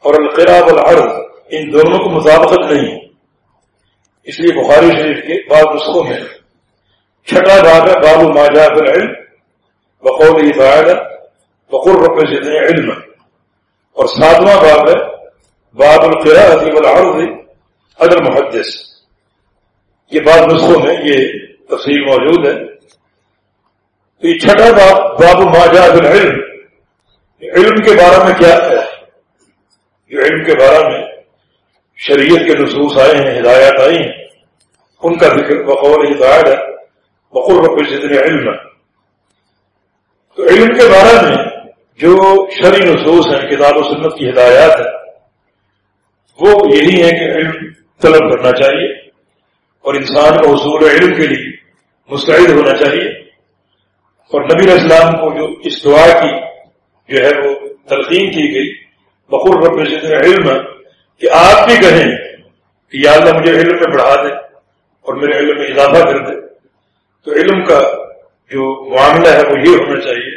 اور القراء العرض ان دونوں کو مطابقت نہیں ہے۔ اس لیے بخاری شریف کے بعض نسخوں میں چھٹا باب ہے، باب و ماجا العلم بقول تعالی بقر رب زدنی علم اور ساتواں باب ہے، باب القرا القراء والعرض ادر محدث. یہ بعض نسخوں میں یہ تفصیل موجود ہے. تو یہ چھٹا باب باب ماجا العلم. علم کے بارے میں کیا ہے؟ جو علم کے بارے میں شریعت کے نصوص آئے ہیں، ہدایات آئی ہیں. ان کا ذکر بقول ہدایت ہے، بقول رب جتنے علم. تو علم کے بارے میں جو شرع نصوص ہیں، کتاب و سنت کی ہدایات ہے وہ یہی ہے کہ علم طلب کرنا چاہیے اور انسان کو حصول علم کے لیے مستعد ہونا چاہیے اور نبی اسلام کو جو اس دعا کی جو ہے وہ تلقین کی گئی، بقول رب علم کہ آپ بھی کہیں کہ یا اللہ مجھے علم میں بڑھا دے اور میرے علم میں اضافہ کر دے۔ تو علم کا جو معاملہ ہے وہ یہ ہونا چاہیے،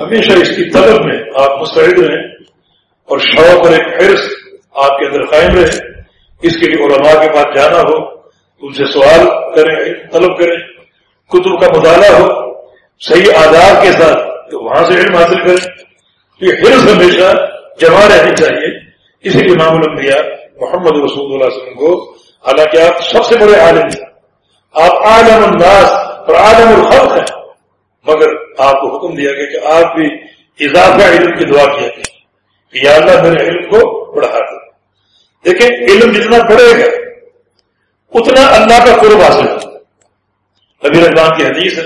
ہمیشہ اس کی طلب میں آپ مستعد رہیں اور شوق اور ایک حرص آپ کے اندر قائم رہے۔ اس کے لیے علماء کے پاس جانا ہو، ان سے سوال کریں، طلب کریں، کتب کا مطالعہ ہو، صحیح آداب کے ساتھ تو وہاں سے علم حاصل کریں۔ یہ حرص ہمیشہ جمع رہنی چاہیے۔ اسی لیے امام الانبیاء محمد رسول اللہ علیہ وسلم کو حالانکہ آپ سب سے بڑے عالم ہیں۔ آپ عالم انداز اور عالم الخلق ہیں۔ مگر آپ کو حکم دیا گیا کہ آپ بھی اضافہ علم کی دعا کیا کہ یا اللہ میرے علم کو بڑھا دیں دیکھیں علم جتنا بڑھے گا، اتنا اللہ کا قرب حاصل ہوتا نبی رحمان کی حدیث ہے،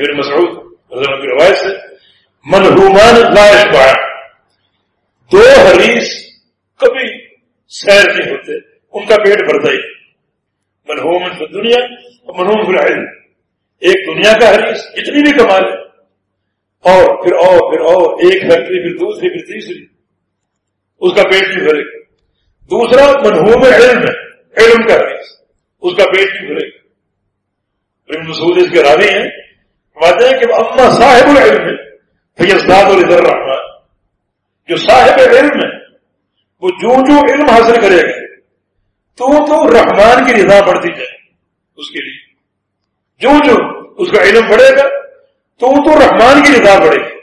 ابن مسعود رضا کی روایت سے منہومان لا اشبع دو حریث کبھی سیر نہیں ہوتے، ان کا پیٹ بھرتا ہی منہومن فی دنیا اور منہوم فی العلم. ایک دنیا کا حریث اتنی بھی کما لے اور پھر اور پھر اور، ایک فیکٹری پھر دوسری پھر تیسری۔ اس کا پیٹ نہیں بھرے۔ گا دوسرا منہوم علم ہے، علم کا حریث اس کا پیٹ نہیں بھرے گا۔ مسعود اس کے راوی ہیں۔ کہتے ہیں کہ اما صاحب العلم ہے فیضاد الدر رحمان جو صاحب علم ہے، وہ جو جو علم حاصل کرے گا، تو تو رحمان کی رضا بڑھتی جائے اس کے لیے۔ جو جو اس کا علم بڑھے گا، تو تو رحمان کی رضا بڑھے گی۔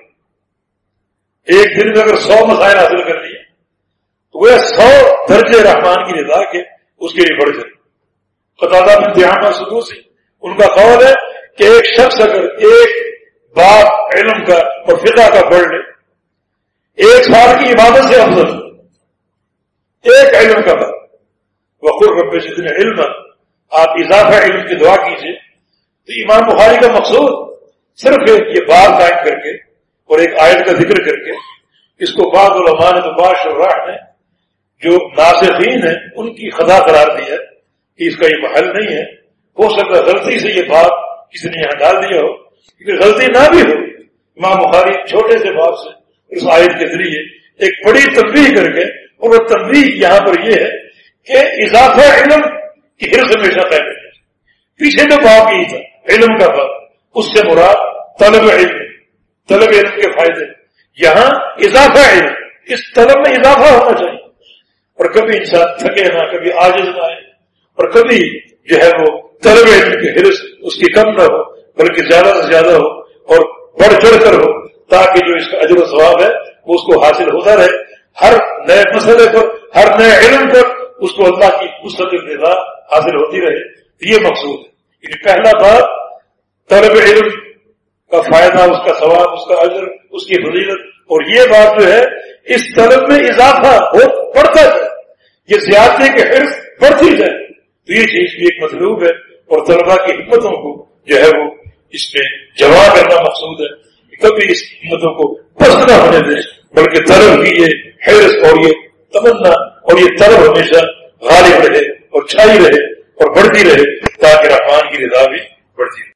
ایک دن میں اگر سو مسائل حاصل کر لیے، تو وہ سو درجے رحمان کی رضا کے اس کے لیے بڑھ جائے۔ قطادہ بن دیہان سدوسی ان کا قول ہے کہ ایک شخص اگر ایک باپ علم کا اور فقہ کا پڑھ لے، ایک سال کی عبادت سے افضل، ایک علم کا بات۔ وقر رب جتنے علم آپ اضافہ علم کی دعا کیجیے تو امام بخاری کا مقصود صرف یہ بات قائم کر کے اور ایک آیت کا ذکر کر کے اس کو بعض علماء نے تو باش نے جو ناصفین ہیں، ان کی خدا قرار دی ہے کہ اس کا یہ محل نہیں ہے۔ ہو سکتا غلطی سے یہ بات کسی نے یہاں ڈال دیا ہو کیونکہ غلطی نہ بھی ہو، امام بخاری چھوٹے سے باپ سے اس آیت کے ذریعے ایک بڑی تنبیہ کر کے، اور وہ تنبیہ یہاں پر یہ ہے کہ اضافہ علم کی حرص ہمیشہ قائم پیچھے تو باپ یہی تھا، علم کا باپ اس سے مراد طلب علم طلب علم کے فائدے۔ یہاں اضافہ علم، اس طلب میں اضافہ ہونا چاہیے۔ اور کبھی انسان تھکے نہ کبھی آجز نہ آئے اور کبھی جو ہے وہ طلب علم کی حرص اس کی کم نہ ہو، بلکہ زیادہ سے زیادہ ہو اور بڑھ چڑھ کر ہو، تاکہ جو اس کا اجر و ثواب ہے، وہ اس کو حاصل ہوتا رہے۔ ہر نئے مسئلے پر، ہر نئے علم پر اس کو اللہ کی مستقل نظا حاصل ہوتی رہے۔ یہ مقصود ہے۔ یعنی پہلا بات، طلب علم کا فائدہ، اس کا ثواب، اس کا اجر، اس کی فضیلت اور یہ بات جو ہے، اس طلب میں اضافہ ہو پڑتا جائے یہ زیادتی کے حرص بڑھتی جائے تو یہ چیز بھی ایک مطلوب ہے اور طلبا کی حکمتوں کو جو ہے وہ اس میں جمع کرنا مقصود ہے۔ کبھی اس امتوں کو پست نہ ہونے دیں، بلکہ طلب بھی یہ حیرت اور یہ تمنا اور یہ طلب ہمیشہ غالب رہے اور چھائی رہے اور بڑھتی رہے تاکہ رحمان کی رضا بھی